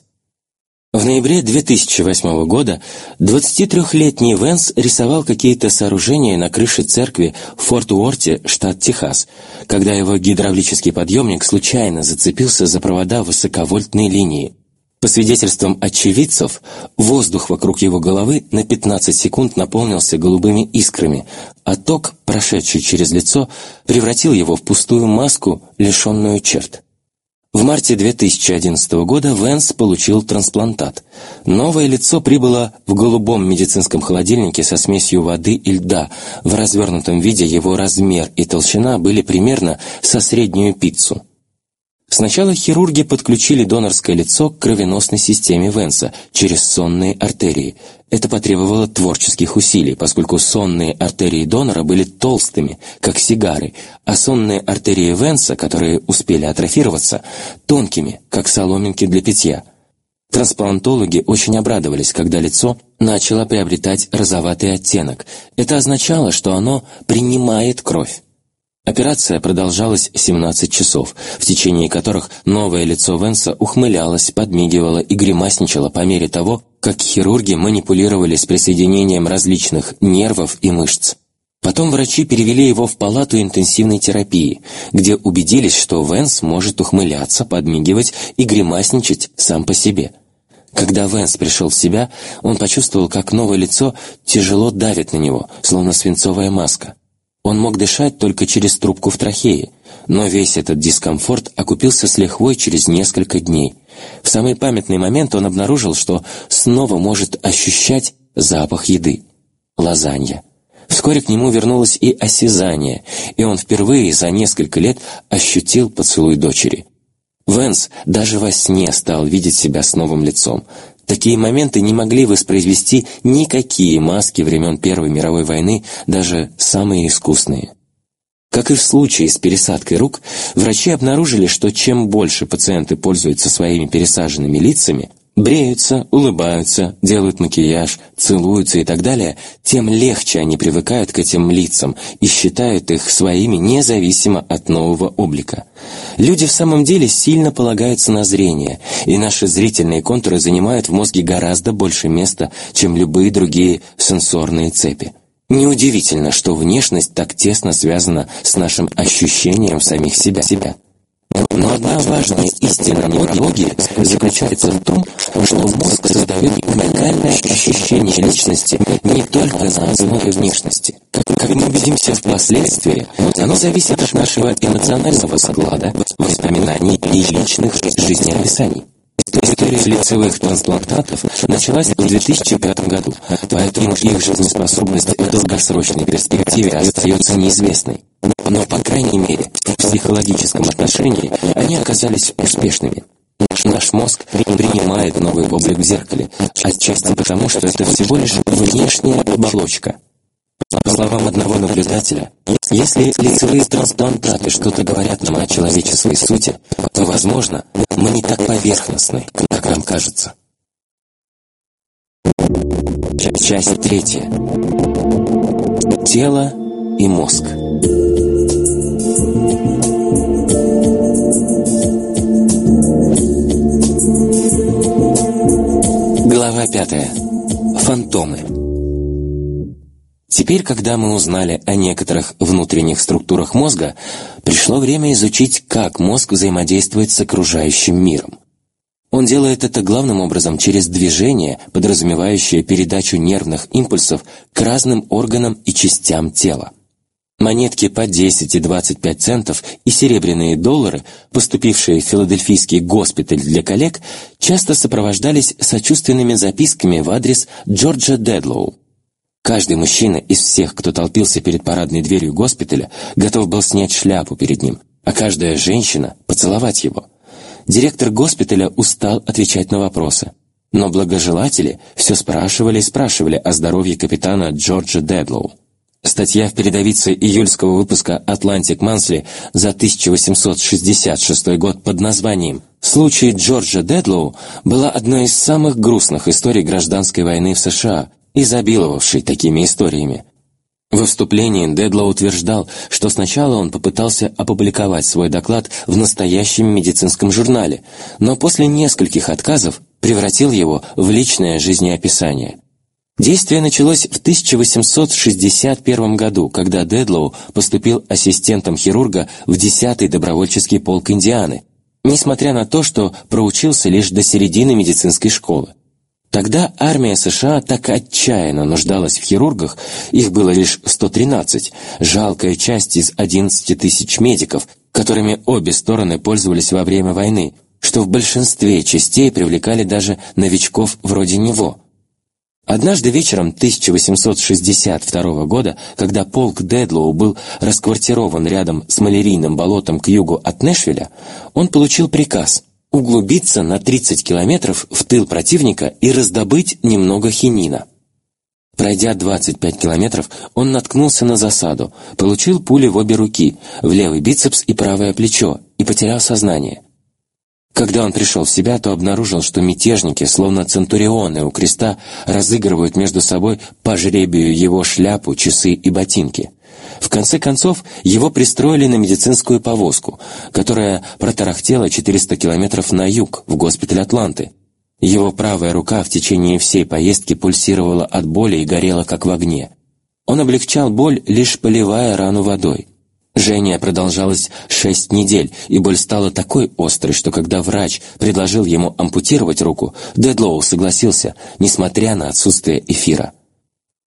В ноябре 2008 года 23-летний Венс рисовал какие-то сооружения на крыше церкви в Форт Уорте, штат Техас, когда его гидравлический подъемник случайно зацепился за провода высоковольтной линии. По свидетельствам очевидцев, воздух вокруг его головы на 15 секунд наполнился голубыми искрами, а ток, прошедший через лицо, превратил его в пустую маску, лишенную черт. В марте 2011 года Венс получил трансплантат. Новое лицо прибыло в голубом медицинском холодильнике со смесью воды и льда. В развернутом виде его размер и толщина были примерно со среднюю пиццу. Сначала хирурги подключили донорское лицо к кровеносной системе Венса через сонные артерии. Это потребовало творческих усилий, поскольку сонные артерии донора были толстыми, как сигары, а сонные артерии Венса, которые успели атрофироваться, тонкими, как соломинки для питья. Трансплантологи очень обрадовались, когда лицо начало приобретать розоватый оттенок. Это означало, что оно принимает кровь. Операция продолжалась 17 часов, в течение которых новое лицо Венса ухмылялось, подмигивало и гримасничало по мере того, как хирурги манипулировали с присоединением различных нервов и мышц. Потом врачи перевели его в палату интенсивной терапии, где убедились, что Венс может ухмыляться, подмигивать и гримасничать сам по себе. Когда Венс пришел в себя, он почувствовал, как новое лицо тяжело давит на него, словно свинцовая маска. Он мог дышать только через трубку в трахее, но весь этот дискомфорт окупился с лихвой через несколько дней. В самый памятный момент он обнаружил, что снова может ощущать запах еды. Лазанья. Вскоре к нему вернулось и осязание, и он впервые за несколько лет ощутил поцелуй дочери. Венс даже во сне стал видеть себя с новым лицом. Такие моменты не могли воспроизвести никакие маски времен Первой мировой войны, даже самые искусные. Как и в случае с пересадкой рук, врачи обнаружили, что чем больше пациенты пользуются своими пересаженными лицами, бреются, улыбаются, делают макияж, целуются и так далее, тем легче они привыкают к этим лицам и считают их своими независимо от нового облика. Люди в самом деле сильно полагаются на зрение, и наши зрительные контуры занимают в мозге гораздо больше места, чем любые другие сенсорные цепи. Неудивительно, что внешность так тесно связана с нашим ощущением самих себя. себя. Но одна важная истина неврологии заключается в том, что мозг создает уникальное ощущение личности не только на основе внешности. Как мы убедимся впоследствии, оно зависит от нашего эмоционального склада, воспоминаний и личных жизнеописаний. История лицевых трансплантатов началась в 2005 году, поэтому их жизнеспособность в долгосрочной перспективе остается неизвестной. Но, по крайней мере, в психологическом отношении они оказались успешными. Наш мозг принимает новый облик в зеркале, отчасти потому, что это всего лишь внешняя оболочка – по словам одного наблюдателя, если лицевые трансплантаты что-то говорят нам о человеческой сути, то, возможно, мы не так поверхностны, как нам кажется. Часть третья. Тело и мозг. Глава пятая. Фантомы. Теперь, когда мы узнали о некоторых внутренних структурах мозга, пришло время изучить, как мозг взаимодействует с окружающим миром. Он делает это главным образом через движение, подразумевающее передачу нервных импульсов к разным органам и частям тела. Монетки по 10 и 25 центов и серебряные доллары, поступившие в филадельфийский госпиталь для коллег, часто сопровождались сочувственными записками в адрес Джорджа Дедлоу, Каждый мужчина из всех, кто толпился перед парадной дверью госпиталя, готов был снять шляпу перед ним, а каждая женщина — поцеловать его. Директор госпиталя устал отвечать на вопросы. Но благожелатели все спрашивали и спрашивали о здоровье капитана Джорджа Дедлоу. Статья в передовице июльского выпуска «Atlantic Monthly» за 1866 год под названием «Случай Джорджа Дедлоу» была одной из самых грустных историй гражданской войны в США, изобиловавший такими историями. В вступлении Дедло утверждал, что сначала он попытался опубликовать свой доклад в настоящем медицинском журнале, но после нескольких отказов превратил его в личное жизнеописание. Действие началось в 1861 году, когда Дедлоу поступил ассистентом хирурга в 10-й добровольческий полк Индианы, несмотря на то, что проучился лишь до середины медицинской школы. Тогда армия США так отчаянно нуждалась в хирургах, их было лишь 113, жалкая часть из 11 тысяч медиков, которыми обе стороны пользовались во время войны, что в большинстве частей привлекали даже новичков вроде него. Однажды вечером 1862 года, когда полк Дедлоу был расквартирован рядом с малярийным болотом к югу от Нэшвилля, он получил приказ – углубиться на 30 километров в тыл противника и раздобыть немного хинина. Пройдя 25 километров, он наткнулся на засаду, получил пули в обе руки, в левый бицепс и правое плечо, и потерял сознание. Когда он пришел в себя, то обнаружил, что мятежники, словно центурионы у креста, разыгрывают между собой по жребию его шляпу, часы и ботинки. В конце концов, его пристроили на медицинскую повозку, которая протарахтела 400 километров на юг, в госпиталь Атланты. Его правая рука в течение всей поездки пульсировала от боли и горела, как в огне. Он облегчал боль, лишь поливая рану водой. Жжение продолжалось шесть недель, и боль стала такой острой, что когда врач предложил ему ампутировать руку, Дедлоу согласился, несмотря на отсутствие эфира.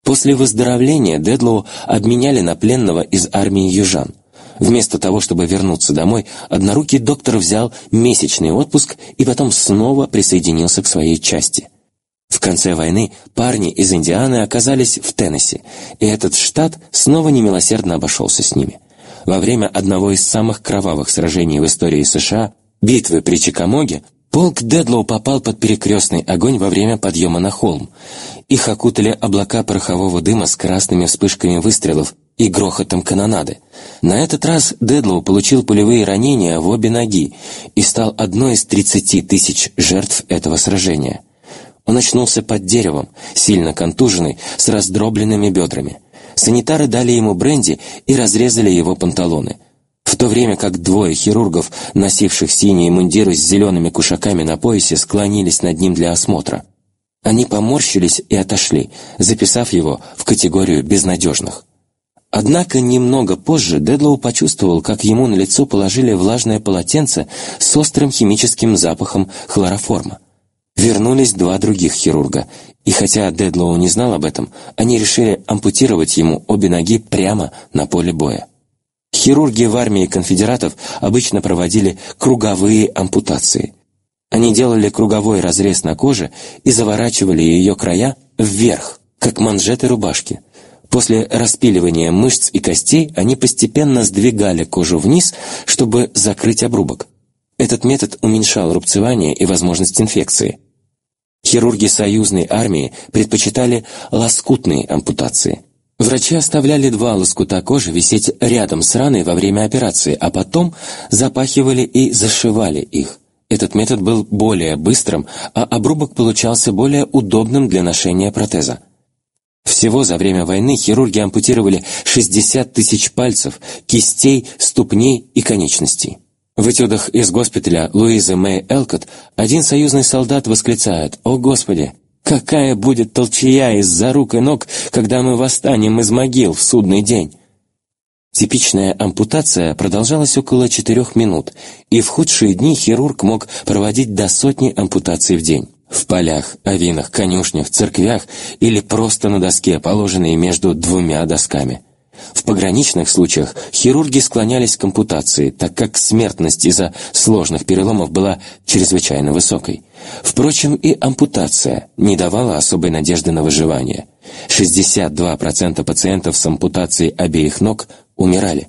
После выздоровления Дедлоу обменяли на пленного из армии южан. Вместо того, чтобы вернуться домой, однорукий доктор взял месячный отпуск и потом снова присоединился к своей части. В конце войны парни из Индианы оказались в Теннесси, и этот штат снова немилосердно обошелся с ними. Во время одного из самых кровавых сражений в истории США, битвы при Чикамоге, полк Дедлоу попал под перекрестный огонь во время подъема на холм. Их окутали облака порохового дыма с красными вспышками выстрелов и грохотом канонады. На этот раз Дедлоу получил пулевые ранения в обе ноги и стал одной из 30 тысяч жертв этого сражения. Он очнулся под деревом, сильно контуженный, с раздробленными бедрами. Санитары дали ему бренди и разрезали его панталоны. В то время как двое хирургов, носивших синие мундиры с зелеными кушаками на поясе, склонились над ним для осмотра. Они поморщились и отошли, записав его в категорию безнадежных. Однако немного позже Дедлоу почувствовал, как ему на лицо положили влажное полотенце с острым химическим запахом хлороформа. Вернулись два других хирурга, и хотя Дедлоу не знал об этом, они решили ампутировать ему обе ноги прямо на поле боя. Хирурги в армии конфедератов обычно проводили круговые ампутации. Они делали круговой разрез на коже и заворачивали ее края вверх, как манжеты рубашки. После распиливания мышц и костей они постепенно сдвигали кожу вниз, чтобы закрыть обрубок. Этот метод уменьшал рубцевание и возможность инфекции. Хирурги союзной армии предпочитали лоскутные ампутации. Врачи оставляли два лоскута кожи висеть рядом с раной во время операции, а потом запахивали и зашивали их. Этот метод был более быстрым, а обрубок получался более удобным для ношения протеза. Всего за время войны хирурги ампутировали 60 тысяч пальцев, кистей, ступней и конечностей. В этюдах из госпиталя Луизы Мэй Элкот один союзный солдат восклицает «О, Господи! Какая будет толчая из-за рук и ног, когда мы восстанем из могил в судный день!» Типичная ампутация продолжалась около четырех минут, и в худшие дни хирург мог проводить до сотни ампутаций в день. В полях, авинах, конюшнях, церквях или просто на доске, положенной между двумя досками – в пограничных случаях хирурги склонялись к ампутации, так как смертность из-за сложных переломов была чрезвычайно высокой. Впрочем, и ампутация не давала особой надежды на выживание. 62% пациентов с ампутацией обеих ног умирали.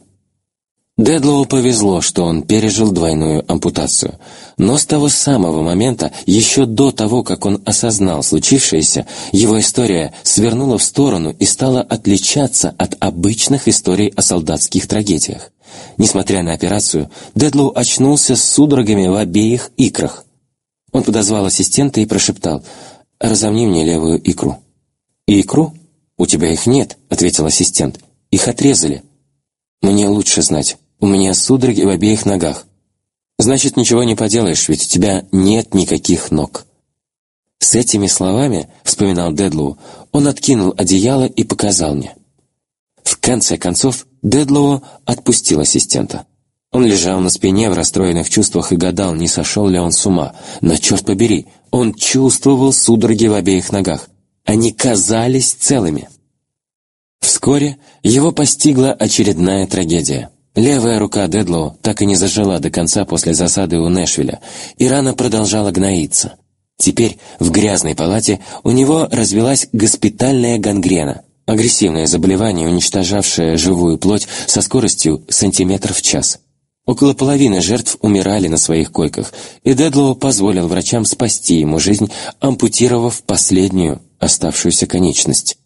Дедлоу повезло, что он пережил двойную ампутацию. Но с того самого момента, еще до того, как он осознал случившееся, его история свернула в сторону и стала отличаться от обычных историй о солдатских трагедиях. Несмотря на операцию, Дедлоу очнулся с судорогами в обеих икрах. Он подозвал ассистента и прошептал «Разомни мне левую икру». «Икру? У тебя их нет», — ответил ассистент. «Их отрезали». «Мне лучше знать». У меня судороги в обеих ногах. Значит, ничего не поделаешь, ведь у тебя нет никаких ног. С этими словами, вспоминал Дедлоу, он откинул одеяло и показал мне. В конце концов, Дедлоу отпустил ассистента. Он лежал на спине в расстроенных чувствах и гадал, не сошел ли он с ума. Но, черт побери, он чувствовал судороги в обеих ногах. Они казались целыми. Вскоре его постигла очередная трагедия. Левая рука Дедлоу так и не зажила до конца после засады у Нэшвилля, и рана продолжала гноиться. Теперь в грязной палате у него развелась госпитальная гангрена, агрессивное заболевание, уничтожавшее живую плоть со скоростью сантиметр в час. Около половины жертв умирали на своих койках, и Дедлоу позволил врачам спасти ему жизнь, ампутировав последнюю оставшуюся конечность.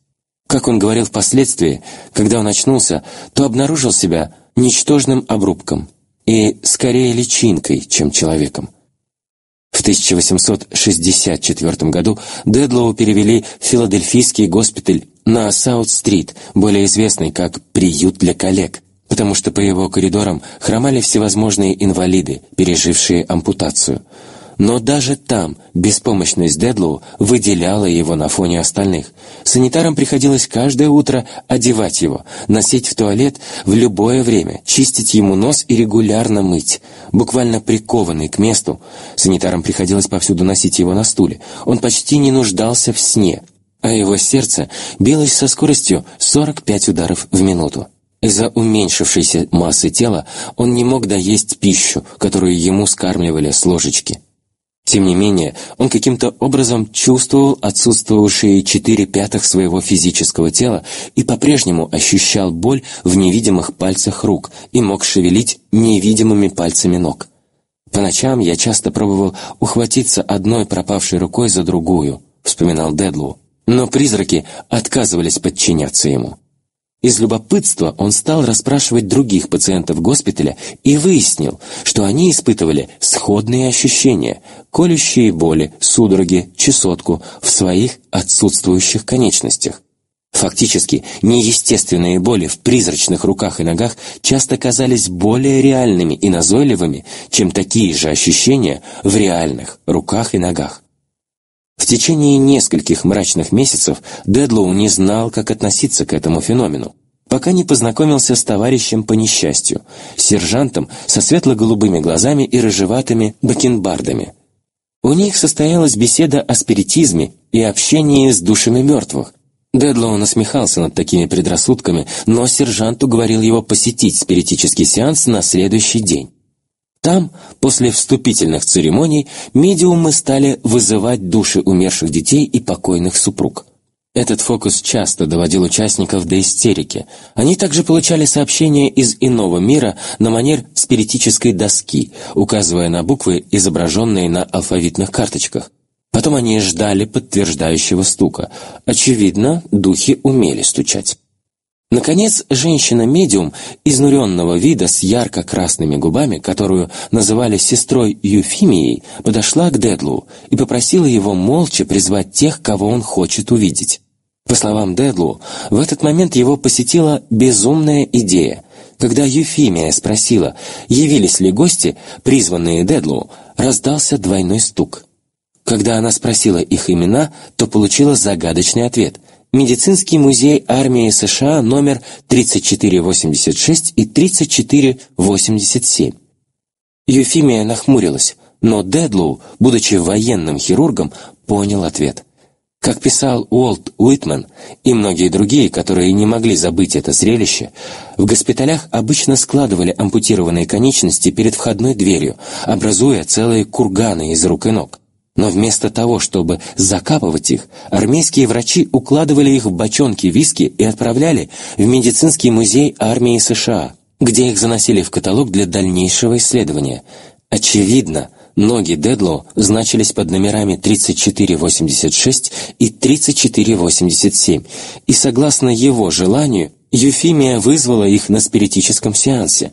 Как он говорил впоследствии, когда он очнулся, то обнаружил себя ничтожным обрубком и скорее личинкой, чем человеком. В 1864 году Дедлоу перевели в филадельфийский госпиталь на Саут-стрит, более известный как «приют для калек», потому что по его коридорам хромали всевозможные инвалиды, пережившие ампутацию – но даже там беспомощность Дедлоу выделяла его на фоне остальных. Санитарам приходилось каждое утро одевать его, носить в туалет в любое время, чистить ему нос и регулярно мыть. Буквально прикованный к месту, санитарам приходилось повсюду носить его на стуле. Он почти не нуждался в сне, а его сердце билось со скоростью 45 ударов в минуту. Из-за уменьшившейся массы тела он не мог доесть пищу, которую ему скармливали с ложечки. Тем не менее, он каким-то образом чувствовал отсутствовавшие четыре пятых своего физического тела и по-прежнему ощущал боль в невидимых пальцах рук и мог шевелить невидимыми пальцами ног. По ночам я часто пробовал ухватиться одной пропавшей рукой за другую, вспоминал Дедлу, но призраки отказывались подчиняться ему. Из любопытства он стал расспрашивать других пациентов госпиталя и выяснил, что они испытывали сходные ощущения, колющие боли, судороги, чесотку в своих отсутствующих конечностях. Фактически, неестественные боли в призрачных руках и ногах часто казались более реальными и назойливыми, чем такие же ощущения в реальных руках и ногах. В течение нескольких мрачных месяцев Дедлоу не знал, как относиться к этому феномену, пока не познакомился с товарищем по несчастью, сержантом со светло-голубыми глазами и рыжеватыми бакенбардами. У них состоялась беседа о спиритизме и общении с душами мертвых. Дедлоу насмехался над такими предрассудками, но сержант уговорил его посетить спиритический сеанс на следующий день. Там, после вступительных церемоний, медиумы стали вызывать души умерших детей и покойных супруг. Этот фокус часто доводил участников до истерики. Они также получали сообщения из иного мира на манер спиритической доски, указывая на буквы, изображенные на алфавитных карточках. Потом они ждали подтверждающего стука. Очевидно, духи умели стучать. Наконец, женщина-медиум, изнуренного вида с ярко-красными губами, которую называли сестрой Юфимией, подошла к Дедлу и попросила его молча призвать тех, кого он хочет увидеть. По словам Дедлу, в этот момент его посетила безумная идея. Когда Юфимия спросила, явились ли гости, призванные Дедлу, раздался двойной стук. Когда она спросила их имена, то получила загадочный ответ – Медицинский музей армии США номер 3486 и 3487. Юфимия нахмурилась, но Дедлоу, будучи военным хирургом, понял ответ. Как писал Уолт Уитман и многие другие, которые не могли забыть это зрелище, в госпиталях обычно складывали ампутированные конечности перед входной дверью, образуя целые курганы из рук и ног. Но вместо того, чтобы закапывать их, армейские врачи укладывали их в бочонки виски и отправляли в медицинский музей армии США, где их заносили в каталог для дальнейшего исследования. Очевидно, ноги Дедло значились под номерами 3486 и 3487, и согласно его желанию, Юфимия вызвала их на спиритическом сеансе.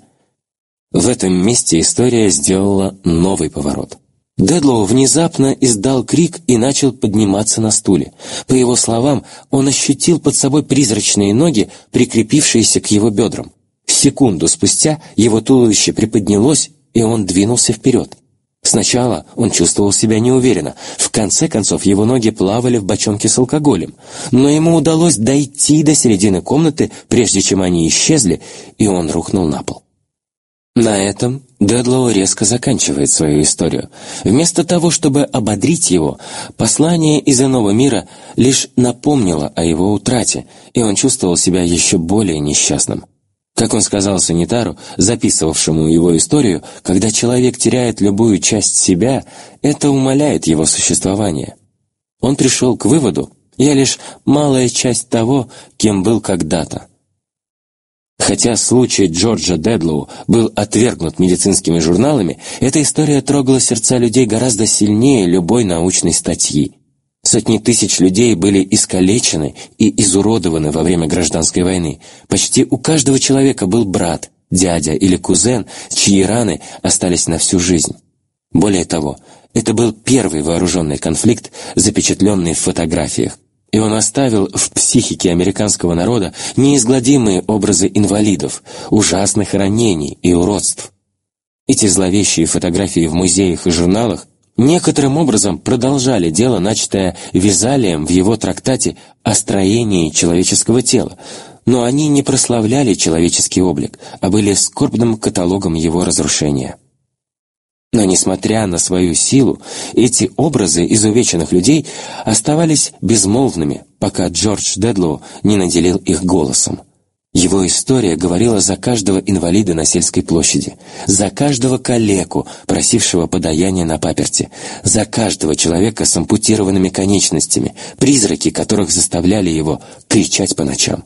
В этом месте история сделала новый поворот. Дедлоу внезапно издал крик и начал подниматься на стуле. По его словам, он ощутил под собой призрачные ноги, прикрепившиеся к его бедрам. Секунду спустя его туловище приподнялось, и он двинулся вперед. Сначала он чувствовал себя неуверенно, в конце концов его ноги плавали в бочонке с алкоголем, но ему удалось дойти до середины комнаты, прежде чем они исчезли, и он рухнул на пол. На этом Дедлоу резко заканчивает свою историю. Вместо того, чтобы ободрить его, послание из иного мира лишь напомнило о его утрате, и он чувствовал себя еще более несчастным. Как он сказал санитару, записывавшему его историю, когда человек теряет любую часть себя, это умаляет его существование. Он пришел к выводу, я лишь малая часть того, кем был когда-то. Хотя случай Джорджа Дедлоу был отвергнут медицинскими журналами, эта история трогала сердца людей гораздо сильнее любой научной статьи. Сотни тысяч людей были искалечены и изуродованы во время гражданской войны. Почти у каждого человека был брат, дядя или кузен, чьи раны остались на всю жизнь. Более того, Это был первый вооруженный конфликт, запечатленный в фотографиях, и он оставил в психике американского народа неизгладимые образы инвалидов, ужасных ранений и уродств. Эти зловещие фотографии в музеях и журналах некоторым образом продолжали дело, начатое Визалием в его трактате о строении человеческого тела, но они не прославляли человеческий облик, а были скорбным каталогом его разрушения. Но, несмотря на свою силу, эти образы изувеченных людей оставались безмолвными, пока Джордж Дедлоу не наделил их голосом. Его история говорила за каждого инвалида на сельской площади, за каждого калеку, просившего подаяния на паперти, за каждого человека с ампутированными конечностями, призраки которых заставляли его кричать по ночам.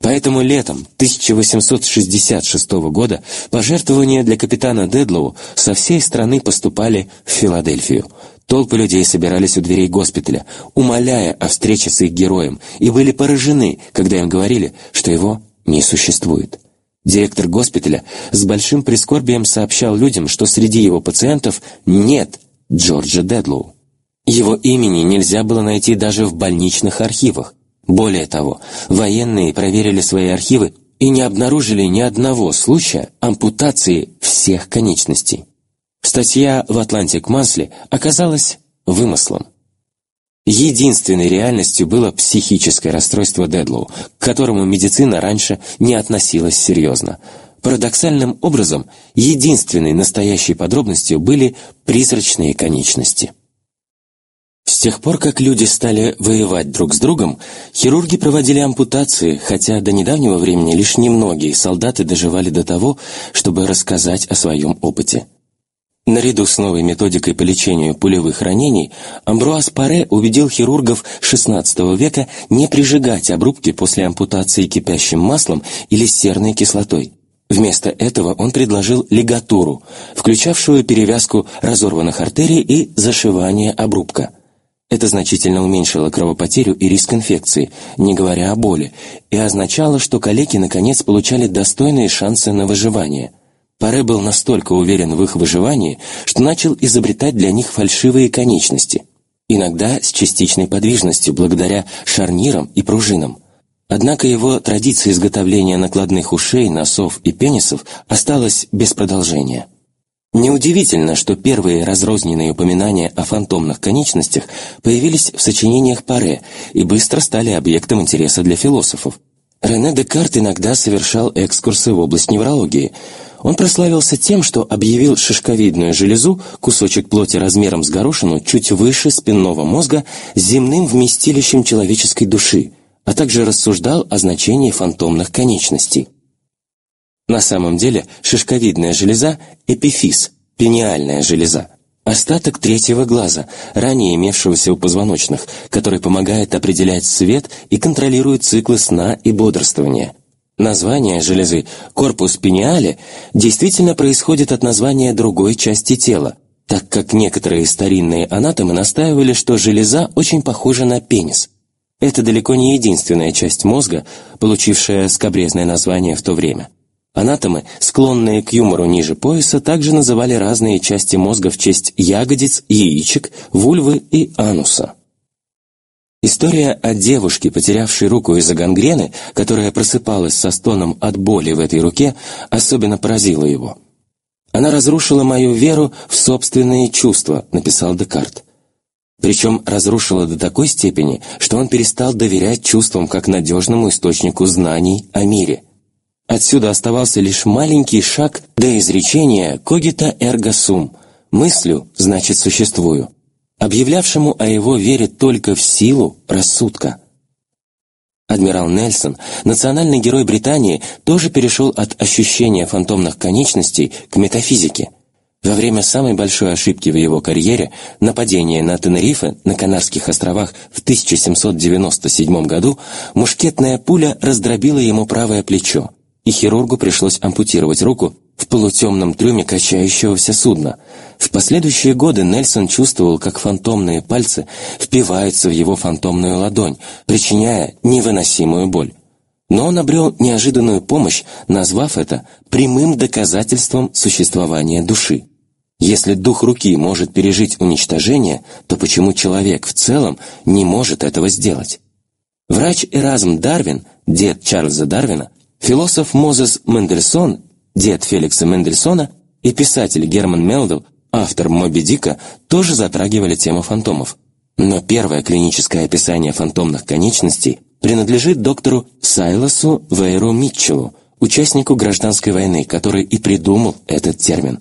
Поэтому летом 1866 года пожертвования для капитана Дедлоу со всей страны поступали в Филадельфию. Толпы людей собирались у дверей госпиталя, умоляя о встрече с их героем, и были поражены, когда им говорили, что его не существует. Директор госпиталя с большим прискорбием сообщал людям, что среди его пациентов нет Джорджа Дедлоу. Его имени нельзя было найти даже в больничных архивах, более того, военные проверили свои архивы и не обнаружили ни одного случая ампутации всех конечностей. Статья в «Атлантик Мансли» оказалась вымыслом. Единственной реальностью было психическое расстройство Дедлоу, к которому медицина раньше не относилась серьезно. Парадоксальным образом, единственной настоящей подробностью были призрачные конечности. С тех пор, как люди стали воевать друг с другом, хирурги проводили ампутации, хотя до недавнего времени лишь немногие солдаты доживали до того, чтобы рассказать о своем опыте. Наряду с новой методикой по лечению пулевых ранений, Амбруаз Паре убедил хирургов XVI века не прижигать обрубки после ампутации кипящим маслом или серной кислотой. Вместо этого он предложил лигатуру, включавшую перевязку разорванных артерий и зашивание обрубка – это значительно уменьшило кровопотерю и риск инфекции, не говоря о боли, и означало, что калеки наконец получали достойные шансы на выживание. Паре был настолько уверен в их выживании, что начал изобретать для них фальшивые конечности, иногда с частичной подвижностью благодаря шарнирам и пружинам. Однако его традиция изготовления накладных ушей, носов и пенисов осталась без продолжения. Неудивительно, что первые разрозненные упоминания о фантомных конечностях появились в сочинениях Паре и быстро стали объектом интереса для философов. Рене Декарт иногда совершал экскурсы в область неврологии. Он прославился тем, что объявил шишковидную железу, кусочек плоти размером с горошину, чуть выше спинного мозга, земным вместилищем человеческой души, а также рассуждал о значении фантомных конечностей. На самом деле шишковидная железа – эпифиз, пениальная железа, остаток третьего глаза, ранее имевшегося у позвоночных, который помогает определять свет и контролирует циклы сна и бодрствования. Название железы «корпус пениале» действительно происходит от названия другой части тела, так как некоторые старинные анатомы настаивали, что железа очень похожа на пенис. Это далеко не единственная часть мозга, получившая скобрезное название в то время. Анатомы, склонные к юмору ниже пояса, также называли разные части мозга в честь ягодиц, яичек, вульвы и ануса. История о девушке, потерявшей руку из-за гангрены, которая просыпалась со стоном от боли в этой руке, особенно поразила его. «Она разрушила мою веру в собственные чувства», — написал Декарт. Причем разрушила до такой степени, что он перестал доверять чувствам как надежному источнику знаний о мире — Отсюда оставался лишь маленький шаг до изречения «когита эрго сум» – «мыслю, значит, существую», объявлявшему о его вере только в силу рассудка. Адмирал Нельсон, национальный герой Британии, тоже перешел от ощущения фантомных конечностей к метафизике. Во время самой большой ошибки в его карьере, нападения на Тенерифе на Канарских островах в 1797 году, мушкетная пуля раздробила ему правое плечо и хирургу пришлось ампутировать руку в полутемном трюме качающегося судна. В последующие годы Нельсон чувствовал, как фантомные пальцы впиваются в его фантомную ладонь, причиняя невыносимую боль. Но он обрел неожиданную помощь, назвав это прямым доказательством существования души. Если дух руки может пережить уничтожение, то почему человек в целом не может этого сделать? Врач Эразм Дарвин, дед Чарльза Дарвина, философ Мозес Мендельсон, дед Феликса Мендельсона и писатель Герман Мелвилл, автор «Моби Дика», тоже затрагивали тему фантомов. Но первое клиническое описание фантомных конечностей принадлежит доктору Сайлосу Вейру Митчеллу, участнику гражданской войны, который и придумал этот термин.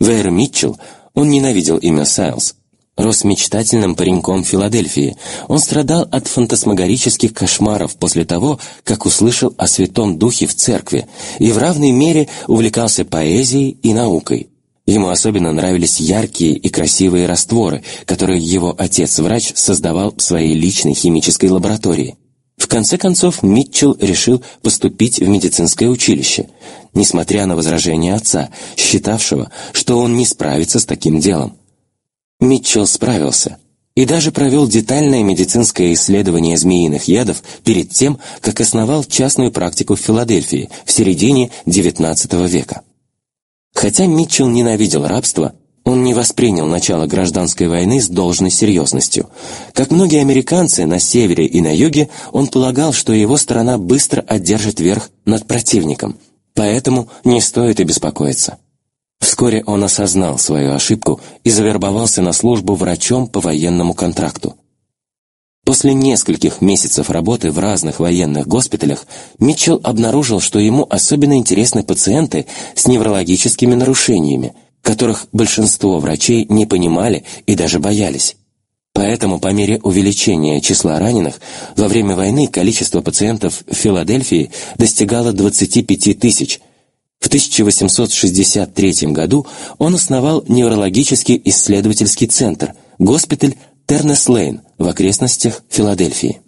Вейр Митчелл, он ненавидел имя Сайлс, рос мечтательным пареньком Филадельфии. Он страдал от фантасмагорических кошмаров после того, как услышал о Святом Духе в церкви, и в равной мере увлекался поэзией и наукой. Ему особенно нравились яркие и красивые растворы, которые его отец-врач создавал в своей личной химической лаборатории. В конце концов, Митчелл решил поступить в медицинское училище, несмотря на возражения отца, считавшего, что он не справится с таким делом. Митчелл справился и даже провел детальное медицинское исследование змеиных ядов перед тем, как основал частную практику в Филадельфии в середине XIX века. Хотя Митчелл ненавидел рабство, он не воспринял начало гражданской войны с должной серьезностью. Как многие американцы на севере и на юге, он полагал, что его страна быстро одержит верх над противником, поэтому не стоит и беспокоиться. Вскоре он осознал свою ошибку и завербовался на службу врачом по военному контракту. После нескольких месяцев работы в разных военных госпиталях Митчелл обнаружил, что ему особенно интересны пациенты с неврологическими нарушениями – которых большинство врачей не понимали и даже боялись. Поэтому по мере увеличения числа раненых во время войны количество пациентов в Филадельфии достигало 25 тысяч. В 1863 году он основал неврологический исследовательский центр, госпиталь Тернес-Лейн в окрестностях Филадельфии.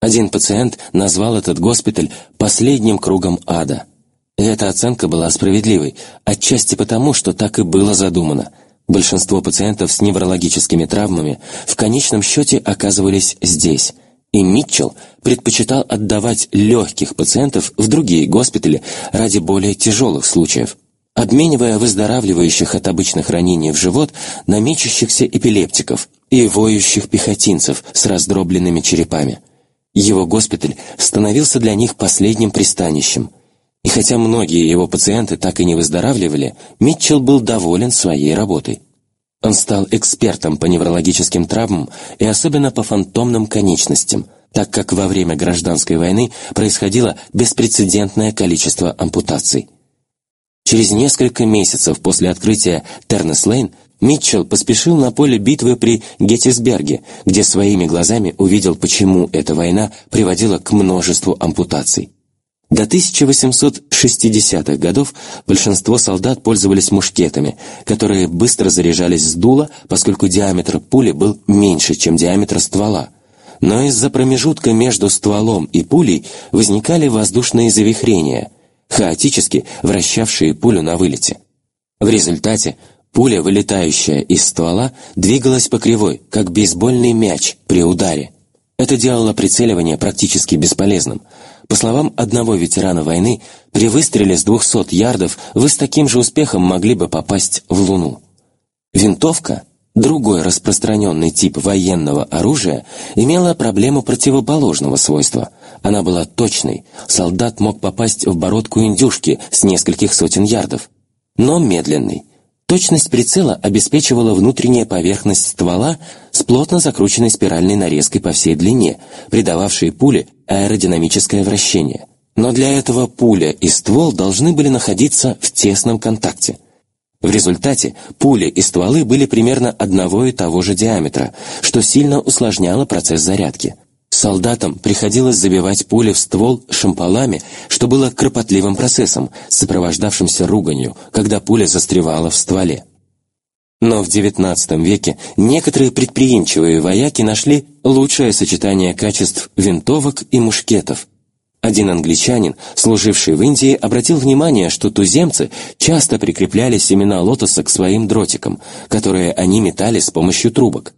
Один пациент назвал этот госпиталь «последним кругом ада», и эта оценка была справедливой, отчасти потому, что так и было задумано. Большинство пациентов с неврологическими травмами в конечном счете оказывались здесь, и Митчелл предпочитал отдавать легких пациентов в другие госпитали ради более тяжелых случаев, обменивая выздоравливающих от обычных ранений в живот на мечущихся эпилептиков и воющих пехотинцев с раздробленными черепами. Его госпиталь становился для них последним пристанищем – и хотя многие его пациенты так и не выздоравливали, Митчелл был доволен своей работой. Он стал экспертом по неврологическим травмам и особенно по фантомным конечностям, так как во время гражданской войны происходило беспрецедентное количество ампутаций. Через несколько месяцев после открытия Тернес-Лейн Митчелл поспешил на поле битвы при Геттисберге, где своими глазами увидел, почему эта война приводила к множеству ампутаций. До 1860-х годов большинство солдат пользовались мушкетами, которые быстро заряжались с дула, поскольку диаметр пули был меньше, чем диаметр ствола. Но из-за промежутка между стволом и пулей возникали воздушные завихрения, хаотически вращавшие пулю на вылете. В результате пуля, вылетающая из ствола, двигалась по кривой, как бейсбольный мяч при ударе. Это делало прицеливание практически бесполезным – по словам одного ветерана войны, при выстреле с 200 ярдов вы с таким же успехом могли бы попасть в Луну. Винтовка, другой распространенный тип военного оружия, имела проблему противоположного свойства. Она была точной, солдат мог попасть в бородку индюшки с нескольких сотен ярдов, но медленной. Точность прицела обеспечивала внутренняя поверхность ствола с плотно закрученной спиральной нарезкой по всей длине, придававшей пуле аэродинамическое вращение. Но для этого пуля и ствол должны были находиться в тесном контакте. В результате пули и стволы были примерно одного и того же диаметра, что сильно усложняло процесс зарядки. Солдатам приходилось забивать пули в ствол шампалами, что было кропотливым процессом, сопровождавшимся руганью, когда пуля застревала в стволе. Но в XIX веке некоторые предприимчивые вояки нашли лучшее сочетание качеств винтовок и мушкетов. Один англичанин, служивший в Индии, обратил внимание, что туземцы часто прикрепляли семена лотоса к своим дротикам, которые они метали с помощью трубок.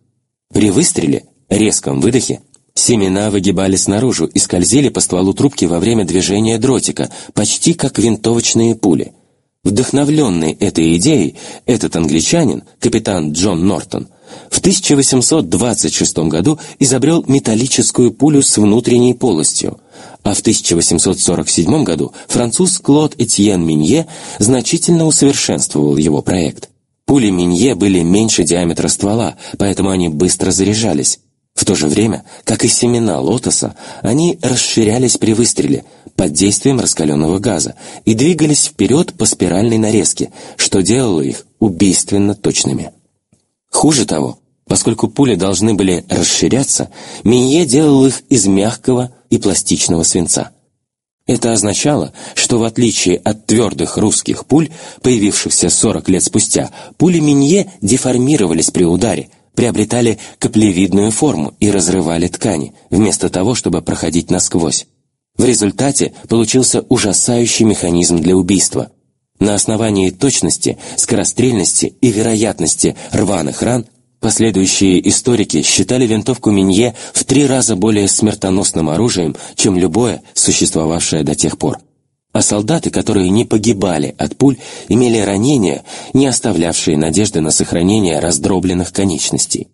При выстреле, резком выдохе, Семена выгибались наружу и скользили по стволу трубки во время движения дротика, почти как винтовочные пули. Вдохновленный этой идеей, этот англичанин, капитан Джон Нортон, в 1826 году изобрел металлическую пулю с внутренней полостью, а в 1847 году француз Клод Этьен Минье значительно усовершенствовал его проект. Пули Минье были меньше диаметра ствола, поэтому они быстро заряжались. В то же время, как и семена лотоса, они расширялись при выстреле под действием раскаленного газа и двигались вперед по спиральной нарезке, что делало их убийственно точными. Хуже того, поскольку пули должны были расширяться, Минье делал их из мягкого и пластичного свинца. Это означало, что в отличие от твердых русских пуль, появившихся 40 лет спустя, пули Минье деформировались при ударе, приобретали каплевидную форму и разрывали ткани, вместо того, чтобы проходить насквозь. В результате получился ужасающий механизм для убийства. На основании точности, скорострельности и вероятности рваных ран последующие историки считали винтовку Минье в три раза более смертоносным оружием, чем любое, существовавшее до тех пор. А солдаты, которые не погибали от пуль, имели ранения, не оставлявшие надежды на сохранение раздробленных конечностей.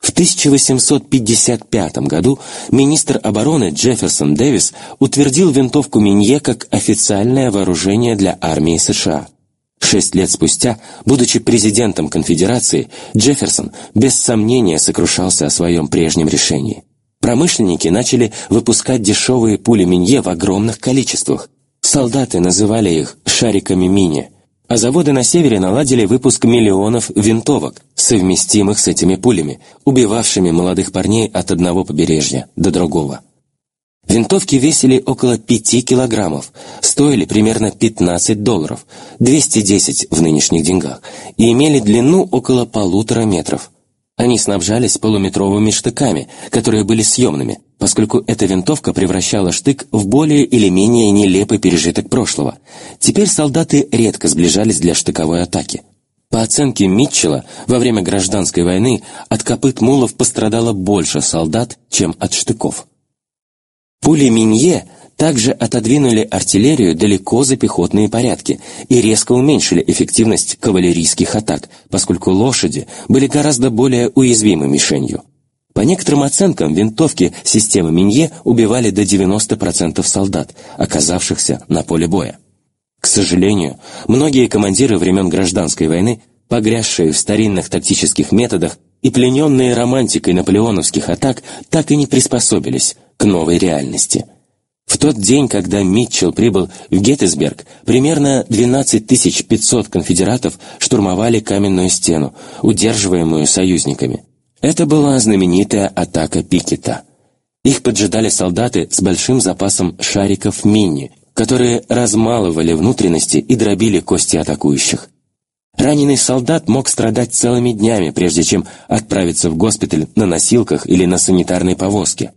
В 1855 году министр обороны Джефферсон Дэвис утвердил винтовку Минье как официальное вооружение для армии США. Шесть лет спустя, будучи президентом конфедерации, Джефферсон без сомнения сокрушался о своем прежнем решении. Промышленники начали выпускать дешевые пули Минье в огромных количествах. Солдаты называли их «шариками Мини», а заводы на севере наладили выпуск миллионов винтовок, совместимых с этими пулями, убивавшими молодых парней от одного побережья до другого. Винтовки весили около 5 килограммов, стоили примерно 15 долларов, 210 в нынешних деньгах, и имели длину около полутора метров. Они снабжались полуметровыми штыками, которые были съемными, поскольку эта винтовка превращала штык в более или менее нелепый пережиток прошлого. Теперь солдаты редко сближались для штыковой атаки. По оценке Митчелла, во время гражданской войны от копыт мулов пострадало больше солдат, чем от штыков. Пули Минье также отодвинули артиллерию далеко за пехотные порядки и резко уменьшили эффективность кавалерийских атак, поскольку лошади были гораздо более уязвимой мишенью. По некоторым оценкам, винтовки системы Минье убивали до 90% солдат, оказавшихся на поле боя. К сожалению, многие командиры времен гражданской войны, погрязшие в старинных тактических методах и плененные романтикой наполеоновских атак, так и не приспособились к новой реальности. В тот день, когда Митчелл прибыл в Геттисберг, примерно 12 500 конфедератов штурмовали каменную стену, удерживаемую союзниками. Это была знаменитая атака Пикета. Их поджидали солдаты с большим запасом шариков мини, которые размалывали внутренности и дробили кости атакующих. Раненый солдат мог страдать целыми днями, прежде чем отправиться в госпиталь на носилках или на санитарной повозке.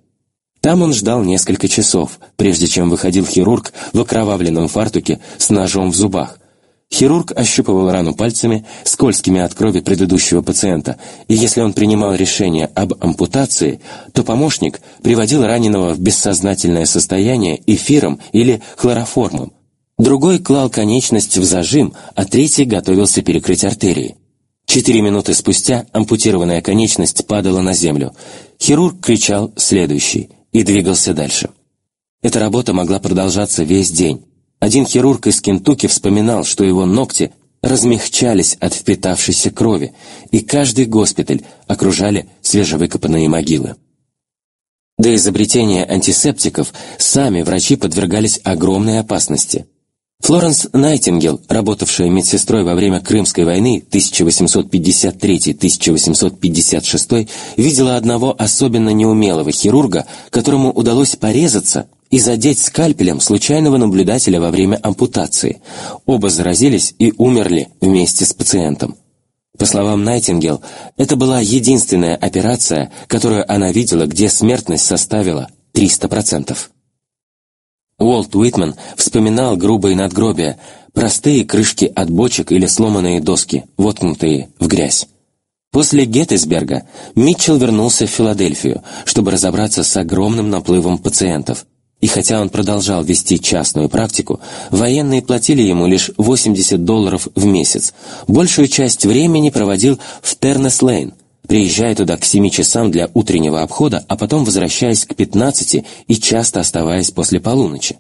Там он ждал несколько часов, прежде чем выходил хирург в окровавленном фартуке с ножом в зубах, Хирург ощупывал рану пальцами, скользкими от крови предыдущего пациента, и если он принимал решение об ампутации, то помощник приводил раненого в бессознательное состояние эфиром или хлороформом. Другой клал конечность в зажим, а третий готовился перекрыть артерии. Четыре минуты спустя ампутированная конечность падала на землю. Хирург кричал «следующий» и двигался дальше. Эта работа могла продолжаться весь день. Один хирург из Кентукки вспоминал, что его ногти размягчались от впитавшейся крови, и каждый госпиталь окружали свежевыкопанные могилы. До изобретения антисептиков сами врачи подвергались огромной опасности. Флоренс Найтингел, работавшая медсестрой во время Крымской войны 1853-1856, видела одного особенно неумелого хирурга, которому удалось порезаться и задеть скальпелем случайного наблюдателя во время ампутации. Оба заразились и умерли вместе с пациентом. По словам Найтингел, это была единственная операция, которую она видела, где смертность составила 300%. Уолт Уитман вспоминал грубые надгробия, простые крышки от бочек или сломанные доски, воткнутые в грязь. После Геттисберга Митчелл вернулся в Филадельфию, чтобы разобраться с огромным наплывом пациентов – И хотя он продолжал вести частную практику, военные платили ему лишь 80 долларов в месяц. Большую часть времени проводил в Тернес-Лейн, приезжая туда к 7 часам для утреннего обхода, а потом возвращаясь к 15 и часто оставаясь после полуночи.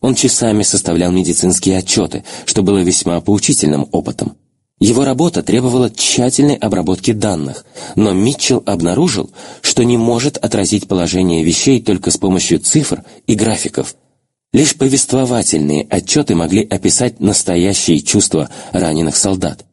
Он часами составлял медицинские отчеты, что было весьма поучительным опытом. Его работа требовала тщательной обработки данных, но Митчелл обнаружил, что не может отразить положение вещей только с помощью цифр и графиков. Лишь повествовательные отчеты могли описать настоящие чувства раненых солдат.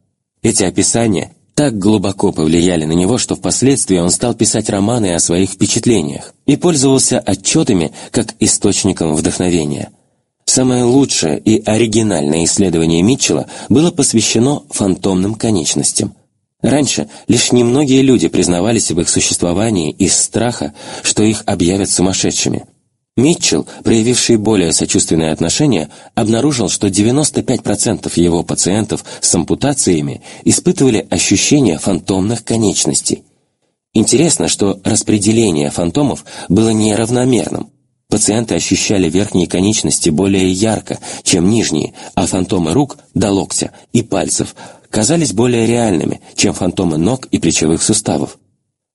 Эти описания так глубоко повлияли на него, что впоследствии он стал писать романы о своих впечатлениях и пользовался отчетами как источником вдохновения – Самое лучшее и оригинальное исследование Митчелла было посвящено фантомным конечностям. Раньше лишь немногие люди признавались в их существовании из страха, что их объявят сумасшедшими. Митчелл, проявивший более сочувственное отношение, обнаружил, что 95% его пациентов с ампутациями испытывали ощущение фантомных конечностей. Интересно, что распределение фантомов было неравномерным. Пациенты ощущали верхние конечности более ярко, чем нижние, а фантомы рук до локтя и пальцев казались более реальными, чем фантомы ног и плечевых суставов.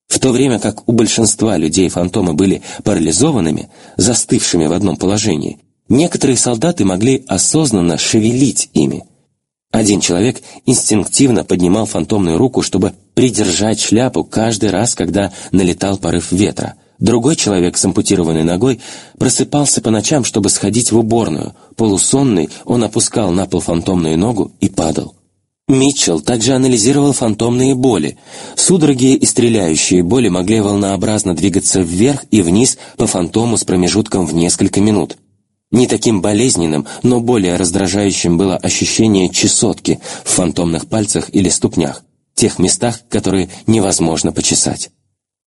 В то время как у большинства людей фантомы были парализованными, застывшими в одном положении, некоторые солдаты могли осознанно шевелить ими. Один человек инстинктивно поднимал фантомную руку, чтобы придержать шляпу каждый раз, когда налетал порыв ветра – Другой человек с ампутированной ногой просыпался по ночам, чтобы сходить в уборную. Полусонный он опускал на пол фантомную ногу и падал. Митчелл также анализировал фантомные боли. Судороги и стреляющие боли могли волнообразно двигаться вверх и вниз по фантому с промежутком в несколько минут. Не таким болезненным, но более раздражающим было ощущение чесотки в фантомных пальцах или ступнях, тех местах, которые невозможно почесать.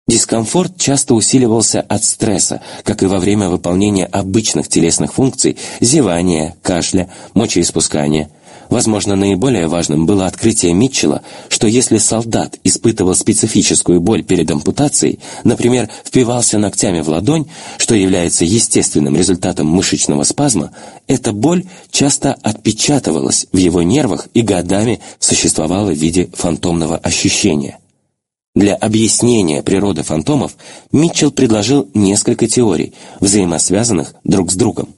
Дискомфорт часто усиливался от стресса, как и во время выполнения обычных телесных функций зевания, кашля, мочеиспускания. Возможно, наиболее важным было открытие Митчелла, что если солдат испытывал специфическую боль перед ампутацией, например, впивался ногтями в ладонь, что является естественным результатом мышечного спазма, эта боль часто отпечатывалась в его нервах и годами существовала в виде фантомного ощущения. Для объяснения природы фантомов Митчелл предложил несколько теорий, взаимосвязанных друг с другом.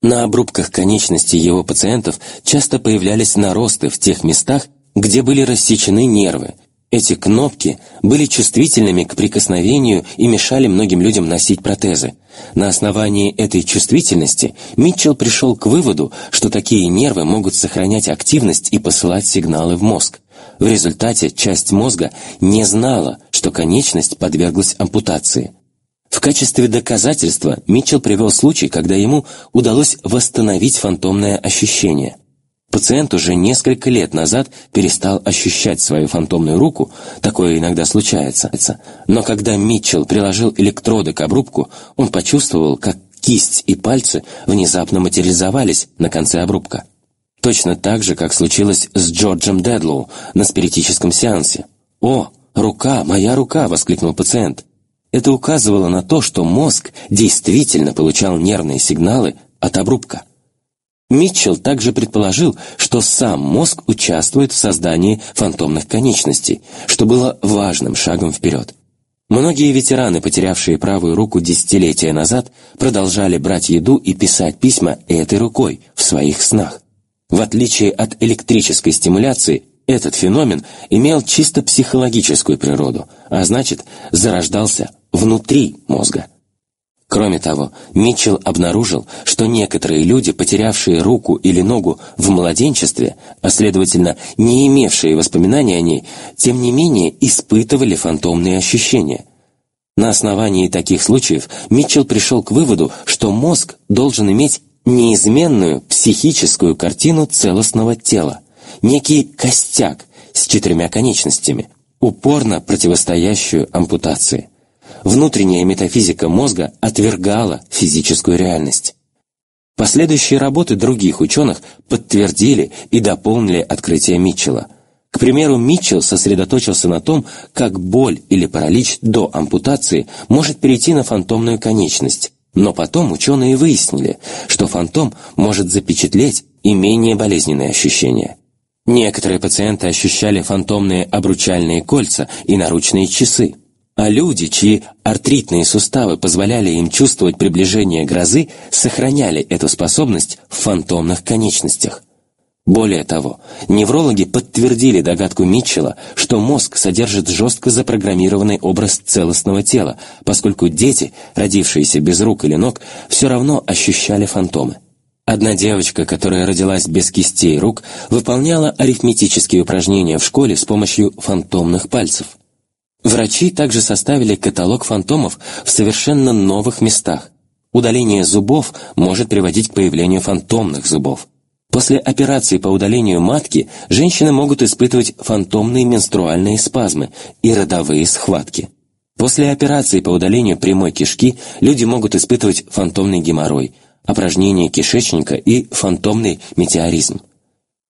На обрубках конечностей его пациентов часто появлялись наросты в тех местах, где были рассечены нервы. Эти кнопки были чувствительными к прикосновению и мешали многим людям носить протезы. На основании этой чувствительности Митчелл пришел к выводу, что такие нервы могут сохранять активность и посылать сигналы в мозг. В результате часть мозга не знала, что конечность подверглась ампутации. В качестве доказательства Митчелл привел случай, когда ему удалось восстановить фантомное ощущение. Пациент уже несколько лет назад перестал ощущать свою фантомную руку, такое иногда случается, но когда Митчелл приложил электроды к обрубку, он почувствовал, как кисть и пальцы внезапно материализовались на конце обрубка. Точно так же, как случилось с Джорджем Дедлоу на спиритическом сеансе. «О, рука, моя рука!» — воскликнул пациент. Это указывало на то, что мозг действительно получал нервные сигналы от обрубка. Митчелл также предположил, что сам мозг участвует в создании фантомных конечностей, что было важным шагом вперед. Многие ветераны, потерявшие правую руку десятилетия назад, продолжали брать еду и писать письма этой рукой в своих снах. В отличие от электрической стимуляции, этот феномен имел чисто психологическую природу, а значит, зарождался внутри мозга. Кроме того, Митчелл обнаружил, что некоторые люди, потерявшие руку или ногу в младенчестве, а следовательно, не имевшие воспоминаний о ней, тем не менее испытывали фантомные ощущения. На основании таких случаев Митчелл пришел к выводу, что мозг должен иметь неизменную психическую картину целостного тела, некий костяк с четырьмя конечностями, упорно противостоящую ампутации. Внутренняя метафизика мозга отвергала физическую реальность. Последующие работы других ученых подтвердили и дополнили открытие Митчелла. К примеру, Митчелл сосредоточился на том, как боль или паралич до ампутации может перейти на фантомную конечность, Но потом ученые выяснили, что фантом может запечатлеть и менее болезненные ощущения. Некоторые пациенты ощущали фантомные обручальные кольца и наручные часы, а люди, чьи артритные суставы позволяли им чувствовать приближение грозы, сохраняли эту способность в фантомных конечностях. Более того, неврологи подтвердили догадку Митчелла, что мозг содержит жестко запрограммированный образ целостного тела, поскольку дети, родившиеся без рук или ног, все равно ощущали фантомы. Одна девочка, которая родилась без кистей рук, выполняла арифметические упражнения в школе с помощью фантомных пальцев. Врачи также составили каталог фантомов в совершенно новых местах. Удаление зубов может приводить к появлению фантомных зубов. После операции по удалению матки женщины могут испытывать фантомные менструальные спазмы и родовые схватки. После операции по удалению прямой кишки люди могут испытывать фантомный геморрой, опражнение кишечника и фантомный метеоризм.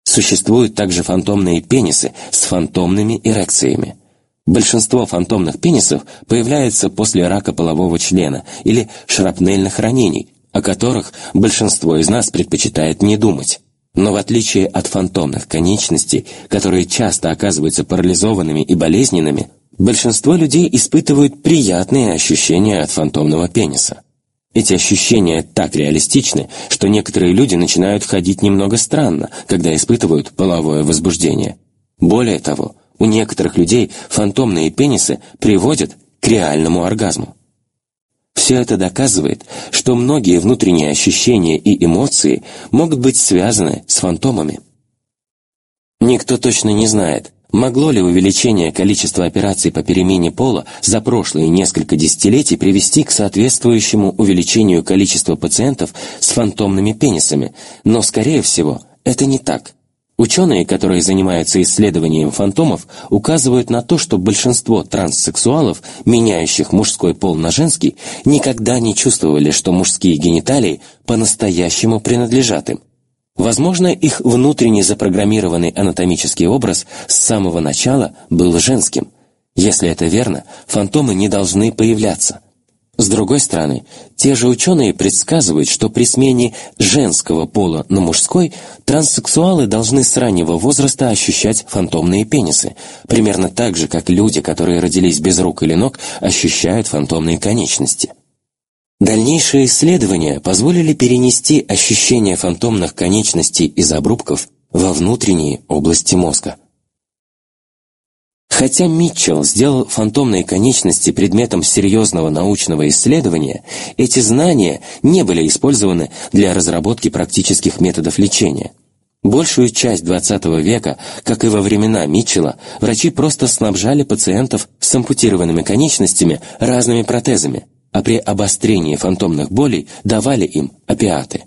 Существуют также фантомные пенисы с фантомными эрекциями. Большинство фантомных пенисов появляется после рака полового члена или шрапнельных ранений, о которых большинство из нас предпочитает не думать. Но в отличие от фантомных конечностей, которые часто оказываются парализованными и болезненными, большинство людей испытывают приятные ощущения от фантомного пениса. Эти ощущения так реалистичны, что некоторые люди начинают ходить немного странно, когда испытывают половое возбуждение. Более того, у некоторых людей фантомные пенисы приводят к реальному оргазму. Все это доказывает, что многие внутренние ощущения и эмоции могут быть связаны с фантомами. Никто точно не знает, могло ли увеличение количества операций по перемене пола за прошлые несколько десятилетий привести к соответствующему увеличению количества пациентов с фантомными пенисами, но, скорее всего, это не так – Ученые, которые занимаются исследованием фантомов, указывают на то, что большинство транссексуалов, меняющих мужской пол на женский, никогда не чувствовали, что мужские гениталии по-настоящему принадлежат им. Возможно, их внутренне запрограммированный анатомический образ с самого начала был женским. Если это верно, фантомы не должны появляться – с другой стороны, те же ученые предсказывают, что при смене женского пола на мужской транссексуалы должны с раннего возраста ощущать фантомные пенисы, примерно так же, как люди, которые родились без рук или ног, ощущают фантомные конечности. Дальнейшие исследования позволили перенести ощущение фантомных конечностей из обрубков во внутренние области мозга. Хотя Митчелл сделал фантомные конечности предметом серьезного научного исследования, эти знания не были использованы для разработки практических методов лечения. Большую часть XX века, как и во времена Митчелла, врачи просто снабжали пациентов с ампутированными конечностями разными протезами, а при обострении фантомных болей давали им опиаты.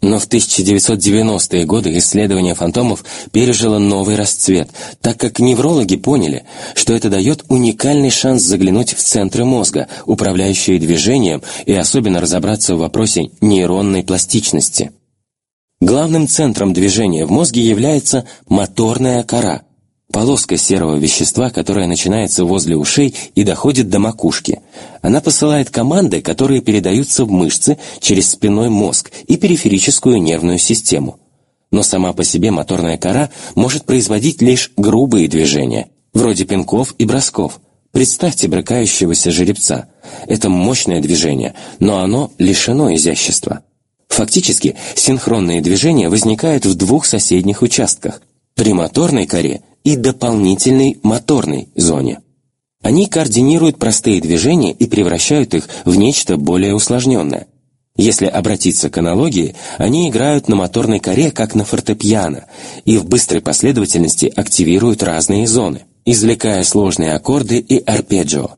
Но в 1990-е годы исследование фантомов пережило новый расцвет, так как неврологи поняли, что это дает уникальный шанс заглянуть в центры мозга, управляющие движением, и особенно разобраться в вопросе нейронной пластичности. Главным центром движения в мозге является моторная кора – Полоска серого вещества, которая начинается возле ушей и доходит до макушки. Она посылает команды, которые передаются в мышцы через спинной мозг и периферическую нервную систему. Но сама по себе моторная кора может производить лишь грубые движения, вроде пинков и бросков. Представьте брыкающегося жеребца. Это мощное движение, но оно лишено изящества. Фактически, синхронные движения возникают в двух соседних участках. При моторной коре и дополнительной моторной зоне. Они координируют простые движения и превращают их в нечто более усложненное. Если обратиться к аналогии, они играют на моторной коре, как на фортепиано, и в быстрой последовательности активируют разные зоны, извлекая сложные аккорды и арпеджио.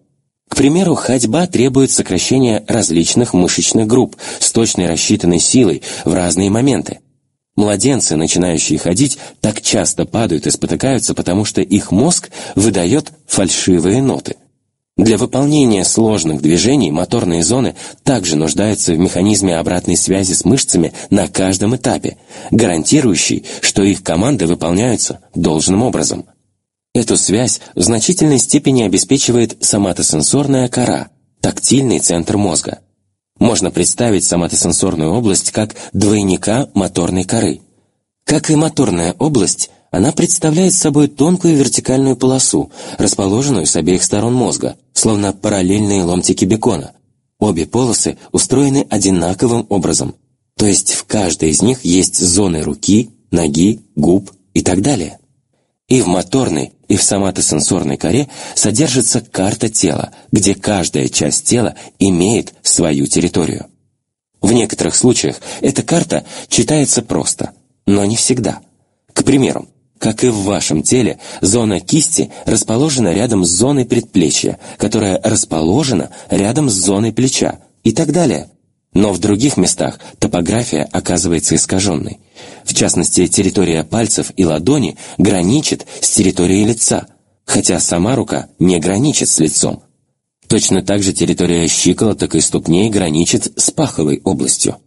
К примеру, ходьба требует сокращения различных мышечных групп с точной рассчитанной силой в разные моменты. Младенцы, начинающие ходить, так часто падают и спотыкаются, потому что их мозг выдает фальшивые ноты. Для выполнения сложных движений моторные зоны также нуждаются в механизме обратной связи с мышцами на каждом этапе, гарантирующий, что их команды выполняются должным образом. Эту связь в значительной степени обеспечивает соматосенсорная кора, тактильный центр мозга. Можно представить соматосенсорную область как двойника моторной коры. Как и моторная область, она представляет собой тонкую вертикальную полосу, расположенную с обеих сторон мозга, словно параллельные ломтики бекона. Обе полосы устроены одинаковым образом, то есть в каждой из них есть зоны руки, ноги, губ и так далее. И в моторной, и в соматосенсорной коре содержится карта тела, где каждая часть тела имеет свою территорию. В некоторых случаях эта карта читается просто, но не всегда. К примеру, как и в вашем теле, зона кисти расположена рядом с зоной предплечья, которая расположена рядом с зоной плеча и так далее – но в других местах топография оказывается искаженной. В частности, территория пальцев и ладони граничит с территорией лица, хотя сама рука не граничит с лицом. Точно так же территория щиколоток и ступней граничит с паховой областью.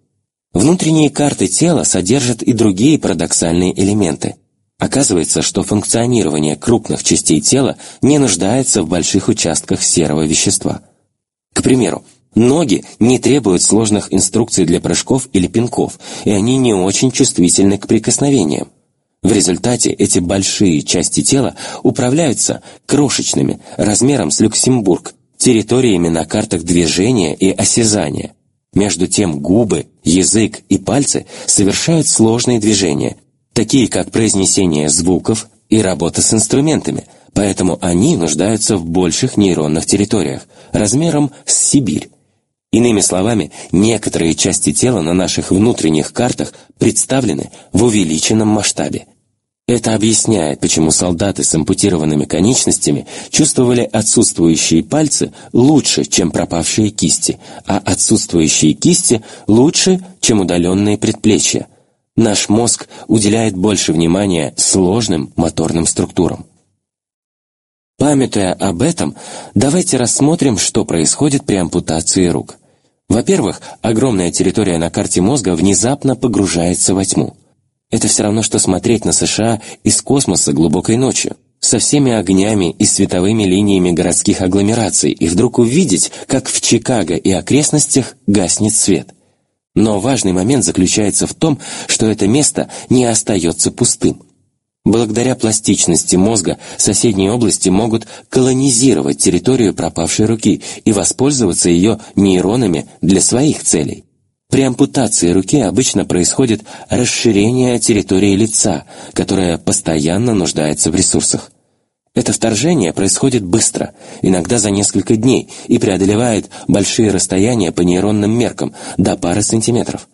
Внутренние карты тела содержат и другие парадоксальные элементы. Оказывается, что функционирование крупных частей тела не нуждается в больших участках серого вещества. К примеру, Ноги не требуют сложных инструкций для прыжков или пинков, и они не очень чувствительны к прикосновениям. В результате эти большие части тела управляются крошечными, размером с Люксембург, территориями на картах движения и осязания. Между тем губы, язык и пальцы совершают сложные движения, такие как произнесение звуков и работа с инструментами, поэтому они нуждаются в больших нейронных территориях, размером с Сибирь. Иными словами, некоторые части тела на наших внутренних картах представлены в увеличенном масштабе. Это объясняет, почему солдаты с ампутированными конечностями чувствовали отсутствующие пальцы лучше, чем пропавшие кисти, а отсутствующие кисти лучше, чем удаленные предплечья. Наш мозг уделяет больше внимания сложным моторным структурам. Памятуя об этом, давайте рассмотрим, что происходит при ампутации рук. Во-первых, огромная территория на карте мозга внезапно погружается во тьму. Это все равно, что смотреть на США из космоса глубокой ночью, со всеми огнями и световыми линиями городских агломераций, и вдруг увидеть, как в Чикаго и окрестностях гаснет свет. Но важный момент заключается в том, что это место не остается пустым. Благодаря пластичности мозга соседние области могут колонизировать территорию пропавшей руки и воспользоваться ее нейронами для своих целей. При ампутации руки обычно происходит расширение территории лица, которая постоянно нуждается в ресурсах. Это вторжение происходит быстро, иногда за несколько дней, и преодолевает большие расстояния по нейронным меркам, до пары сантиметров.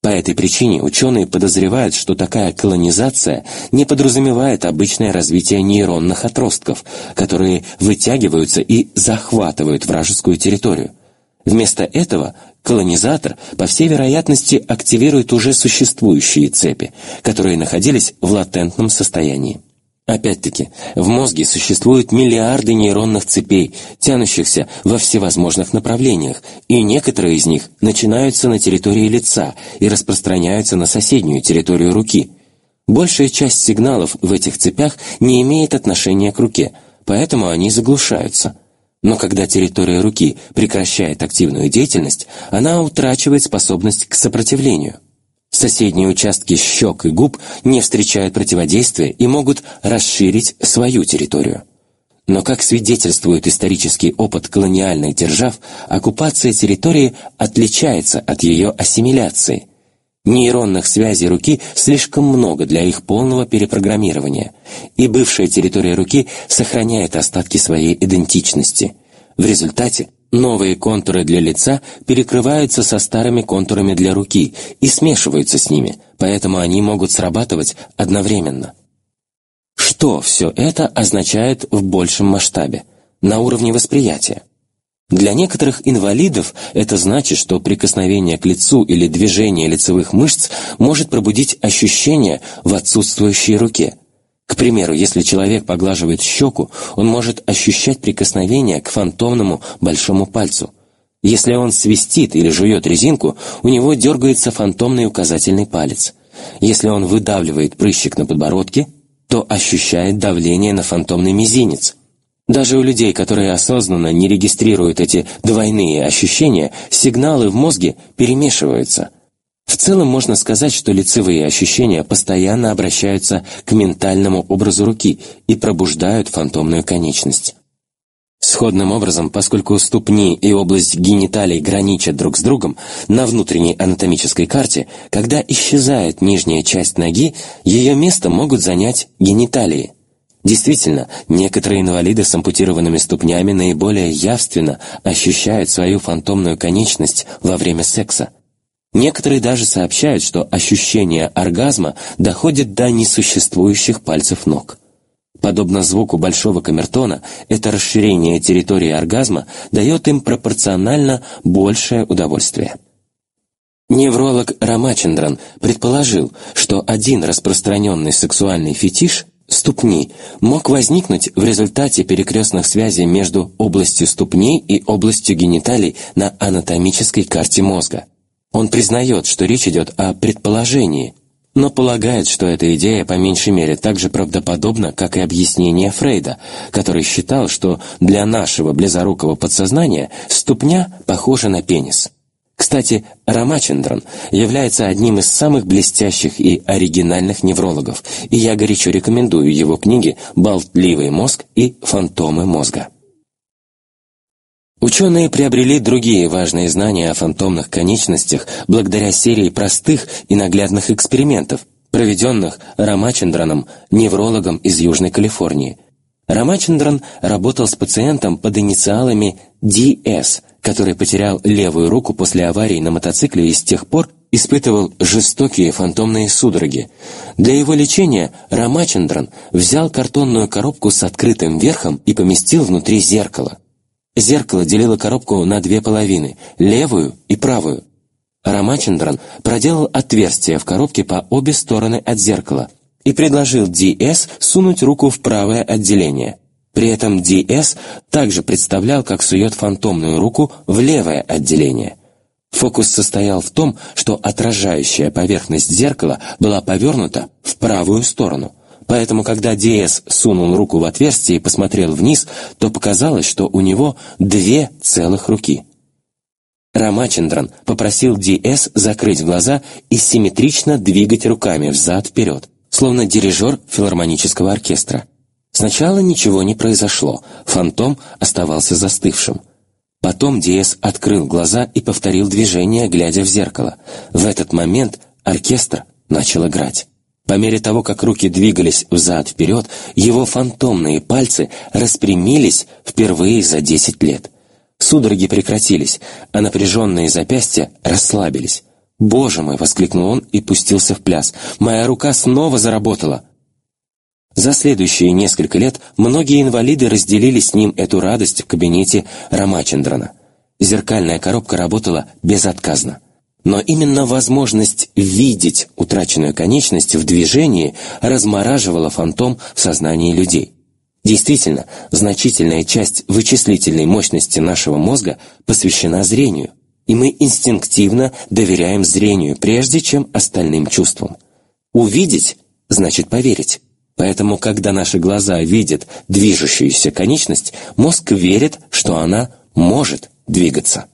По этой причине ученые подозревают, что такая колонизация не подразумевает обычное развитие нейронных отростков, которые вытягиваются и захватывают вражескую территорию. Вместо этого колонизатор, по всей вероятности, активирует уже существующие цепи, которые находились в латентном состоянии. Опять-таки, в мозге существуют миллиарды нейронных цепей, тянущихся во всевозможных направлениях, и некоторые из них начинаются на территории лица и распространяются на соседнюю территорию руки. Большая часть сигналов в этих цепях не имеет отношения к руке, поэтому они заглушаются. Но когда территория руки прекращает активную деятельность, она утрачивает способность к сопротивлению – Соседние участки щек и губ не встречают противодействия и могут расширить свою территорию. Но, как свидетельствует исторический опыт колониальных держав, оккупация территории отличается от ее ассимиляции. Нейронных связей руки слишком много для их полного перепрограммирования, и бывшая территория руки сохраняет остатки своей идентичности. В результате Новые контуры для лица перекрываются со старыми контурами для руки и смешиваются с ними, поэтому они могут срабатывать одновременно. Что все это означает в большем масштабе, на уровне восприятия? Для некоторых инвалидов это значит, что прикосновение к лицу или движение лицевых мышц может пробудить ощущение в отсутствующей руке – к примеру, если человек поглаживает щеку, он может ощущать прикосновение к фантомному большому пальцу. Если он свистит или жует резинку, у него дергается фантомный указательный палец. Если он выдавливает прыщик на подбородке, то ощущает давление на фантомный мизинец. Даже у людей, которые осознанно не регистрируют эти двойные ощущения, сигналы в мозге перемешиваются. В целом можно сказать, что лицевые ощущения постоянно обращаются к ментальному образу руки и пробуждают фантомную конечность. Сходным образом, поскольку ступни и область гениталий граничат друг с другом, на внутренней анатомической карте, когда исчезает нижняя часть ноги, ее место могут занять гениталии. Действительно, некоторые инвалиды с ампутированными ступнями наиболее явственно ощущают свою фантомную конечность во время секса. Некоторые даже сообщают, что ощущение оргазма доходит до несуществующих пальцев ног. Подобно звуку большого камертона, это расширение территории оргазма дает им пропорционально большее удовольствие. Невролог Рамачендран предположил, что один распространенный сексуальный фетиш ступни мог возникнуть в результате перекрестных связей между областью ступней и областью гениталий на анатомической карте мозга. Он признает, что речь идет о предположении, но полагает, что эта идея по меньшей мере так же правдоподобна, как и объяснение Фрейда, который считал, что для нашего близорукого подсознания ступня похожа на пенис. Кстати, Рамачендран является одним из самых блестящих и оригинальных неврологов, и я горячо рекомендую его книги «Болтливый мозг» и «Фантомы мозга». Ученые приобрели другие важные знания о фантомных конечностях благодаря серии простых и наглядных экспериментов, проведенных Рамачендраном, неврологом из Южной Калифорнии. Рамачендран работал с пациентом под инициалами DS, который потерял левую руку после аварии на мотоцикле и с тех пор испытывал жестокие фантомные судороги. Для его лечения Рамачендран взял картонную коробку с открытым верхом и поместил внутри зеркало. Зеркало делило коробку на две половины, левую и правую. Рамачендран проделал отверстие в коробке по обе стороны от зеркала и предложил Ди-Эс сунуть руку в правое отделение. При этом Ди-Эс также представлял, как сует фантомную руку в левое отделение. Фокус состоял в том, что отражающая поверхность зеркала была повернута в правую сторону. Поэтому, когда Диэс сунул руку в отверстие и посмотрел вниз, то показалось, что у него две целых руки. Рамачендран попросил Диэс закрыть глаза и симметрично двигать руками взад-вперед, словно дирижер филармонического оркестра. Сначала ничего не произошло, фантом оставался застывшим. Потом Диэс открыл глаза и повторил движение, глядя в зеркало. В этот момент оркестр начал играть. По мере того, как руки двигались взад-вперед, его фантомные пальцы распрямились впервые за десять лет. Судороги прекратились, а напряженные запястья расслабились. «Боже мой!» — воскликнул он и пустился в пляс. «Моя рука снова заработала!» За следующие несколько лет многие инвалиды разделили с ним эту радость в кабинете Рамачендрана. Зеркальная коробка работала безотказно. Но именно возможность видеть утраченную конечность в движении размораживала фантом в сознании людей. Действительно, значительная часть вычислительной мощности нашего мозга посвящена зрению, и мы инстинктивно доверяем зрению прежде, чем остальным чувствам. Увидеть – значит поверить. Поэтому, когда наши глаза видят движущуюся конечность, мозг верит, что она может двигаться.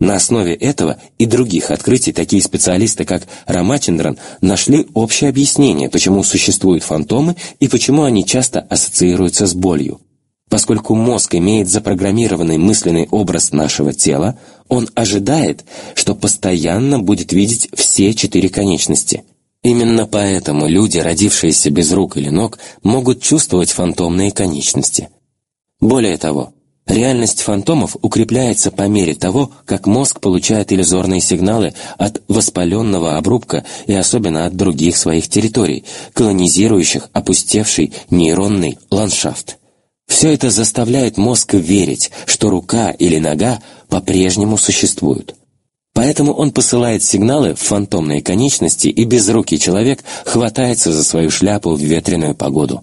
На основе этого и других открытий такие специалисты, как Рамачендран, нашли общее объяснение, почему существуют фантомы и почему они часто ассоциируются с болью. Поскольку мозг имеет запрограммированный мысленный образ нашего тела, он ожидает, что постоянно будет видеть все четыре конечности. Именно поэтому люди, родившиеся без рук или ног, могут чувствовать фантомные конечности. Более того, Реальность фантомов укрепляется по мере того, как мозг получает иллюзорные сигналы от воспаленного обрубка и особенно от других своих территорий, колонизирующих опустевший нейронный ландшафт. Все это заставляет мозг верить, что рука или нога по-прежнему существуют. Поэтому он посылает сигналы в фантомные конечности, и безрукий человек хватается за свою шляпу в ветреную погоду.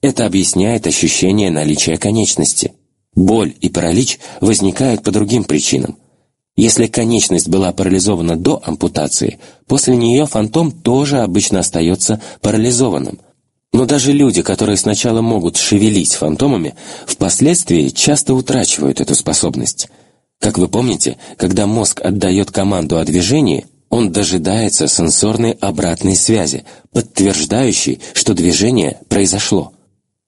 Это объясняет ощущение наличия конечности – Боль и паралич возникают по другим причинам. Если конечность была парализована до ампутации, после нее фантом тоже обычно остается парализованным. Но даже люди, которые сначала могут шевелить фантомами, впоследствии часто утрачивают эту способность. Как вы помните, когда мозг отдает команду о движении, он дожидается сенсорной обратной связи, подтверждающей, что движение произошло.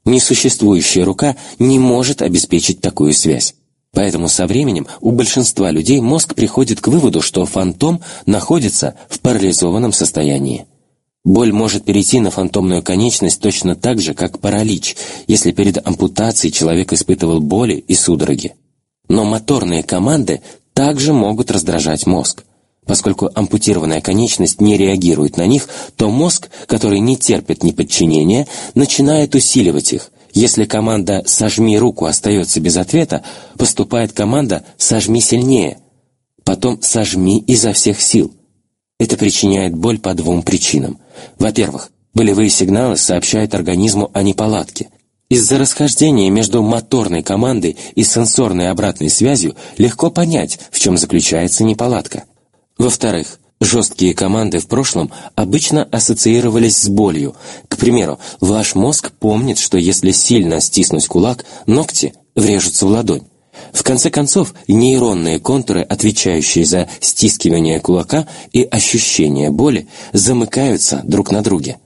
Несуществующая рука не может обеспечить такую связь. Поэтому со временем у большинства людей мозг приходит к выводу, что фантом находится в парализованном состоянии. Боль может перейти на фантомную конечность точно так же, как паралич, если перед ампутацией человек испытывал боли и судороги. Но моторные команды также могут раздражать мозг. Поскольку ампутированная конечность не реагирует на них, то мозг, который не терпит неподчинения, начинает усиливать их, если команда «сожми руку» остается без ответа, поступает команда «сожми сильнее», потом «сожми изо всех сил». Это причиняет боль по двум причинам. Во-первых, болевые сигналы сообщают организму о неполадке. Из-за расхождения между моторной командой и сенсорной обратной связью легко понять, в чем заключается неполадка. Во-вторых, Жесткие команды в прошлом обычно ассоциировались с болью. К примеру, ваш мозг помнит, что если сильно стиснуть кулак, ногти врежутся в ладонь. В конце концов, нейронные контуры, отвечающие за стискивание кулака и ощущение боли, замыкаются друг на друге.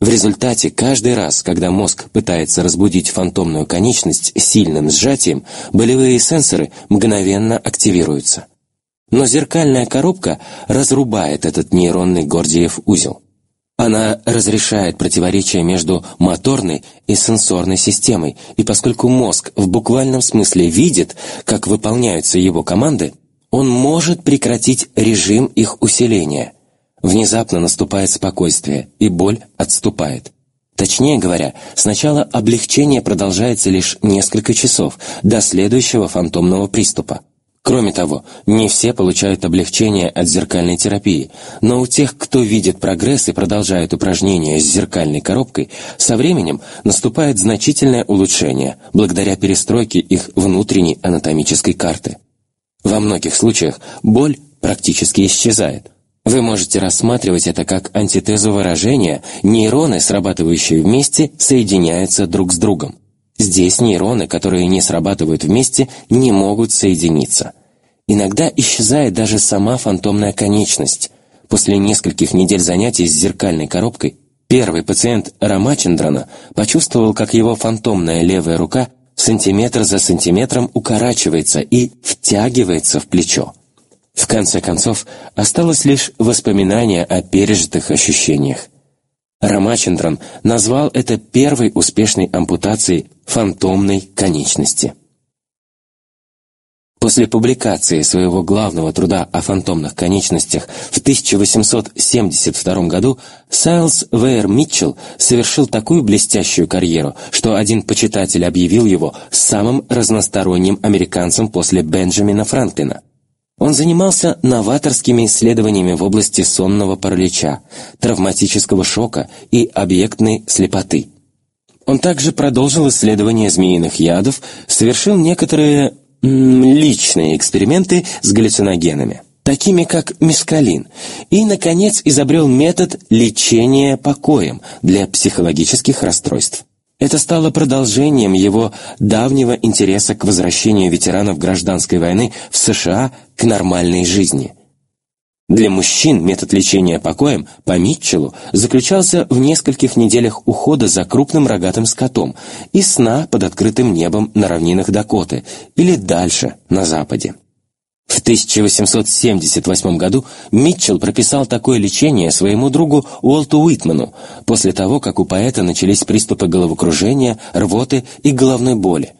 В результате каждый раз, когда мозг пытается разбудить фантомную конечность сильным сжатием, болевые сенсоры мгновенно активируются. Но зеркальная коробка разрубает этот нейронный Гордиев узел. Она разрешает противоречия между моторной и сенсорной системой, и поскольку мозг в буквальном смысле видит, как выполняются его команды, он может прекратить режим их усиления. Внезапно наступает спокойствие, и боль отступает. Точнее говоря, сначала облегчение продолжается лишь несколько часов, до следующего фантомного приступа. Кроме того, не все получают облегчение от зеркальной терапии, но у тех, кто видит прогресс и продолжает упражнения с зеркальной коробкой, со временем наступает значительное улучшение благодаря перестройке их внутренней анатомической карты. Во многих случаях боль практически исчезает. Вы можете рассматривать это как антитезу выражения «нейроны, срабатывающие вместе, соединяются друг с другом». Здесь нейроны, которые не срабатывают вместе, не могут соединиться. Иногда исчезает даже сама фантомная конечность. После нескольких недель занятий с зеркальной коробкой первый пациент Рамачендрана почувствовал, как его фантомная левая рука сантиметр за сантиметром укорачивается и втягивается в плечо. В конце концов, осталось лишь воспоминание о пережитых ощущениях. Рамачендран назвал это первой успешной ампутацией фантомной конечности. После публикации своего главного труда о фантомных конечностях в 1872 году Сайлз Вейер Митчелл совершил такую блестящую карьеру, что один почитатель объявил его самым разносторонним американцем после Бенджамина Франклина. Он занимался новаторскими исследованиями в области сонного паралича, травматического шока и объектной слепоты. Он также продолжил исследования змеиных ядов, совершил некоторые личные эксперименты с галлюциногенами, такими как мескалин, и, наконец, изобрел метод лечения покоем для психологических расстройств. Это стало продолжением его давнего интереса к возвращению ветеранов гражданской войны в США к нормальной жизни. Для мужчин метод лечения покоем по Митчеллу заключался в нескольких неделях ухода за крупным рогатым скотом и сна под открытым небом на равнинах Дакоты или дальше, на западе. В 1878 году Митчелл прописал такое лечение своему другу Уолту Уитману после того, как у поэта начались приступы головокружения, рвоты и головной боли.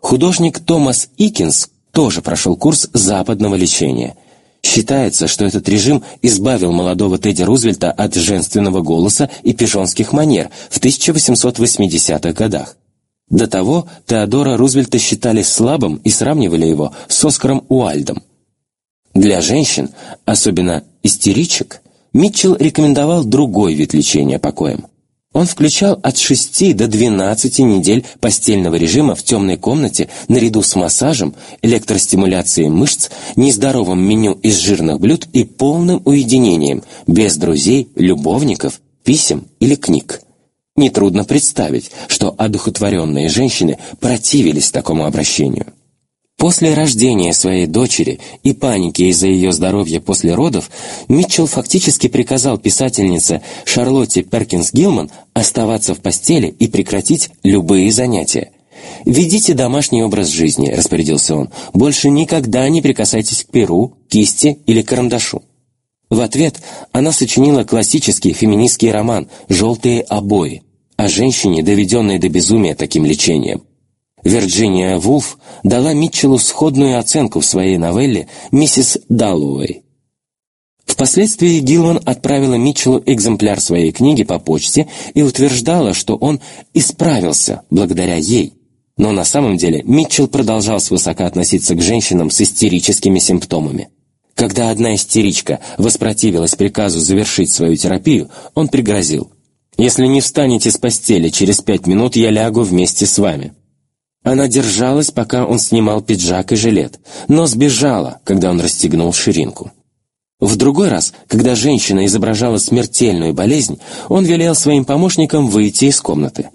Художник Томас Икинс тоже прошел курс западного лечения – Считается, что этот режим избавил молодого Тедди Рузвельта от женственного голоса и пижонских манер в 1880-х годах. До того Теодора Рузвельта считали слабым и сравнивали его с Оскаром Уальдом. Для женщин, особенно истеричек, Митчелл рекомендовал другой вид лечения покоем. Он включал от 6 до 12 недель постельного режима в темной комнате наряду с массажем, электростимуляцией мышц, нездоровым меню из жирных блюд и полным уединением, без друзей, любовников, писем или книг. Нетрудно представить, что одухотворенные женщины противились такому обращению. После рождения своей дочери и паники из-за ее здоровья после родов, Митчелл фактически приказал писательнице Шарлотте Перкинс Гилман оставаться в постели и прекратить любые занятия. «Ведите домашний образ жизни», — распорядился он. «Больше никогда не прикасайтесь к перу, кисти или карандашу». В ответ она сочинила классический феминистский роман «Желтые обои» о женщине, доведенной до безумия таким лечением. Вирджиния Вулф дала Митчеллу сходную оценку в своей новелле «Миссис Даллоуэй». Впоследствии Гилман отправила Митчеллу экземпляр своей книги по почте и утверждала, что он исправился благодаря ей. Но на самом деле Митчелл продолжал свысока относиться к женщинам с истерическими симптомами. Когда одна истеричка воспротивилась приказу завершить свою терапию, он пригрозил «Если не встанете с постели через пять минут, я лягу вместе с вами». Она держалась, пока он снимал пиджак и жилет, но сбежала, когда он расстегнул ширинку. В другой раз, когда женщина изображала смертельную болезнь, он велел своим помощникам выйти из комнаты.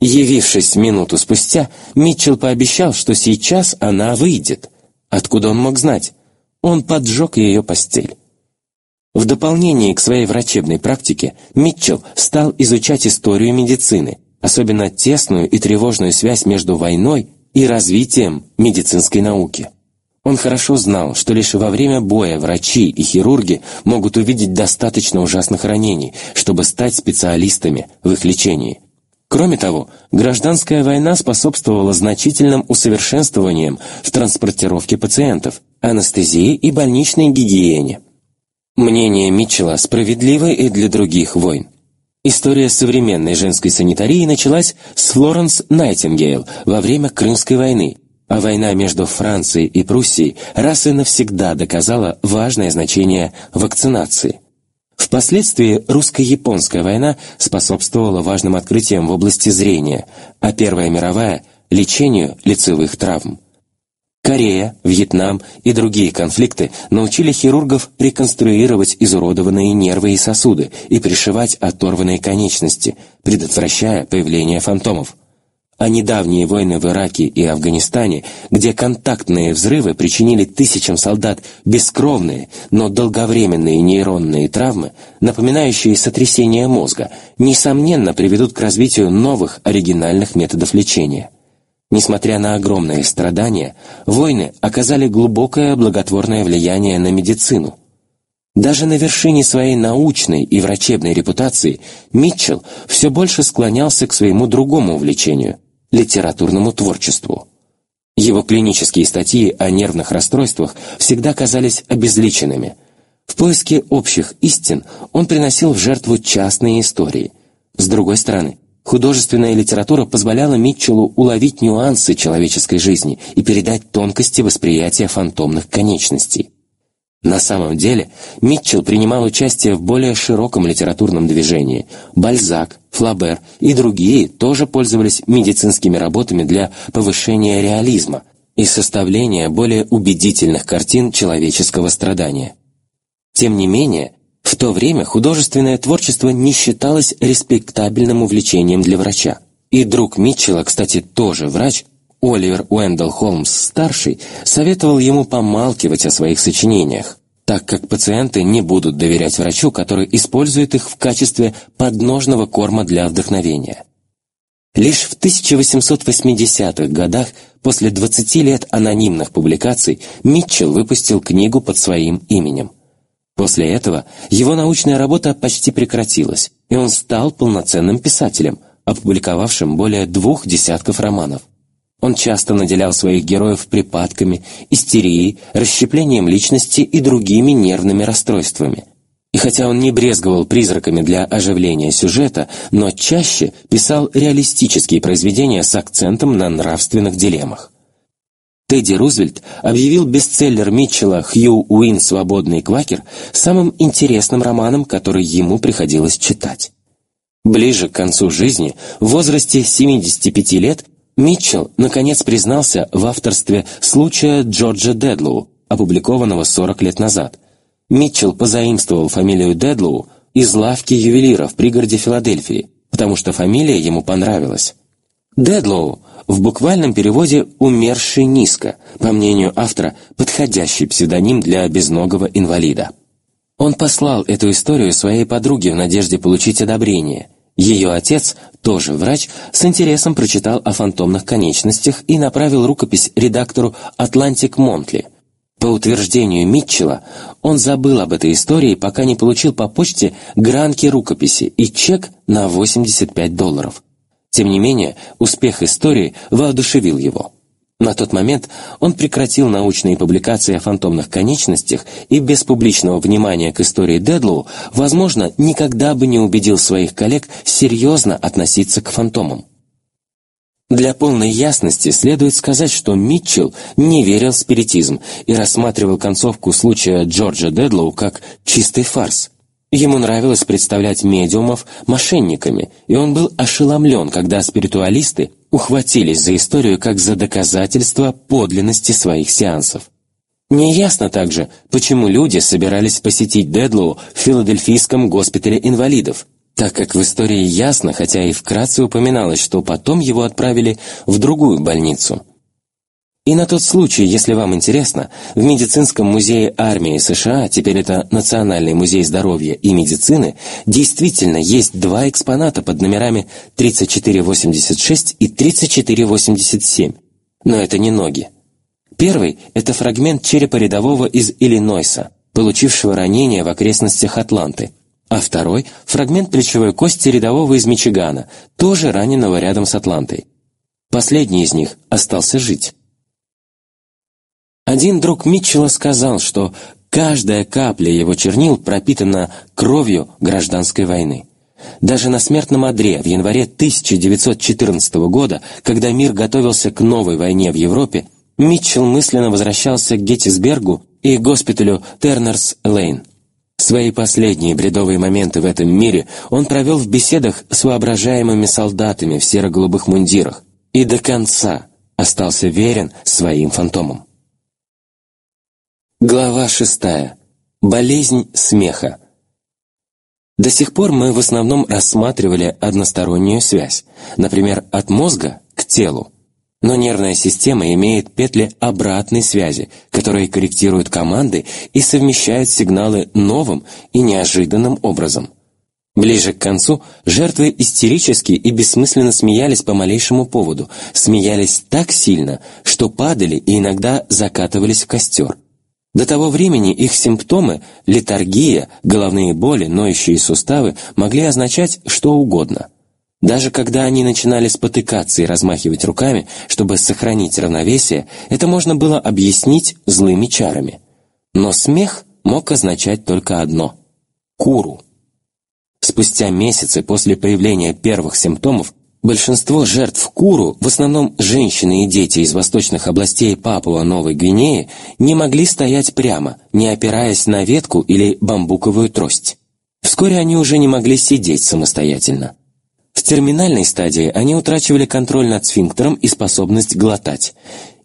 Явившись минуту спустя, Митчелл пообещал, что сейчас она выйдет. Откуда он мог знать? Он поджег ее постель. В дополнение к своей врачебной практике Митчелл стал изучать историю медицины, особенно тесную и тревожную связь между войной и развитием медицинской науки. Он хорошо знал, что лишь во время боя врачи и хирурги могут увидеть достаточно ужасных ранений, чтобы стать специалистами в их лечении. Кроме того, гражданская война способствовала значительным усовершенствованиям в транспортировке пациентов, анестезии и больничной гигиене. Мнение Митчелла справедливо и для других войн. История современной женской санитарии началась с Флоренс Найтингейл во время Крымской войны, а война между Францией и Пруссией раз и навсегда доказала важное значение вакцинации. Впоследствии русско-японская война способствовала важным открытиям в области зрения, а Первая мировая – лечению лицевых травм. Корея, Вьетнам и другие конфликты научили хирургов реконструировать изуродованные нервы и сосуды и пришивать оторванные конечности, предотвращая появление фантомов. А недавние войны в Ираке и Афганистане, где контактные взрывы причинили тысячам солдат бескровные, но долговременные нейронные травмы, напоминающие сотрясение мозга, несомненно приведут к развитию новых оригинальных методов лечения – Несмотря на огромные страдания, войны оказали глубокое благотворное влияние на медицину. Даже на вершине своей научной и врачебной репутации Митчелл все больше склонялся к своему другому увлечению – литературному творчеству. Его клинические статьи о нервных расстройствах всегда казались обезличенными. В поиске общих истин он приносил в жертву частные истории. С другой стороны, Художественная литература позволяла Митчеллу уловить нюансы человеческой жизни и передать тонкости восприятия фантомных конечностей. На самом деле, Митчелл принимал участие в более широком литературном движении. Бальзак, Флабер и другие тоже пользовались медицинскими работами для повышения реализма и составления более убедительных картин человеческого страдания. Тем не менее, то время художественное творчество не считалось респектабельным увлечением для врача. И друг Митчелла, кстати, тоже врач, Оливер Уэндell Холмс-старший, советовал ему помалкивать о своих сочинениях, так как пациенты не будут доверять врачу, который использует их в качестве подножного корма для вдохновения. Лишь в 1880-х годах, после 20 лет анонимных публикаций, Митчелл выпустил книгу под своим именем – После этого его научная работа почти прекратилась, и он стал полноценным писателем, опубликовавшим более двух десятков романов. Он часто наделял своих героев припадками, истерией, расщеплением личности и другими нервными расстройствами. И хотя он не брезговал призраками для оживления сюжета, но чаще писал реалистические произведения с акцентом на нравственных дилеммах. Тедди Рузвельт объявил бестселлер Митчелла «Хью Уин. Свободный квакер» самым интересным романом, который ему приходилось читать. Ближе к концу жизни, в возрасте 75 лет, Митчелл наконец признался в авторстве случая Джорджа Дедлоу, опубликованного 40 лет назад. Митчелл позаимствовал фамилию Дедлоу из лавки ювелира в пригороде Филадельфии, потому что фамилия ему понравилась. Дедлоу в буквальном переводе «умерший низко», по мнению автора, подходящий псевдоним для безногого инвалида. Он послал эту историю своей подруге в надежде получить одобрение. Ее отец, тоже врач, с интересом прочитал о фантомных конечностях и направил рукопись редактору «Атлантик Монтли», по утверждению Митчелла, он забыл об этой истории, пока не получил по почте гранки рукописи и чек на 85 долларов. Тем не менее, успех истории воодушевил его. На тот момент он прекратил научные публикации о фантомных конечностях и без публичного внимания к истории Дедлоу, возможно, никогда бы не убедил своих коллег серьезно относиться к фантомам. Для полной ясности следует сказать, что Митчелл не верил в спиритизм и рассматривал концовку случая Джорджа Дедлоу как чистый фарс. Ему нравилось представлять медиумов мошенниками, и он был ошеломлен, когда спиритуалисты ухватились за историю как за доказательство подлинности своих сеансов. Неясно также, почему люди собирались посетить Дедлоу в филадельфийском госпитале инвалидов так как в истории ясно, хотя и вкратце упоминалось, что потом его отправили в другую больницу. И на тот случай, если вам интересно, в Медицинском музее армии США, теперь это Национальный музей здоровья и медицины, действительно есть два экспоната под номерами 3486 и 3487, но это не ноги. Первый – это фрагмент черепа рядового из Иллинойса, получившего ранение в окрестностях Атланты – а второй – фрагмент плечевой кости рядового из Мичигана, тоже раненого рядом с Атлантой. Последний из них остался жить. Один друг Митчелла сказал, что каждая капля его чернил пропитана кровью гражданской войны. Даже на смертном одре в январе 1914 года, когда мир готовился к новой войне в Европе, Митчелл мысленно возвращался к Геттисбергу и госпиталю Тернерс-Лейн. Свои последние бредовые моменты в этом мире он провел в беседах с воображаемыми солдатами в серо-голубых мундирах и до конца остался верен своим фантомам. Глава шестая. Болезнь смеха. До сих пор мы в основном рассматривали одностороннюю связь, например, от мозга к телу. Но нервная система имеет петли обратной связи, которые корректируют команды и совмещают сигналы новым и неожиданным образом. Ближе к концу жертвы истерически и бессмысленно смеялись по малейшему поводу, смеялись так сильно, что падали и иногда закатывались в костер. До того времени их симптомы – летаргия, головные боли, ноющие суставы – могли означать что угодно – даже когда они начинали спотыкаться и размахивать руками, чтобы сохранить равновесие, это можно было объяснить злыми чарами. Но смех мог означать только одно – куру. Спустя месяцы после появления первых симптомов большинство жертв куру, в основном женщины и дети из восточных областей Папуа-Новой Гвинеи, не могли стоять прямо, не опираясь на ветку или бамбуковую трость. Вскоре они уже не могли сидеть самостоятельно. В терминальной стадии они утрачивали контроль над сфинктером и способность глотать.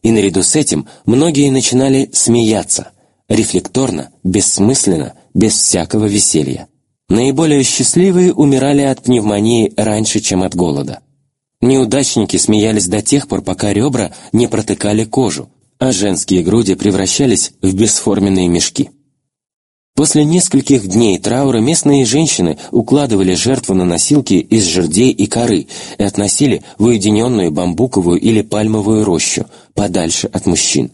И наряду с этим многие начинали смеяться, рефлекторно, бессмысленно, без всякого веселья. Наиболее счастливые умирали от пневмонии раньше, чем от голода. Неудачники смеялись до тех пор, пока ребра не протыкали кожу, а женские груди превращались в бесформенные мешки. После нескольких дней траура местные женщины укладывали жертву на носилки из жердей и коры и относили в уединенную бамбуковую или пальмовую рощу, подальше от мужчин.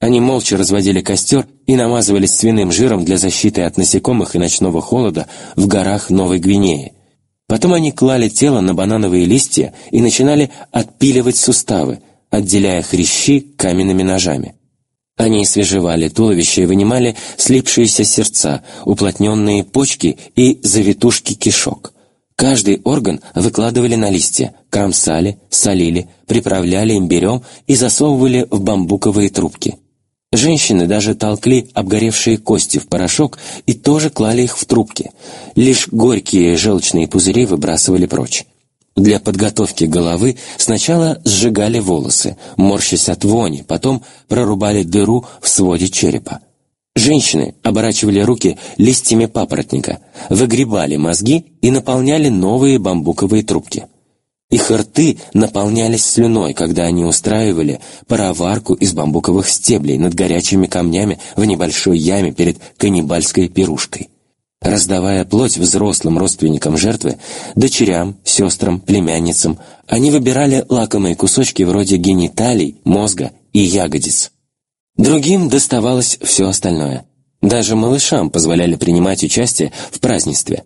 Они молча разводили костер и намазывались свиным жиром для защиты от насекомых и ночного холода в горах Новой Гвинеи. Потом они клали тело на банановые листья и начинали отпиливать суставы, отделяя хрящи каменными ножами. Они свежевали туловище и вынимали слипшиеся сердца, уплотненные почки и завитушки кишок. Каждый орган выкладывали на листья, кромсали, солили, приправляли имбирем и засовывали в бамбуковые трубки. Женщины даже толкли обгоревшие кости в порошок и тоже клали их в трубки. Лишь горькие желчные пузыри выбрасывали прочь. Для подготовки головы сначала сжигали волосы, морщась от вони, потом прорубали дыру в своде черепа. Женщины оборачивали руки листьями папоротника, выгребали мозги и наполняли новые бамбуковые трубки. Их рты наполнялись слюной, когда они устраивали пароварку из бамбуковых стеблей над горячими камнями в небольшой яме перед каннибальской пирушкой. Раздавая плоть взрослым родственникам жертвы, дочерям, сестрам, племянницам, они выбирали лакомые кусочки вроде гениталий, мозга и ягодиц. Другим доставалось все остальное. Даже малышам позволяли принимать участие в празднестве.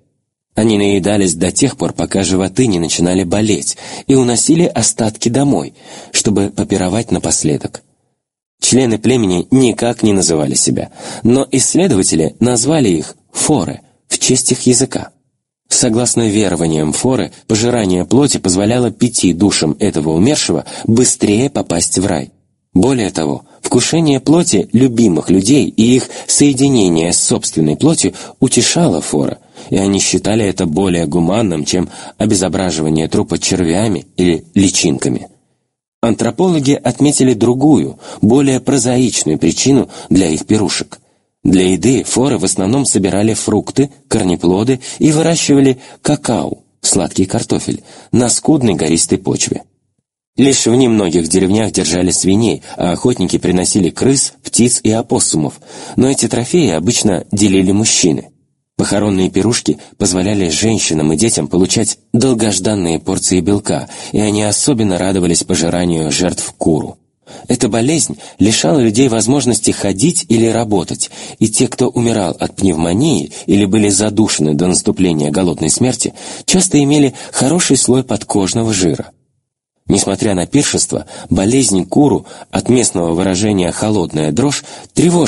Они наедались до тех пор, пока животы не начинали болеть, и уносили остатки домой, чтобы попировать напоследок. Члены племени никак не называли себя, но исследователи назвали их форы в честь их языка. Согласно верованиям форы, пожирание плоти позволяло пяти душам этого умершего быстрее попасть в рай. Более того, вкушение плоти любимых людей и их соединение с собственной плотью утешало фора, и они считали это более гуманным, чем обезображивание трупа червями или личинками. Антропологи отметили другую, более прозаичную причину для их пирушек – для еды форы в основном собирали фрукты, корнеплоды и выращивали какао, сладкий картофель, на скудной гористой почве. Лишь в немногих деревнях держали свиней, а охотники приносили крыс, птиц и опоссумов, но эти трофеи обычно делили мужчины. Похоронные пирушки позволяли женщинам и детям получать долгожданные порции белка, и они особенно радовались пожиранию жертв куру. Эта болезнь лишала людей возможности ходить или работать, и те, кто умирал от пневмонии или были задушены до наступления голодной смерти, часто имели хороший слой подкожного жира. Несмотря на пиршество, болезнь куру от местного выражения «холодная дрожь» тревожила